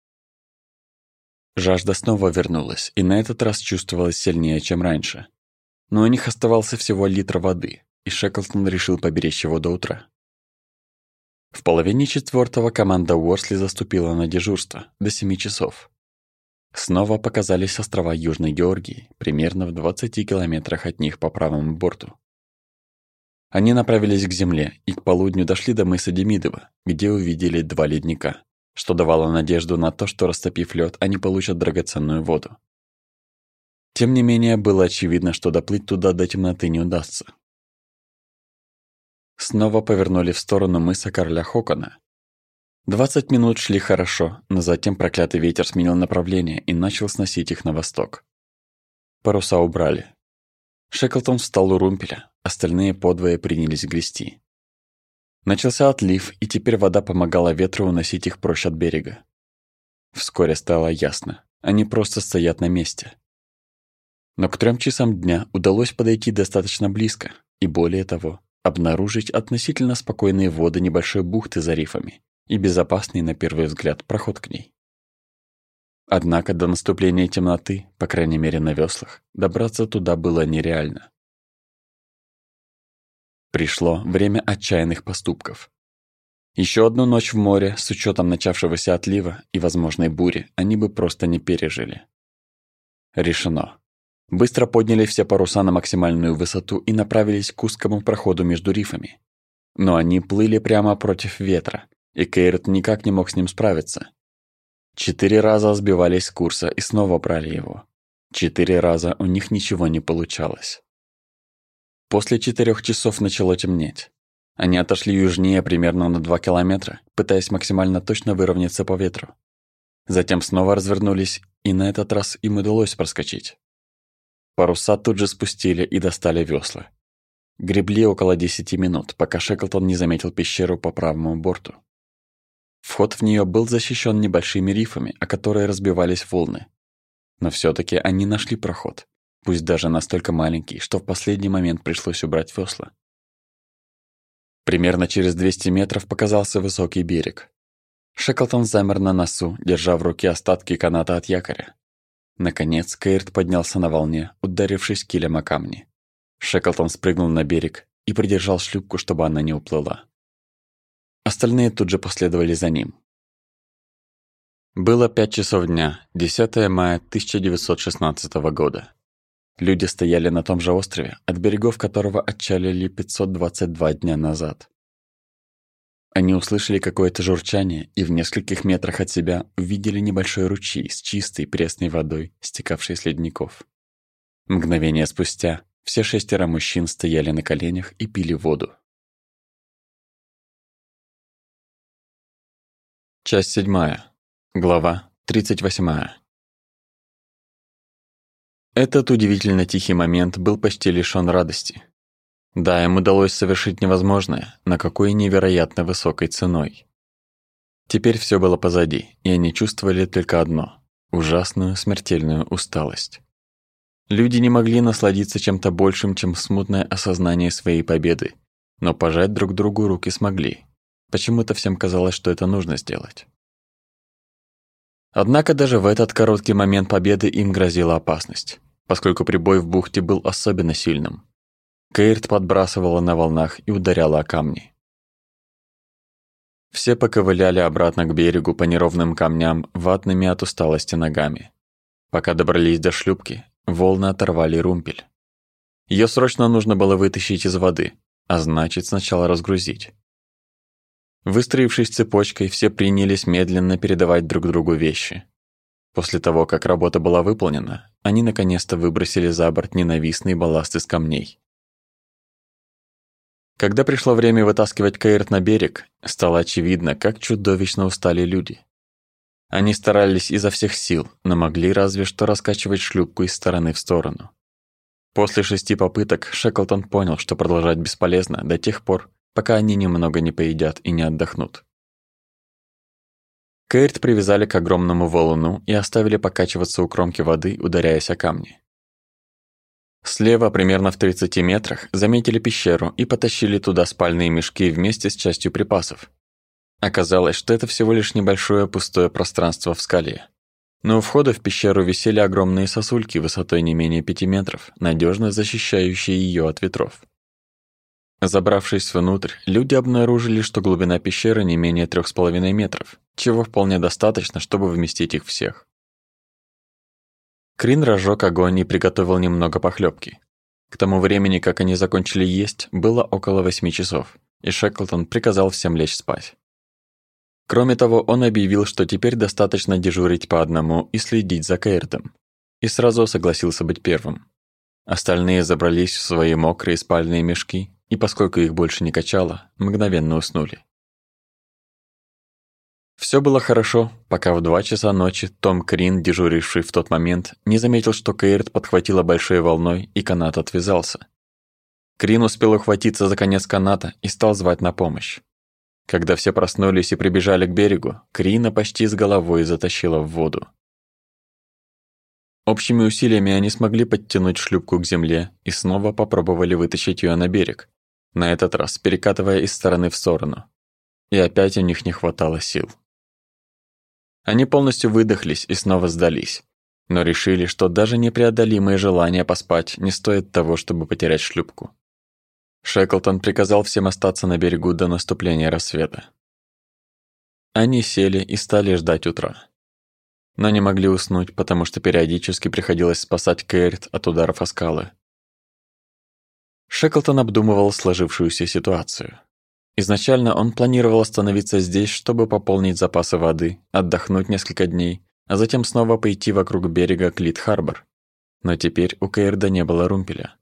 Жажда снова вернулась, и на этот раз чувствовалась сильнее, чем раньше. Но у них оставался всего литр воды, и Шеклтон решил поберечь его до утра. В половине четвертого команда Уорсли заступила на дежурство до семи часов. Снова показались острова Южной Георгии, примерно в 20 километрах от них по правому борту. Они направились к земле и к полудню дошли до мыса Демидова, где увидели два ледника, что давало надежду на то, что растопив лед, они получат драгоценную воду. Тем не менее, было очевидно, что доплыть туда до темноты не удастся. Снова повернули в сторону мыса Короля Хокона. Двадцать минут шли хорошо, но затем проклятый ветер сменил направление и начал сносить их на восток. Паруса убрали. Шеклтон встал у румпеля, остальные подвое принялись грести. Начался отлив, и теперь вода помогала ветру уносить их прочь от берега. Вскоре стало ясно, они просто стоят на месте. Но к трем часам дня удалось подойти достаточно близко, и более того, обнаружить относительно спокойные воды небольшой бухты за рифами и безопасный, на первый взгляд, проход к ней. Однако до наступления темноты, по крайней мере на веслах, добраться туда было нереально. Пришло время отчаянных поступков. Еще одну ночь в море, с учетом начавшегося отлива и возможной бури, они бы просто не пережили. Решено. Быстро подняли все паруса на максимальную высоту и направились к узкому проходу между рифами. Но они плыли прямо против ветра, и Кейрт никак не мог с ним справиться. Четыре раза сбивались с курса и снова брали его. Четыре раза у них ничего не получалось. После четырех часов начало темнеть. Они отошли южнее примерно на два километра, пытаясь максимально точно выровняться по ветру. Затем снова развернулись, и на этот раз им удалось проскочить. Паруса тут же спустили и достали весла. Гребли около десяти минут, пока Шеклтон не заметил пещеру по правому борту. Вход в нее был защищен небольшими рифами, о которые разбивались волны. Но все таки они нашли проход, пусть даже настолько маленький, что в последний момент пришлось убрать весла. Примерно через 200 метров показался высокий берег. Шеклтон замер на носу, держа в руке остатки каната от якоря. Наконец Кейрт поднялся на волне, ударившись килем о камни. Шеклтон спрыгнул на берег и придержал шлюпку, чтобы она не уплыла. Остальные тут же последовали за ним. Было пять часов дня, 10 мая 1916 года. Люди стояли на том же острове, от берегов которого отчалили 522 дня назад. Они услышали какое-то журчание и в нескольких метрах от себя увидели небольшой ручей с чистой пресной водой, стекавшей с ледников. Мгновение спустя все шестеро мужчин стояли на коленях и пили воду. Часть седьмая. Глава тридцать восьмая. Этот удивительно тихий момент был почти лишён радости. Да, им удалось совершить невозможное, на какой невероятно высокой ценой. Теперь все было позади, и они чувствовали только одно – ужасную смертельную усталость. Люди не могли насладиться чем-то большим, чем смутное осознание своей победы, но пожать друг другу руки смогли. Почему-то всем казалось, что это нужно сделать. Однако даже в этот короткий момент победы им грозила опасность, поскольку прибой в бухте был особенно сильным. Кейрт подбрасывала на волнах и ударяла о камни. Все поковыляли обратно к берегу по неровным камням, ватными от усталости ногами. Пока добрались до шлюпки, волны оторвали румпель. Ее срочно нужно было вытащить из воды, а значит сначала разгрузить. Выстроившись цепочкой, все принялись медленно передавать друг другу вещи. После того, как работа была выполнена, они наконец-то выбросили за борт ненавистный балласт из камней. Когда пришло время вытаскивать Каирт на берег, стало очевидно, как чудовищно устали люди. Они старались изо всех сил, но могли разве что раскачивать шлюпку из стороны в сторону. После шести попыток Шеклтон понял, что продолжать бесполезно до тех пор, пока они немного не поедят и не отдохнут. Кейрт привязали к огромному валуну и оставили покачиваться у кромки воды, ударяясь о камни. Слева, примерно в 30 метрах, заметили пещеру и потащили туда спальные мешки вместе с частью припасов. Оказалось, что это всего лишь небольшое пустое пространство в скале. Но у входа в пещеру висели огромные сосульки высотой не менее 5 метров, надежно защищающие ее от ветров. Забравшись внутрь, люди обнаружили, что глубина пещеры не менее трех с половиной метров, чего вполне достаточно, чтобы вместить их всех. Крин разжег огонь и приготовил немного похлебки. К тому времени, как они закончили есть, было около восьми часов, и Шеклтон приказал всем лечь спать. Кроме того, он объявил, что теперь достаточно дежурить по одному и следить за Кейртом, и сразу согласился быть первым. Остальные забрались в свои мокрые спальные мешки и, поскольку их больше не качало, мгновенно уснули. Все было хорошо, пока в два часа ночи Том Крин, дежуривший в тот момент, не заметил, что Кейрт подхватила большой волной и канат отвязался. Крин успел ухватиться за конец каната и стал звать на помощь. Когда все проснулись и прибежали к берегу, Крина почти с головой затащила в воду. Общими усилиями они смогли подтянуть шлюпку к земле и снова попробовали вытащить ее на берег, на этот раз перекатывая из стороны в сторону. И опять у них не хватало сил. Они полностью выдохлись и снова сдались, но решили, что даже непреодолимое желание поспать не стоит того, чтобы потерять шлюпку. Шеклтон приказал всем остаться на берегу до наступления рассвета. Они сели и стали ждать утра. Но не могли уснуть, потому что периодически приходилось спасать Кэррит от ударов о скалы. Шеклтон обдумывал сложившуюся ситуацию. Изначально он планировал остановиться здесь, чтобы пополнить запасы воды, отдохнуть несколько дней, а затем снова пойти вокруг берега Клит-Харбор. Но теперь у Кейрда не было румпеля.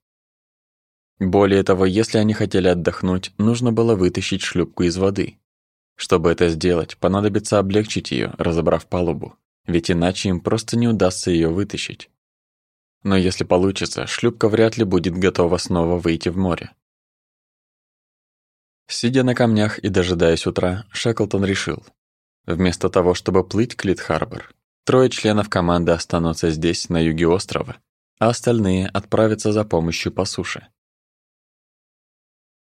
Более того, если они хотели отдохнуть, нужно было вытащить шлюпку из воды. Чтобы это сделать, понадобится облегчить ее, разобрав палубу, ведь иначе им просто не удастся ее вытащить. Но если получится, шлюпка вряд ли будет готова снова выйти в море. Сидя на камнях и дожидаясь утра, Шеклтон решил. Вместо того, чтобы плыть к Лит-Харбор, трое членов команды останутся здесь, на юге острова, а остальные отправятся за помощью по суше.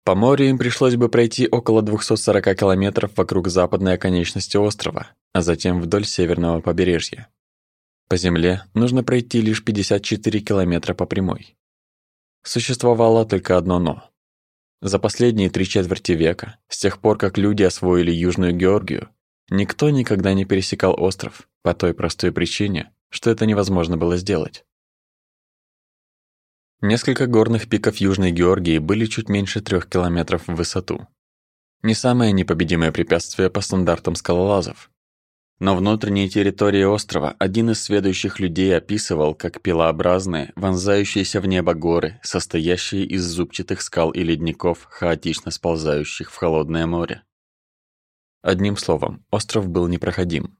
По морю им пришлось бы пройти около 240 километров вокруг западной оконечности острова, а затем вдоль северного побережья. По земле нужно пройти лишь 54 километра по прямой. Существовало только одно «но». За последние три четверти века, с тех пор, как люди освоили Южную Георгию, никто никогда не пересекал остров по той простой причине, что это невозможно было сделать. Несколько горных пиков Южной Георгии были чуть меньше трех километров в высоту. Не самое непобедимое препятствие по стандартам скалолазов. Но внутренние территории острова один из следующих людей описывал как пилообразные, вонзающиеся в небо горы, состоящие из зубчатых скал и ледников, хаотично сползающих в холодное море. Одним словом, остров был непроходим.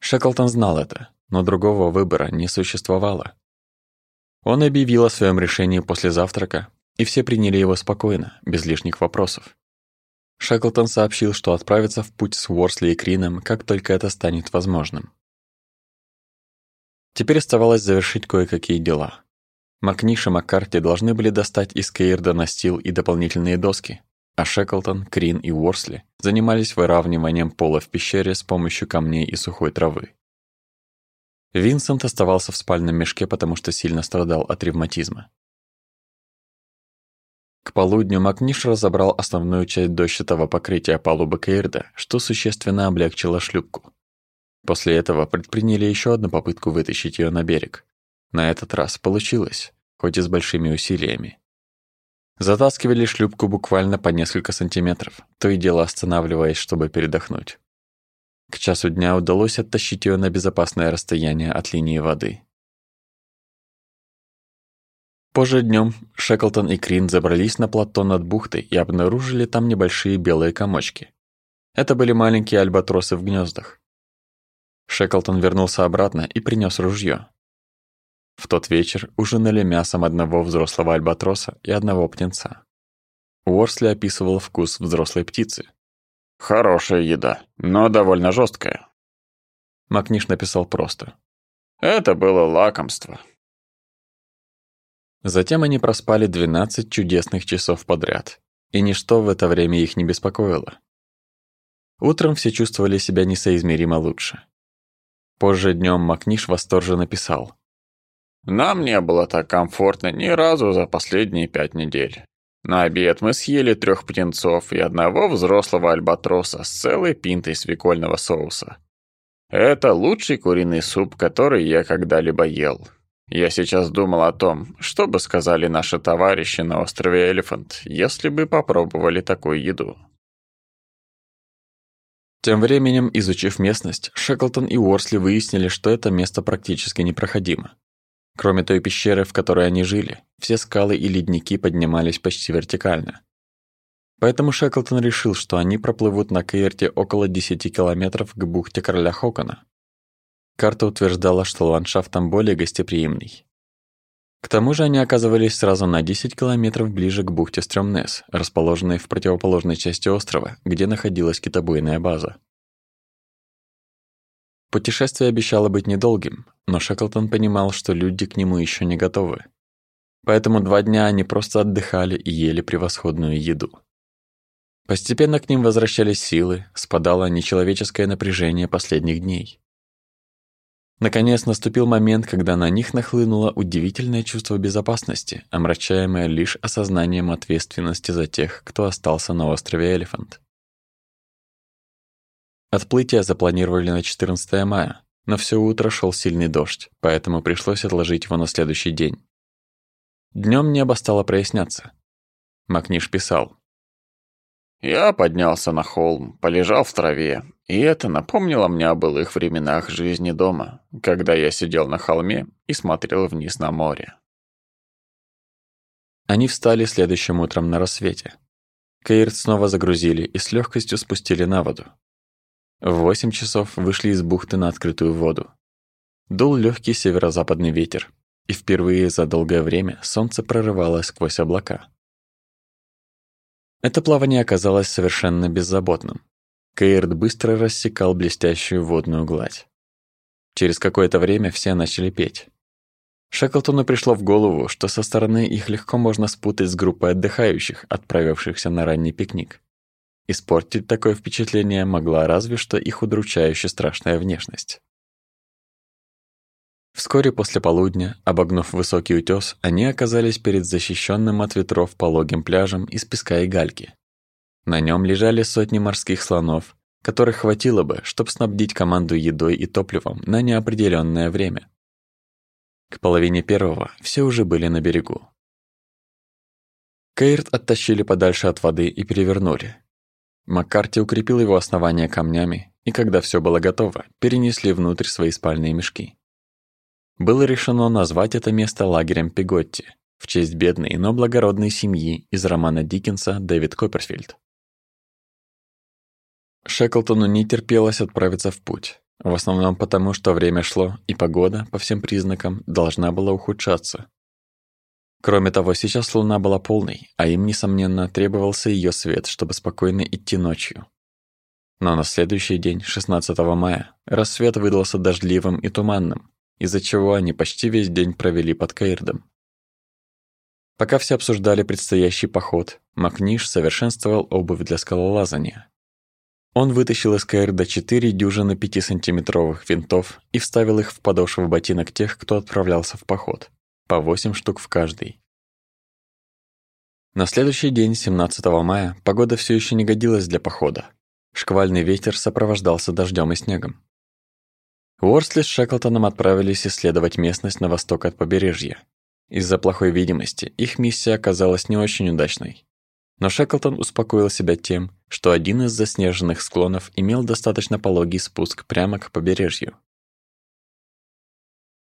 Шеклтон знал это, но другого выбора не существовало. Он объявил о своем решении после завтрака, и все приняли его спокойно, без лишних вопросов. Шеклтон сообщил, что отправится в путь с Уорсли и Крином, как только это станет возможным. Теперь оставалось завершить кое-какие дела. Макниш и Маккарти должны были достать из Кейрда настил и дополнительные доски, а Шеклтон, Крин и Уорсли занимались выравниванием пола в пещере с помощью камней и сухой травы. Винсент оставался в спальном мешке, потому что сильно страдал от ревматизма. К полудню Макниш разобрал основную часть дощатого покрытия палубы Кейрда, что существенно облегчило шлюпку. После этого предприняли еще одну попытку вытащить ее на берег. На этот раз получилось, хоть и с большими усилиями. Затаскивали шлюпку буквально по несколько сантиметров, то и дело останавливаясь, чтобы передохнуть. К часу дня удалось оттащить ее на безопасное расстояние от линии воды. Позже днем Шеклтон и Крин забрались на плато над бухтой и обнаружили там небольшие белые комочки. Это были маленькие альбатросы в гнездах. Шеклтон вернулся обратно и принес ружье. В тот вечер ужинали мясом одного взрослого альбатроса и одного птенца. Уорсли описывал вкус взрослой птицы. «Хорошая еда, но довольно жесткая. Макниш написал просто. «Это было лакомство». Затем они проспали 12 чудесных часов подряд, и ничто в это время их не беспокоило. Утром все чувствовали себя несоизмеримо лучше. Позже днем Макниш восторженно писал. «Нам не было так комфортно ни разу за последние пять недель. На обед мы съели трех птенцов и одного взрослого альбатроса с целой пинтой свекольного соуса. Это лучший куриный суп, который я когда-либо ел. Я сейчас думал о том, что бы сказали наши товарищи на острове Элефант, если бы попробовали такую еду. Тем временем, изучив местность, Шеклтон и Уорсли выяснили, что это место практически непроходимо. Кроме той пещеры, в которой они жили, все скалы и ледники поднимались почти вертикально. Поэтому Шеклтон решил, что они проплывут на Кейрте около 10 километров к бухте Короля Хокона, Карта утверждала, что ландшафт там более гостеприимный. К тому же они оказывались сразу на 10 километров ближе к бухте Стрёмнес, расположенной в противоположной части острова, где находилась китобойная база. Путешествие обещало быть недолгим, но Шеклтон понимал, что люди к нему еще не готовы. Поэтому два дня они просто отдыхали и ели превосходную еду. Постепенно к ним возвращались силы, спадало нечеловеческое напряжение последних дней. Наконец наступил момент, когда на них нахлынуло удивительное чувство безопасности, омрачаемое лишь осознанием ответственности за тех, кто остался на острове Элефант. Отплытие запланировали на 14 мая, но все утро шел сильный дождь, поэтому пришлось отложить его на следующий день. Днем небо стало проясняться. Макниш писал. «Я поднялся на холм, полежал в траве и это напомнило мне о былых временах жизни дома, когда я сидел на холме и смотрел вниз на море. Они встали следующим утром на рассвете. Кейрт снова загрузили и с легкостью спустили на воду. В восемь часов вышли из бухты на открытую воду. Дул легкий северо-западный ветер, и впервые за долгое время солнце прорывалось сквозь облака. Это плавание оказалось совершенно беззаботным. Кейрт быстро рассекал блестящую водную гладь. Через какое-то время все начали петь. Шеклтону пришло в голову, что со стороны их легко можно спутать с группой отдыхающих, отправившихся на ранний пикник. Испортить такое впечатление могла разве что их удручающе страшная внешность. Вскоре после полудня, обогнув высокий утёс, они оказались перед защищенным от ветров пологим пляжем из песка и гальки. На нем лежали сотни морских слонов, которых хватило бы, чтобы снабдить команду едой и топливом на неопределенное время. К половине первого все уже были на берегу. Кейрт оттащили подальше от воды и перевернули. Маккарти укрепил его основание камнями, и когда все было готово, перенесли внутрь свои спальные мешки. Было решено назвать это место лагерем Пеготти в честь бедной, но благородной семьи из романа Диккенса «Дэвид Копперфильд». Шеклтону не терпелось отправиться в путь. В основном потому, что время шло, и погода, по всем признакам, должна была ухудшаться. Кроме того, сейчас луна была полной, а им, несомненно, требовался ее свет, чтобы спокойно идти ночью. Но на следующий день, 16 мая, рассвет выдался дождливым и туманным, из-за чего они почти весь день провели под Каирдом. Пока все обсуждали предстоящий поход, Макниш совершенствовал обувь для скалолазания. Он вытащил из Каэрда четыре дюжины пятисантиметровых винтов и вставил их в подошву ботинок тех, кто отправлялся в поход. По восемь штук в каждый. На следующий день, 17 мая, погода все еще не годилась для похода. Шквальный ветер сопровождался дождем и снегом. Уорсли с Шеклтоном отправились исследовать местность на восток от побережья. Из-за плохой видимости их миссия оказалась не очень удачной. Но Шеклтон успокоил себя тем, что один из заснеженных склонов имел достаточно пологий спуск прямо к побережью.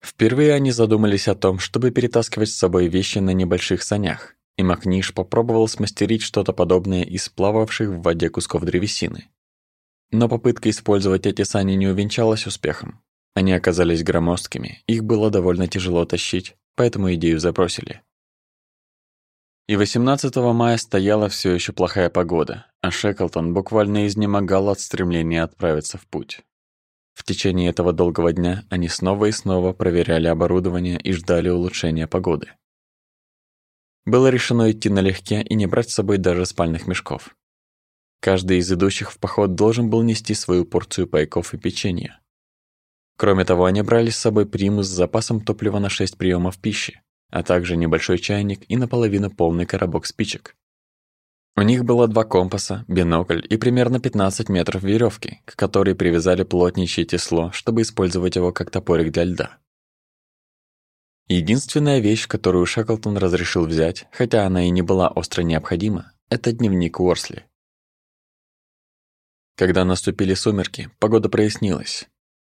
Впервые они задумались о том, чтобы перетаскивать с собой вещи на небольших санях, и Макниш попробовал смастерить что-то подобное из плававших в воде кусков древесины. Но попытка использовать эти сани не увенчалась успехом. Они оказались громоздкими, их было довольно тяжело тащить, поэтому идею забросили. И 18 мая стояла все еще плохая погода, а Шеклтон буквально изнемогал от стремления отправиться в путь. В течение этого долгого дня они снова и снова проверяли оборудование и ждали улучшения погоды. Было решено идти налегке и не брать с собой даже спальных мешков. Каждый из идущих в поход должен был нести свою порцию пайков и печенья. Кроме того, они брали с собой примус с запасом топлива на 6 приемов пищи, а также небольшой чайник и наполовину полный коробок спичек. У них было два компаса, бинокль и примерно 15 метров веревки, к которой привязали плотничье тесло, чтобы использовать его как топорик для льда. Единственная вещь, которую Шеклтон разрешил взять, хотя она и не была остро необходима, это дневник Уорсли. Когда наступили сумерки, погода прояснилась,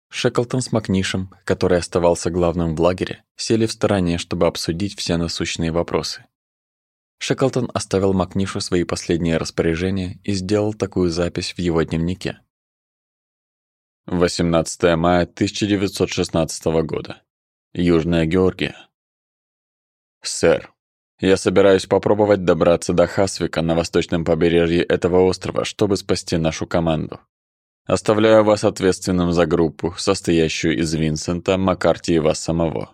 Шеклтон с Макнишем, который оставался главным в лагере, сели в стороне, чтобы обсудить все насущные вопросы. Шеклтон оставил Макнишу свои последние распоряжения и сделал такую запись в его дневнике. 18 мая 1916 года. Южная Георгия. Сэр, я собираюсь попробовать добраться до Хасвика на восточном побережье этого острова, чтобы спасти нашу команду. Оставляю вас ответственным за группу, состоящую из Винсента, Маккарти и вас самого.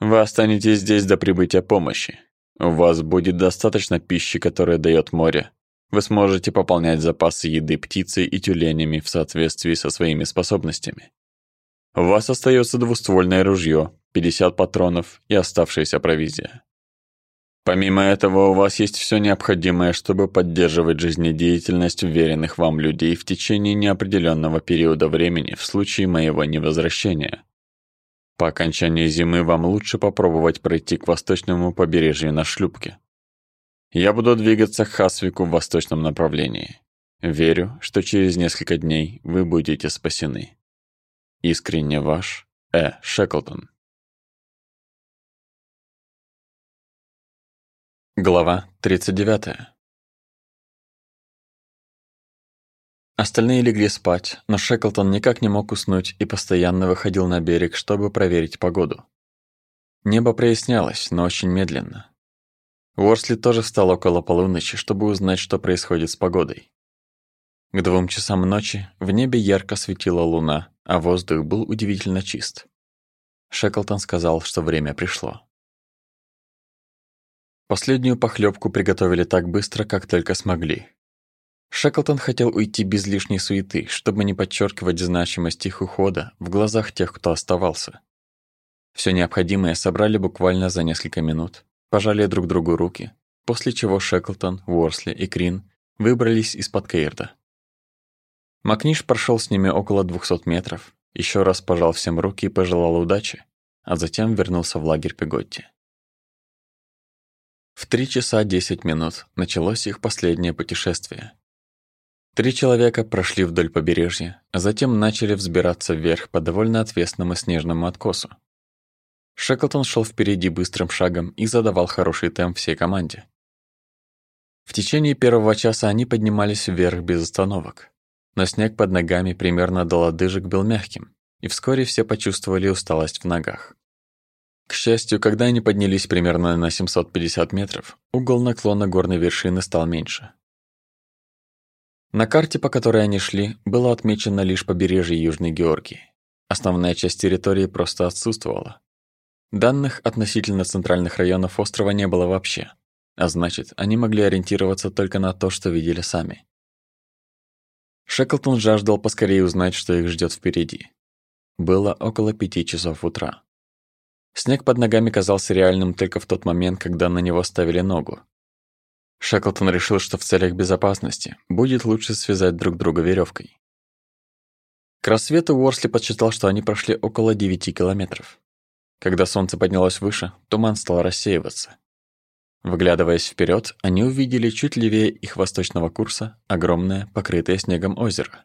Вы останетесь здесь до прибытия помощи. У вас будет достаточно пищи, которая дает море. Вы сможете пополнять запасы еды птицей и тюленями в соответствии со своими способностями. У вас остается двуствольное ружье, 50 патронов и оставшаяся провизия. Помимо этого, у вас есть все необходимое, чтобы поддерживать жизнедеятельность уверенных вам людей в течение неопределенного периода времени в случае моего невозвращения. По окончании зимы вам лучше попробовать пройти к восточному побережью на шлюпке. Я буду двигаться к Хасвику в восточном направлении. Верю, что через несколько дней вы будете спасены. Искренне ваш, Э. Шеклтон. Глава 39. Остальные легли спать, но Шеклтон никак не мог уснуть и постоянно выходил на берег, чтобы проверить погоду. Небо прояснялось, но очень медленно. Уорсли тоже встал около полуночи, чтобы узнать, что происходит с погодой. К двум часам ночи в небе ярко светила луна, а воздух был удивительно чист. Шеклтон сказал, что время пришло. Последнюю похлебку приготовили так быстро, как только смогли. Шеклтон хотел уйти без лишней суеты, чтобы не подчеркивать значимость их ухода в глазах тех, кто оставался. Все необходимое собрали буквально за несколько минут, пожали друг другу руки, после чего Шеклтон, Уорсли и Крин выбрались из-под Кейрда. Макниш прошел с ними около 200 метров, еще раз пожал всем руки и пожелал удачи, а затем вернулся в лагерь Пеготти. В три часа десять минут началось их последнее путешествие. Три человека прошли вдоль побережья, а затем начали взбираться вверх по довольно отвесному снежному откосу. Шеклтон шел впереди быстрым шагом и задавал хороший темп всей команде. В течение первого часа они поднимались вверх без остановок, но снег под ногами примерно до лодыжек был мягким, и вскоре все почувствовали усталость в ногах. К счастью, когда они поднялись примерно на 750 метров, угол наклона горной вершины стал меньше. На карте, по которой они шли, было отмечено лишь побережье Южной Георгии. Основная часть территории просто отсутствовала. Данных относительно центральных районов острова не было вообще, а значит, они могли ориентироваться только на то, что видели сами. Шеклтон жаждал поскорее узнать, что их ждет впереди. Было около пяти часов утра. Снег под ногами казался реальным только в тот момент, когда на него ставили ногу. Шеклтон решил, что в целях безопасности будет лучше связать друг друга веревкой. К рассвету Уорсли подсчитал, что они прошли около 9 километров. Когда солнце поднялось выше, туман стал рассеиваться. Выглядываясь вперед, они увидели чуть левее их восточного курса огромное, покрытое снегом озеро.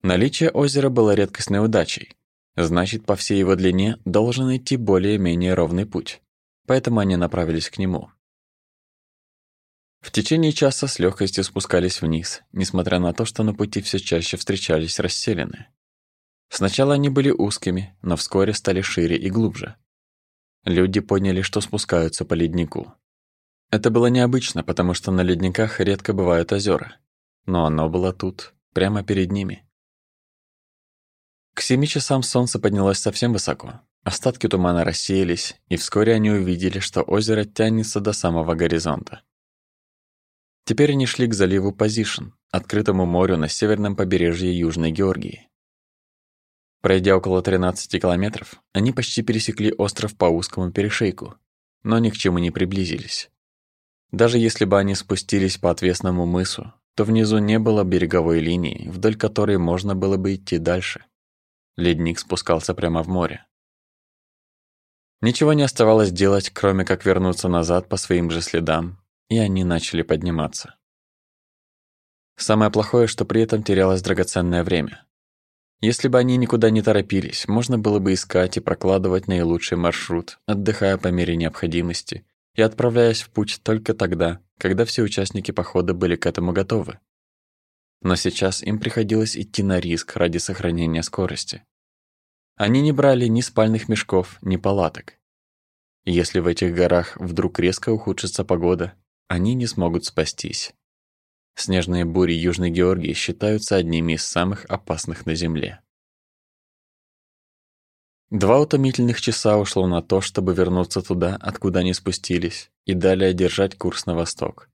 Наличие озера было редкостной удачей. Значит, по всей его длине должен идти более-менее ровный путь. Поэтому они направились к нему. В течение часа с легкостью спускались вниз, несмотря на то, что на пути все чаще встречались расселены. Сначала они были узкими, но вскоре стали шире и глубже. Люди поняли, что спускаются по леднику. Это было необычно, потому что на ледниках редко бывают озера, но оно было тут, прямо перед ними. К семи часам солнце поднялось совсем высоко. Остатки тумана рассеялись, и вскоре они увидели, что озеро тянется до самого горизонта. Теперь они шли к заливу Позишн, открытому морю на северном побережье Южной Георгии. Пройдя около 13 километров, они почти пересекли остров по узкому перешейку, но ни к чему не приблизились. Даже если бы они спустились по отвесному мысу, то внизу не было береговой линии, вдоль которой можно было бы идти дальше. Ледник спускался прямо в море. Ничего не оставалось делать, кроме как вернуться назад по своим же следам и они начали подниматься. Самое плохое, что при этом терялось драгоценное время. Если бы они никуда не торопились, можно было бы искать и прокладывать наилучший маршрут, отдыхая по мере необходимости и отправляясь в путь только тогда, когда все участники похода были к этому готовы. Но сейчас им приходилось идти на риск ради сохранения скорости. Они не брали ни спальных мешков, ни палаток. Если в этих горах вдруг резко ухудшится погода, они не смогут спастись. Снежные бури Южной Георгии считаются одними из самых опасных на Земле. Два утомительных часа ушло на то, чтобы вернуться туда, откуда они спустились, и далее держать курс на восток.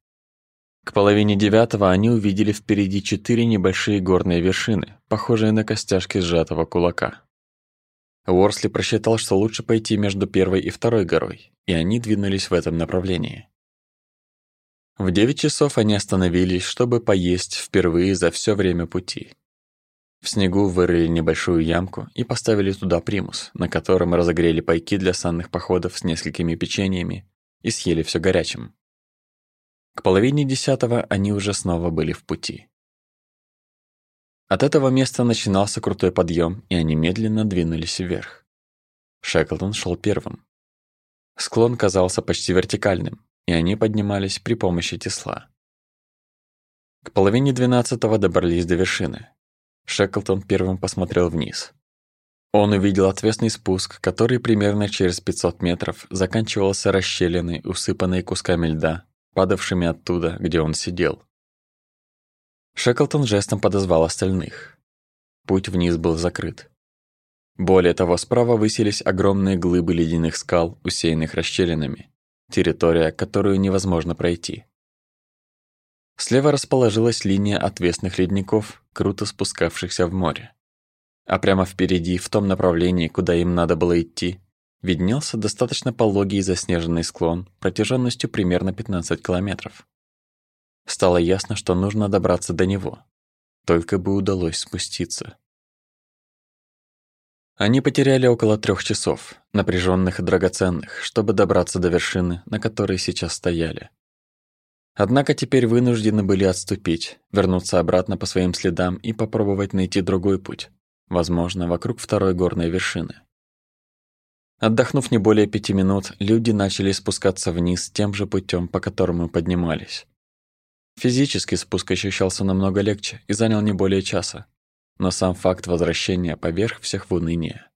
К половине девятого они увидели впереди четыре небольшие горные вершины, похожие на костяшки сжатого кулака. Уорсли просчитал, что лучше пойти между первой и второй горой, и они двинулись в этом направлении. В девять часов они остановились, чтобы поесть впервые за все время пути. В снегу вырыли небольшую ямку и поставили туда примус, на котором разогрели пайки для санных походов с несколькими печеньями и съели все горячим. К половине десятого они уже снова были в пути. От этого места начинался крутой подъем, и они медленно двинулись вверх. Шеклтон шел первым. Склон казался почти вертикальным, и они поднимались при помощи тесла. К половине двенадцатого добрались до вершины. Шеклтон первым посмотрел вниз. Он увидел отвесный спуск, который примерно через 500 метров заканчивался расщелиной, усыпанной кусками льда, падавшими оттуда, где он сидел. Шеклтон жестом подозвал остальных. Путь вниз был закрыт. Более того, справа высились огромные глыбы ледяных скал, усеянных расщелинами территория, которую невозможно пройти. Слева расположилась линия отвесных ледников, круто спускавшихся в море. А прямо впереди, в том направлении, куда им надо было идти, виднелся достаточно пологий заснеженный склон протяженностью примерно 15 километров. Стало ясно, что нужно добраться до него. Только бы удалось спуститься. Они потеряли около трех часов, напряженных и драгоценных, чтобы добраться до вершины, на которой сейчас стояли. Однако теперь вынуждены были отступить, вернуться обратно по своим следам и попробовать найти другой путь, возможно, вокруг второй горной вершины. Отдохнув не более пяти минут, люди начали спускаться вниз тем же путем, по которому поднимались. Физически спуск ощущался намного легче и занял не более часа, но сам факт возвращения поверх всех в уныние.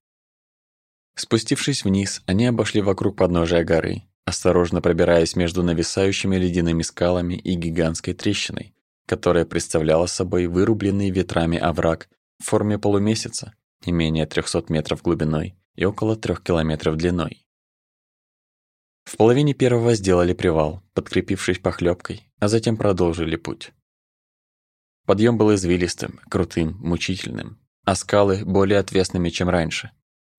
Спустившись вниз, они обошли вокруг подножия горы, осторожно пробираясь между нависающими ледяными скалами и гигантской трещиной, которая представляла собой вырубленный ветрами овраг в форме полумесяца, не менее 300 метров глубиной и около 3 километров длиной. В половине первого сделали привал, подкрепившись похлебкой, а затем продолжили путь. Подъем был извилистым, крутым, мучительным, а скалы более отвесными, чем раньше.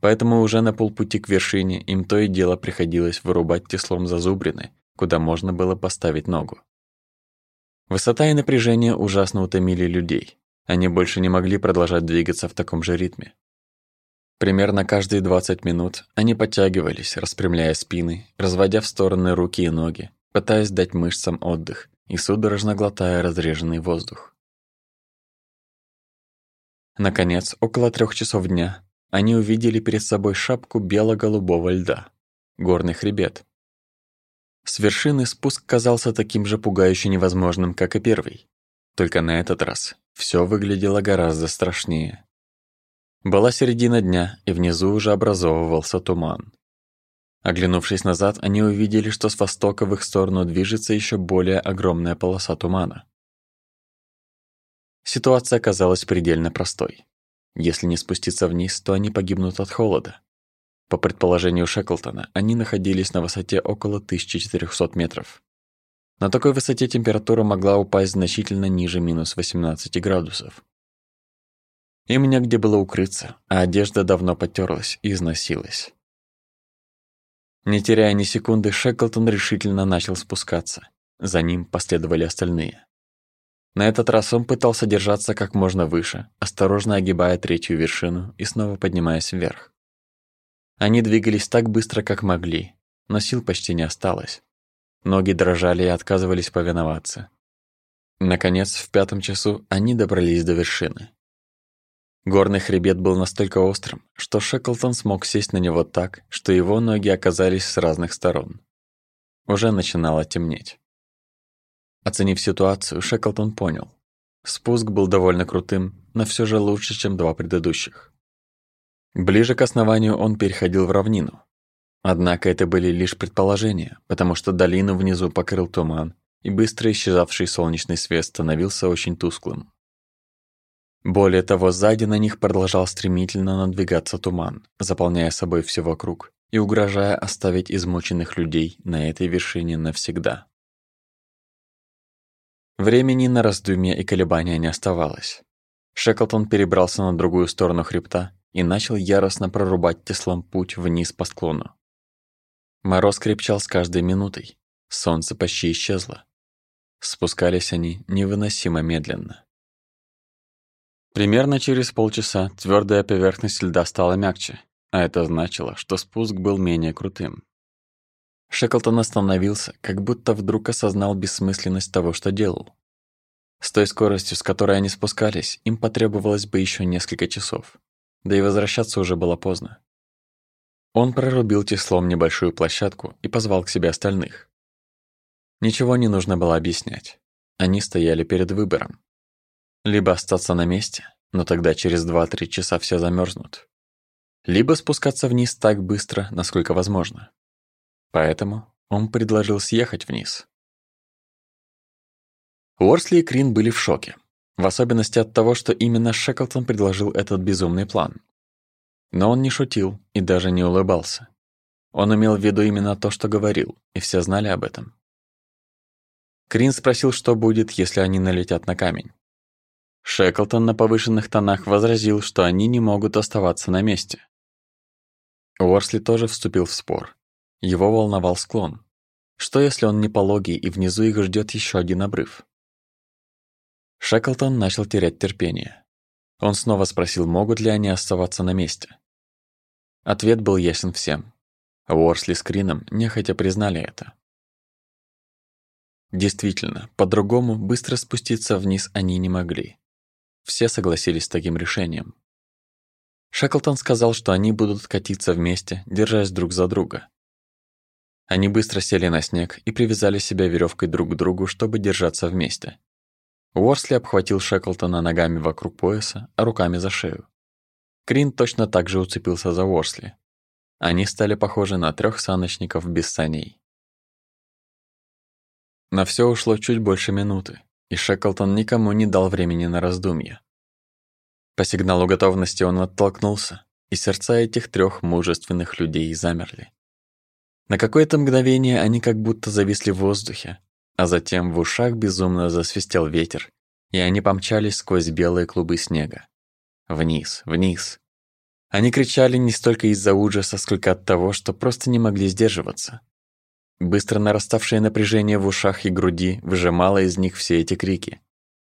Поэтому уже на полпути к вершине им то и дело приходилось вырубать теслом зазубрины, куда можно было поставить ногу. Высота и напряжение ужасно утомили людей. Они больше не могли продолжать двигаться в таком же ритме. Примерно каждые 20 минут они подтягивались, распрямляя спины, разводя в стороны руки и ноги, пытаясь дать мышцам отдых и судорожно глотая разреженный воздух. Наконец, около трех часов дня, они увидели перед собой шапку бело-голубого льда, горный хребет. С вершины спуск казался таким же пугающе невозможным, как и первый. Только на этот раз все выглядело гораздо страшнее. Была середина дня, и внизу уже образовывался туман. Оглянувшись назад, они увидели, что с востока в их сторону движется еще более огромная полоса тумана. Ситуация оказалась предельно простой. Если не спуститься вниз, то они погибнут от холода. По предположению Шеклтона, они находились на высоте около 1400 метров. На такой высоте температура могла упасть значительно ниже минус 18 градусов. Им негде было укрыться, а одежда давно потерлась и износилась. Не теряя ни секунды, Шеклтон решительно начал спускаться. За ним последовали остальные. На этот раз он пытался держаться как можно выше, осторожно огибая третью вершину и снова поднимаясь вверх. Они двигались так быстро, как могли, но сил почти не осталось. Ноги дрожали и отказывались повиноваться. Наконец, в пятом часу они добрались до вершины. Горный хребет был настолько острым, что Шеклтон смог сесть на него так, что его ноги оказались с разных сторон. Уже начинало темнеть. Оценив ситуацию, Шеклтон понял. Спуск был довольно крутым, но все же лучше, чем два предыдущих. Ближе к основанию он переходил в равнину. Однако это были лишь предположения, потому что долину внизу покрыл туман, и быстро исчезавший солнечный свет становился очень тусклым. Более того, сзади на них продолжал стремительно надвигаться туман, заполняя собой все вокруг и угрожая оставить измученных людей на этой вершине навсегда. Времени на раздумья и колебания не оставалось. Шеклтон перебрался на другую сторону хребта и начал яростно прорубать теслом путь вниз по склону. Мороз крепчал с каждой минутой, солнце почти исчезло. Спускались они невыносимо медленно. Примерно через полчаса твердая поверхность льда стала мягче, а это значило, что спуск был менее крутым. Шеклтон остановился, как будто вдруг осознал бессмысленность того, что делал. С той скоростью, с которой они спускались, им потребовалось бы еще несколько часов. Да и возвращаться уже было поздно. Он прорубил теслом небольшую площадку и позвал к себе остальных. Ничего не нужно было объяснять. Они стояли перед выбором. Либо остаться на месте, но тогда через 2-3 часа все замерзнут. Либо спускаться вниз так быстро, насколько возможно. Поэтому он предложил съехать вниз. Уорсли и Крин были в шоке. В особенности от того, что именно Шеклтон предложил этот безумный план. Но он не шутил и даже не улыбался. Он имел в виду именно то, что говорил, и все знали об этом. Крин спросил, что будет, если они налетят на камень. Шеклтон на повышенных тонах возразил, что они не могут оставаться на месте. Уорсли тоже вступил в спор. Его волновал склон. Что если он не пологий и внизу их ждет еще один обрыв? Шеклтон начал терять терпение. Он снова спросил, могут ли они оставаться на месте. Ответ был ясен всем. Уорсли с Крином нехотя признали это. Действительно, по-другому быстро спуститься вниз они не могли. Все согласились с таким решением. Шеклтон сказал, что они будут катиться вместе, держась друг за друга. Они быстро сели на снег и привязали себя веревкой друг к другу, чтобы держаться вместе. Уорсли обхватил Шеклтона ногами вокруг пояса, а руками за шею. Крин точно так же уцепился за Уорсли. Они стали похожи на трех саночников без саней. На все ушло чуть больше минуты и Шеклтон никому не дал времени на раздумья. По сигналу готовности он оттолкнулся, и сердца этих трех мужественных людей замерли. На какое-то мгновение они как будто зависли в воздухе, а затем в ушах безумно засвистел ветер, и они помчались сквозь белые клубы снега. Вниз, вниз. Они кричали не столько из-за ужаса, сколько от того, что просто не могли сдерживаться. Быстро нараставшее напряжение в ушах и груди выжимало из них все эти крики.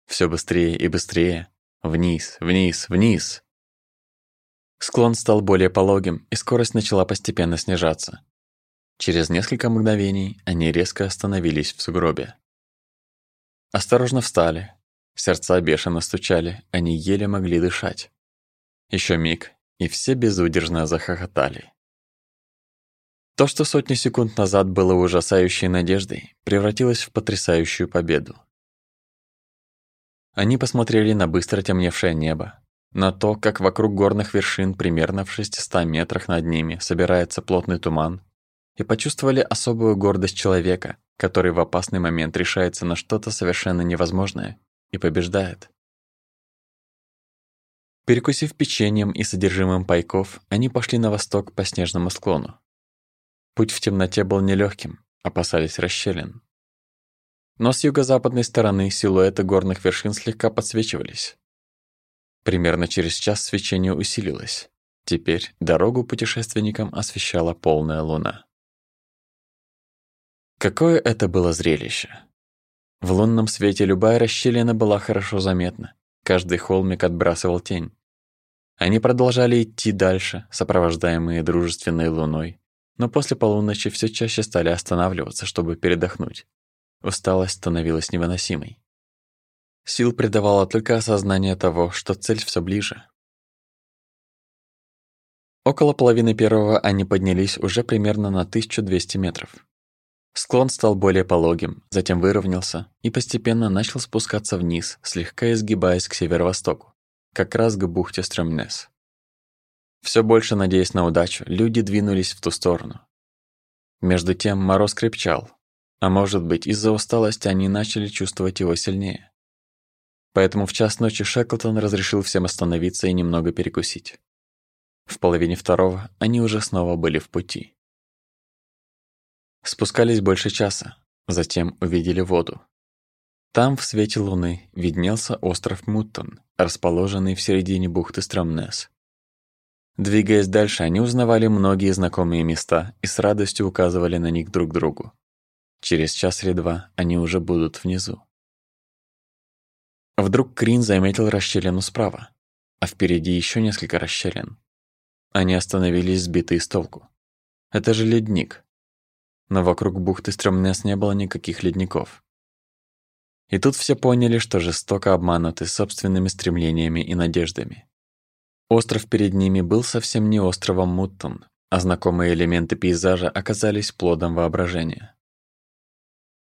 Все быстрее и быстрее. Вниз, вниз, вниз. Склон стал более пологим, и скорость начала постепенно снижаться. Через несколько мгновений они резко остановились в сугробе. Осторожно встали. Сердца бешено стучали, они еле могли дышать. Еще миг, и все безудержно захохотали. То, что сотни секунд назад было ужасающей надеждой, превратилось в потрясающую победу. Они посмотрели на быстро темневшее небо, на то, как вокруг горных вершин примерно в 600 метрах над ними собирается плотный туман, и почувствовали особую гордость человека, который в опасный момент решается на что-то совершенно невозможное и побеждает. Перекусив печеньем и содержимым пайков, они пошли на восток по снежному склону. Путь в темноте был нелегким, опасались расщелин. Но с юго-западной стороны силуэты горных вершин слегка подсвечивались. Примерно через час свечение усилилось. Теперь дорогу путешественникам освещала полная луна. Какое это было зрелище! В лунном свете любая расщелина была хорошо заметна. Каждый холмик отбрасывал тень. Они продолжали идти дальше, сопровождаемые дружественной луной, но после полуночи все чаще стали останавливаться, чтобы передохнуть. Усталость становилась невыносимой. Сил придавало только осознание того, что цель все ближе. Около половины первого они поднялись уже примерно на 1200 метров. Склон стал более пологим, затем выровнялся и постепенно начал спускаться вниз, слегка изгибаясь к северо-востоку, как раз к бухте Стремнес. Все больше надеясь на удачу, люди двинулись в ту сторону. Между тем мороз крепчал, а может быть, из-за усталости они начали чувствовать его сильнее. Поэтому в час ночи Шеклтон разрешил всем остановиться и немного перекусить. В половине второго они уже снова были в пути. Спускались больше часа, затем увидели воду. Там, в свете луны, виднелся остров Муттон, расположенный в середине бухты Стромнес. Двигаясь дальше, они узнавали многие знакомые места и с радостью указывали на них друг другу. Через час или два они уже будут внизу. Вдруг Крин заметил расщелину справа, а впереди еще несколько расщелин. Они остановились сбитые с толку. Это же ледник. Но вокруг бухты Стрёмнес не было никаких ледников. И тут все поняли, что жестоко обмануты собственными стремлениями и надеждами. Остров перед ними был совсем не островом Муттон, а знакомые элементы пейзажа оказались плодом воображения.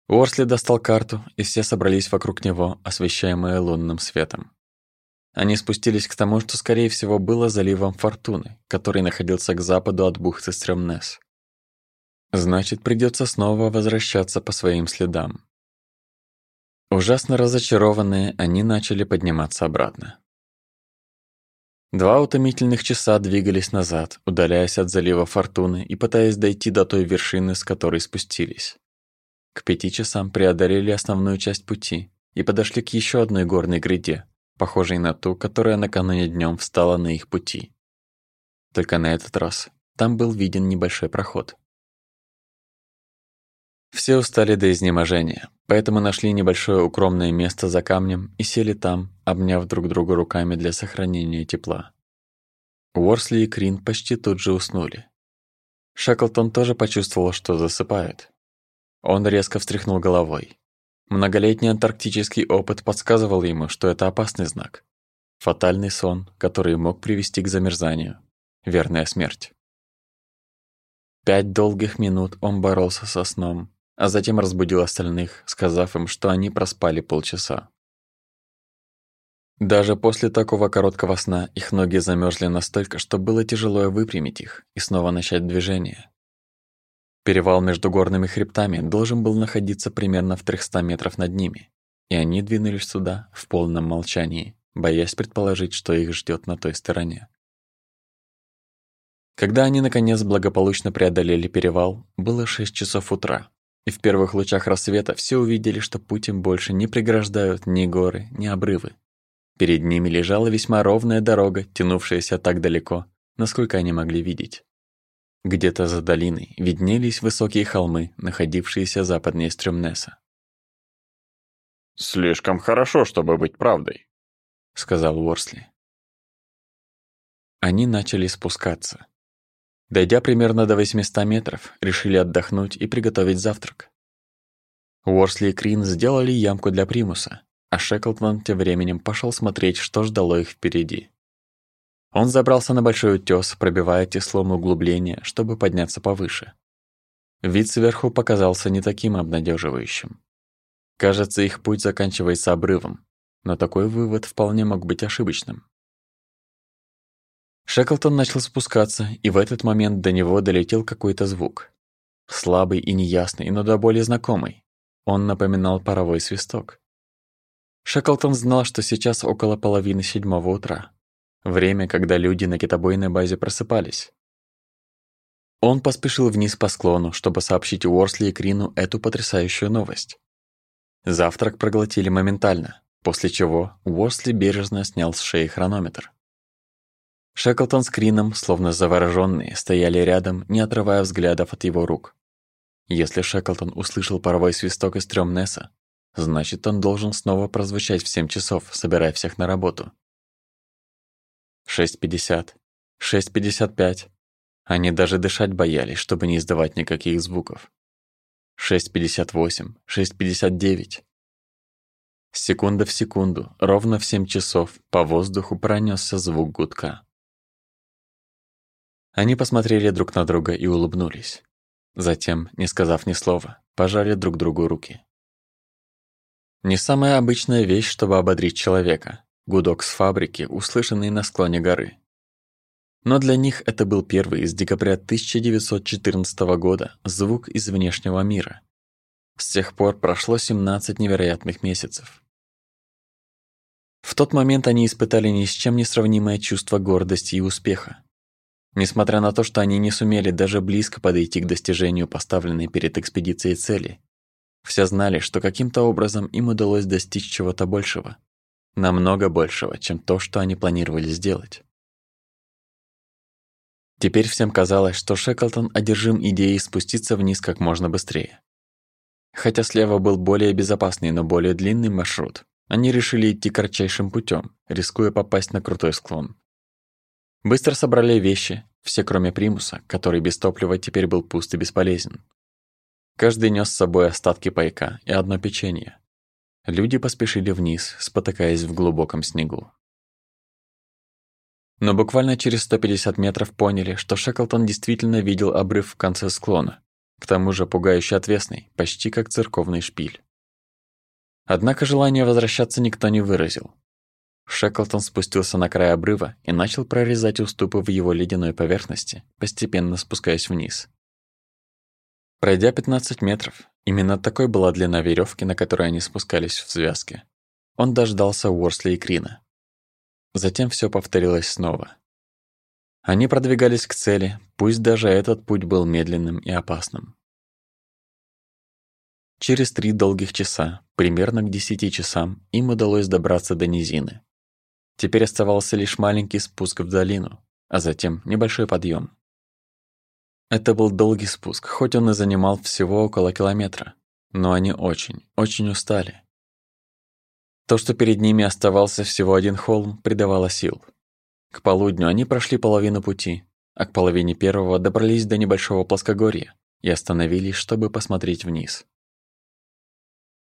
Уорсли достал карту, и все собрались вокруг него, освещаемые лунным светом. Они спустились к тому, что, скорее всего, было заливом Фортуны, который находился к западу от бухты Стремнес. Значит, придется снова возвращаться по своим следам. Ужасно разочарованные, они начали подниматься обратно. Два утомительных часа двигались назад, удаляясь от залива Фортуны и пытаясь дойти до той вершины, с которой спустились. К пяти часам преодолели основную часть пути и подошли к еще одной горной гряде, похожей на ту, которая накануне днем встала на их пути. Только на этот раз там был виден небольшой проход. Все устали до изнеможения, поэтому нашли небольшое укромное место за камнем и сели там, обняв друг друга руками для сохранения тепла. Уорсли и Крин почти тут же уснули. Шеклтон тоже почувствовал, что засыпает, он резко встряхнул головой. Многолетний антарктический опыт подсказывал ему, что это опасный знак. Фатальный сон, который мог привести к замерзанию. Верная смерть. Пять долгих минут он боролся со сном, а затем разбудил остальных, сказав им, что они проспали полчаса. Даже после такого короткого сна их ноги замерзли настолько, что было тяжело выпрямить их и снова начать движение. Перевал между горными хребтами должен был находиться примерно в 300 метров над ними, и они двинулись сюда в полном молчании, боясь предположить, что их ждет на той стороне. Когда они наконец благополучно преодолели перевал, было 6 часов утра, и в первых лучах рассвета все увидели, что путь им больше не преграждают ни горы, ни обрывы. Перед ними лежала весьма ровная дорога, тянувшаяся так далеко, насколько они могли видеть. Где-то за долиной виднелись высокие холмы, находившиеся западнее Стрёмнеса. «Слишком хорошо, чтобы быть правдой», — сказал Уорсли. они начали спускаться. Дойдя примерно до 800 метров, решили отдохнуть и приготовить завтрак. Уорсли и Крин сделали ямку для примуса, а Шеклтон тем временем пошел смотреть, что ждало их впереди. Он забрался на большой утёс, пробивая теслом углубление, чтобы подняться повыше. Вид сверху показался не таким обнадеживающим. Кажется, их путь заканчивается обрывом, но такой вывод вполне мог быть ошибочным. Шеклтон начал спускаться, и в этот момент до него долетел какой-то звук. Слабый и неясный, но до боли знакомый. Он напоминал паровой свисток. Шеклтон знал, что сейчас около половины седьмого утра. Время, когда люди на китобойной базе просыпались. Он поспешил вниз по склону, чтобы сообщить Уорсли и Крину эту потрясающую новость. Завтрак проглотили моментально, после чего Уорсли бережно снял с шеи хронометр. Шеклтон с Крином, словно заворожённые, стояли рядом, не отрывая взглядов от его рук. Если Шеклтон услышал паровой свисток из трём Несса, значит, он должен снова прозвучать в семь часов, собирая всех на работу. 6.50, 6.55. Они даже дышать боялись, чтобы не издавать никаких звуков. 6.58, 6.59. Секунда в секунду, ровно в семь часов, по воздуху пронесся звук гудка. Они посмотрели друг на друга и улыбнулись. Затем, не сказав ни слова, пожали друг другу руки. Не самая обычная вещь, чтобы ободрить человека. Гудок с фабрики, услышанный на склоне горы. Но для них это был первый из декабря 1914 года звук из внешнего мира. С тех пор прошло 17 невероятных месяцев. В тот момент они испытали ни с чем не сравнимое чувство гордости и успеха. Несмотря на то, что они не сумели даже близко подойти к достижению поставленной перед экспедицией цели, все знали, что каким-то образом им удалось достичь чего-то большего. Намного большего, чем то, что они планировали сделать. Теперь всем казалось, что Шеклтон одержим идеей спуститься вниз как можно быстрее. Хотя слева был более безопасный, но более длинный маршрут, они решили идти кратчайшим путем, рискуя попасть на крутой склон. Быстро собрали вещи, все кроме примуса, который без топлива теперь был пуст и бесполезен. Каждый нес с собой остатки пайка и одно печенье. Люди поспешили вниз, спотыкаясь в глубоком снегу. Но буквально через 150 метров поняли, что Шеклтон действительно видел обрыв в конце склона, к тому же пугающе отвесный, почти как церковный шпиль. Однако желания возвращаться никто не выразил. Шеклтон спустился на край обрыва и начал прорезать уступы в его ледяной поверхности, постепенно спускаясь вниз. Пройдя 15 метров, именно такой была длина веревки, на которой они спускались в связке, он дождался Уорсли и Крина. Затем все повторилось снова. Они продвигались к цели, пусть даже этот путь был медленным и опасным. Через три долгих часа, примерно к десяти часам, им удалось добраться до низины. Теперь оставался лишь маленький спуск в долину, а затем небольшой подъем. Это был долгий спуск, хоть он и занимал всего около километра, но они очень, очень устали. То, что перед ними оставался всего один холм, придавало сил. К полудню они прошли половину пути, а к половине первого добрались до небольшого плоскогорья и остановились, чтобы посмотреть вниз.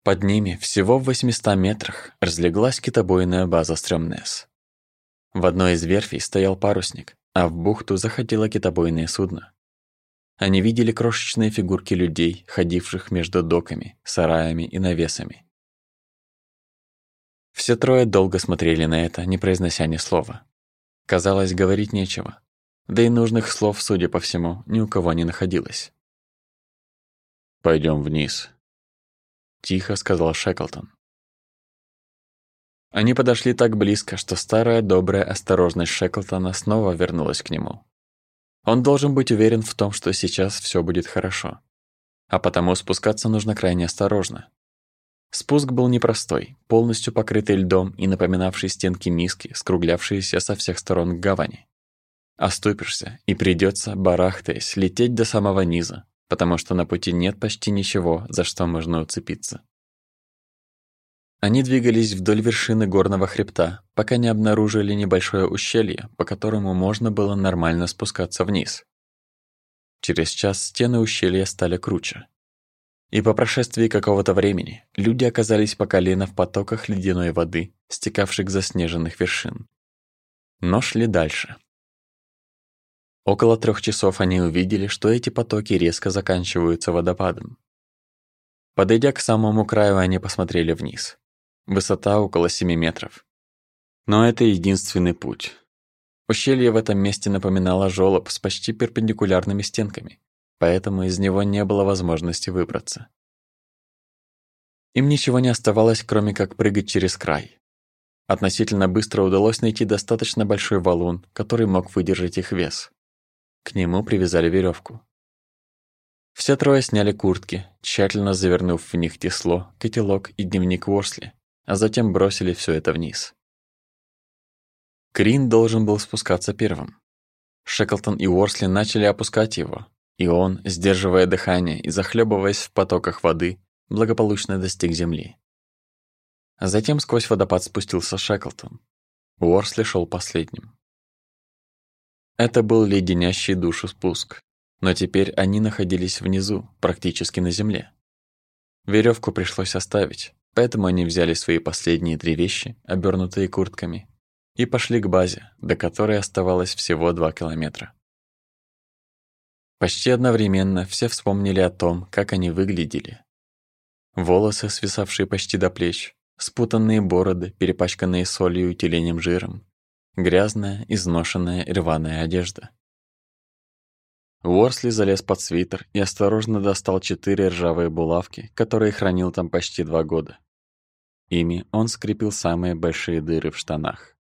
Под ними, всего в 800 метрах, разлеглась китобойная база Стрёмнес. В одной из верфей стоял парусник, а в бухту заходило китобойное судно. Они видели крошечные фигурки людей, ходивших между доками, сараями и навесами. Все трое долго смотрели на это, не произнося ни слова. Казалось, говорить нечего. Да и нужных слов, судя по всему, ни у кого не находилось. Пойдем вниз», тихо сказал Шеклтон. Они подошли так близко, что старая добрая осторожность Шеклтона снова вернулась к нему. Он должен быть уверен в том, что сейчас все будет хорошо. А потому спускаться нужно крайне осторожно. Спуск был непростой, полностью покрытый льдом и напоминавший стенки миски, скруглявшиеся со всех сторон к гавани. Оступишься, и придется, барахтаясь, лететь до самого низа, потому что на пути нет почти ничего, за что можно уцепиться. Они двигались вдоль вершины горного хребта, пока не обнаружили небольшое ущелье, по которому можно было нормально спускаться вниз. Через час стены ущелья стали круче. И по прошествии какого-то времени люди оказались по колено в потоках ледяной воды, стекавших заснеженных вершин. Но шли дальше. Около трех часов они увидели, что эти потоки резко заканчиваются водопадом. Подойдя к самому краю, они посмотрели вниз. Высота около 7 метров. Но это единственный путь. Ущелье в этом месте напоминало жёлоб с почти перпендикулярными стенками, поэтому из него не было возможности выбраться. Им ничего не оставалось, кроме как прыгать через край. Относительно быстро удалось найти достаточно большой валун, который мог выдержать их вес. К нему привязали веревку. Все трое сняли куртки, тщательно завернув в них тесло, котелок и дневник Ворсли, а затем бросили все это вниз. Крин должен был спускаться первым. Шеклтон и Уорсли начали опускать его, и он, сдерживая дыхание и захлебываясь в потоках воды, благополучно достиг земли. Затем сквозь водопад спустился Шеклтон. Уорсли шел последним. Это был леденящий душу спуск, но теперь они находились внизу, практически на земле. Веревку пришлось оставить, Поэтому они взяли свои последние три вещи, обернутые куртками, и пошли к базе, до которой оставалось всего два километра. Почти одновременно все вспомнили о том, как они выглядели. Волосы, свисавшие почти до плеч, спутанные бороды, перепачканные солью и тюленем жиром, грязная, изношенная рваная одежда. Уорсли залез под свитер и осторожно достал четыре ржавые булавки, которые хранил там почти два года. Ими он скрепил самые большие дыры в штанах.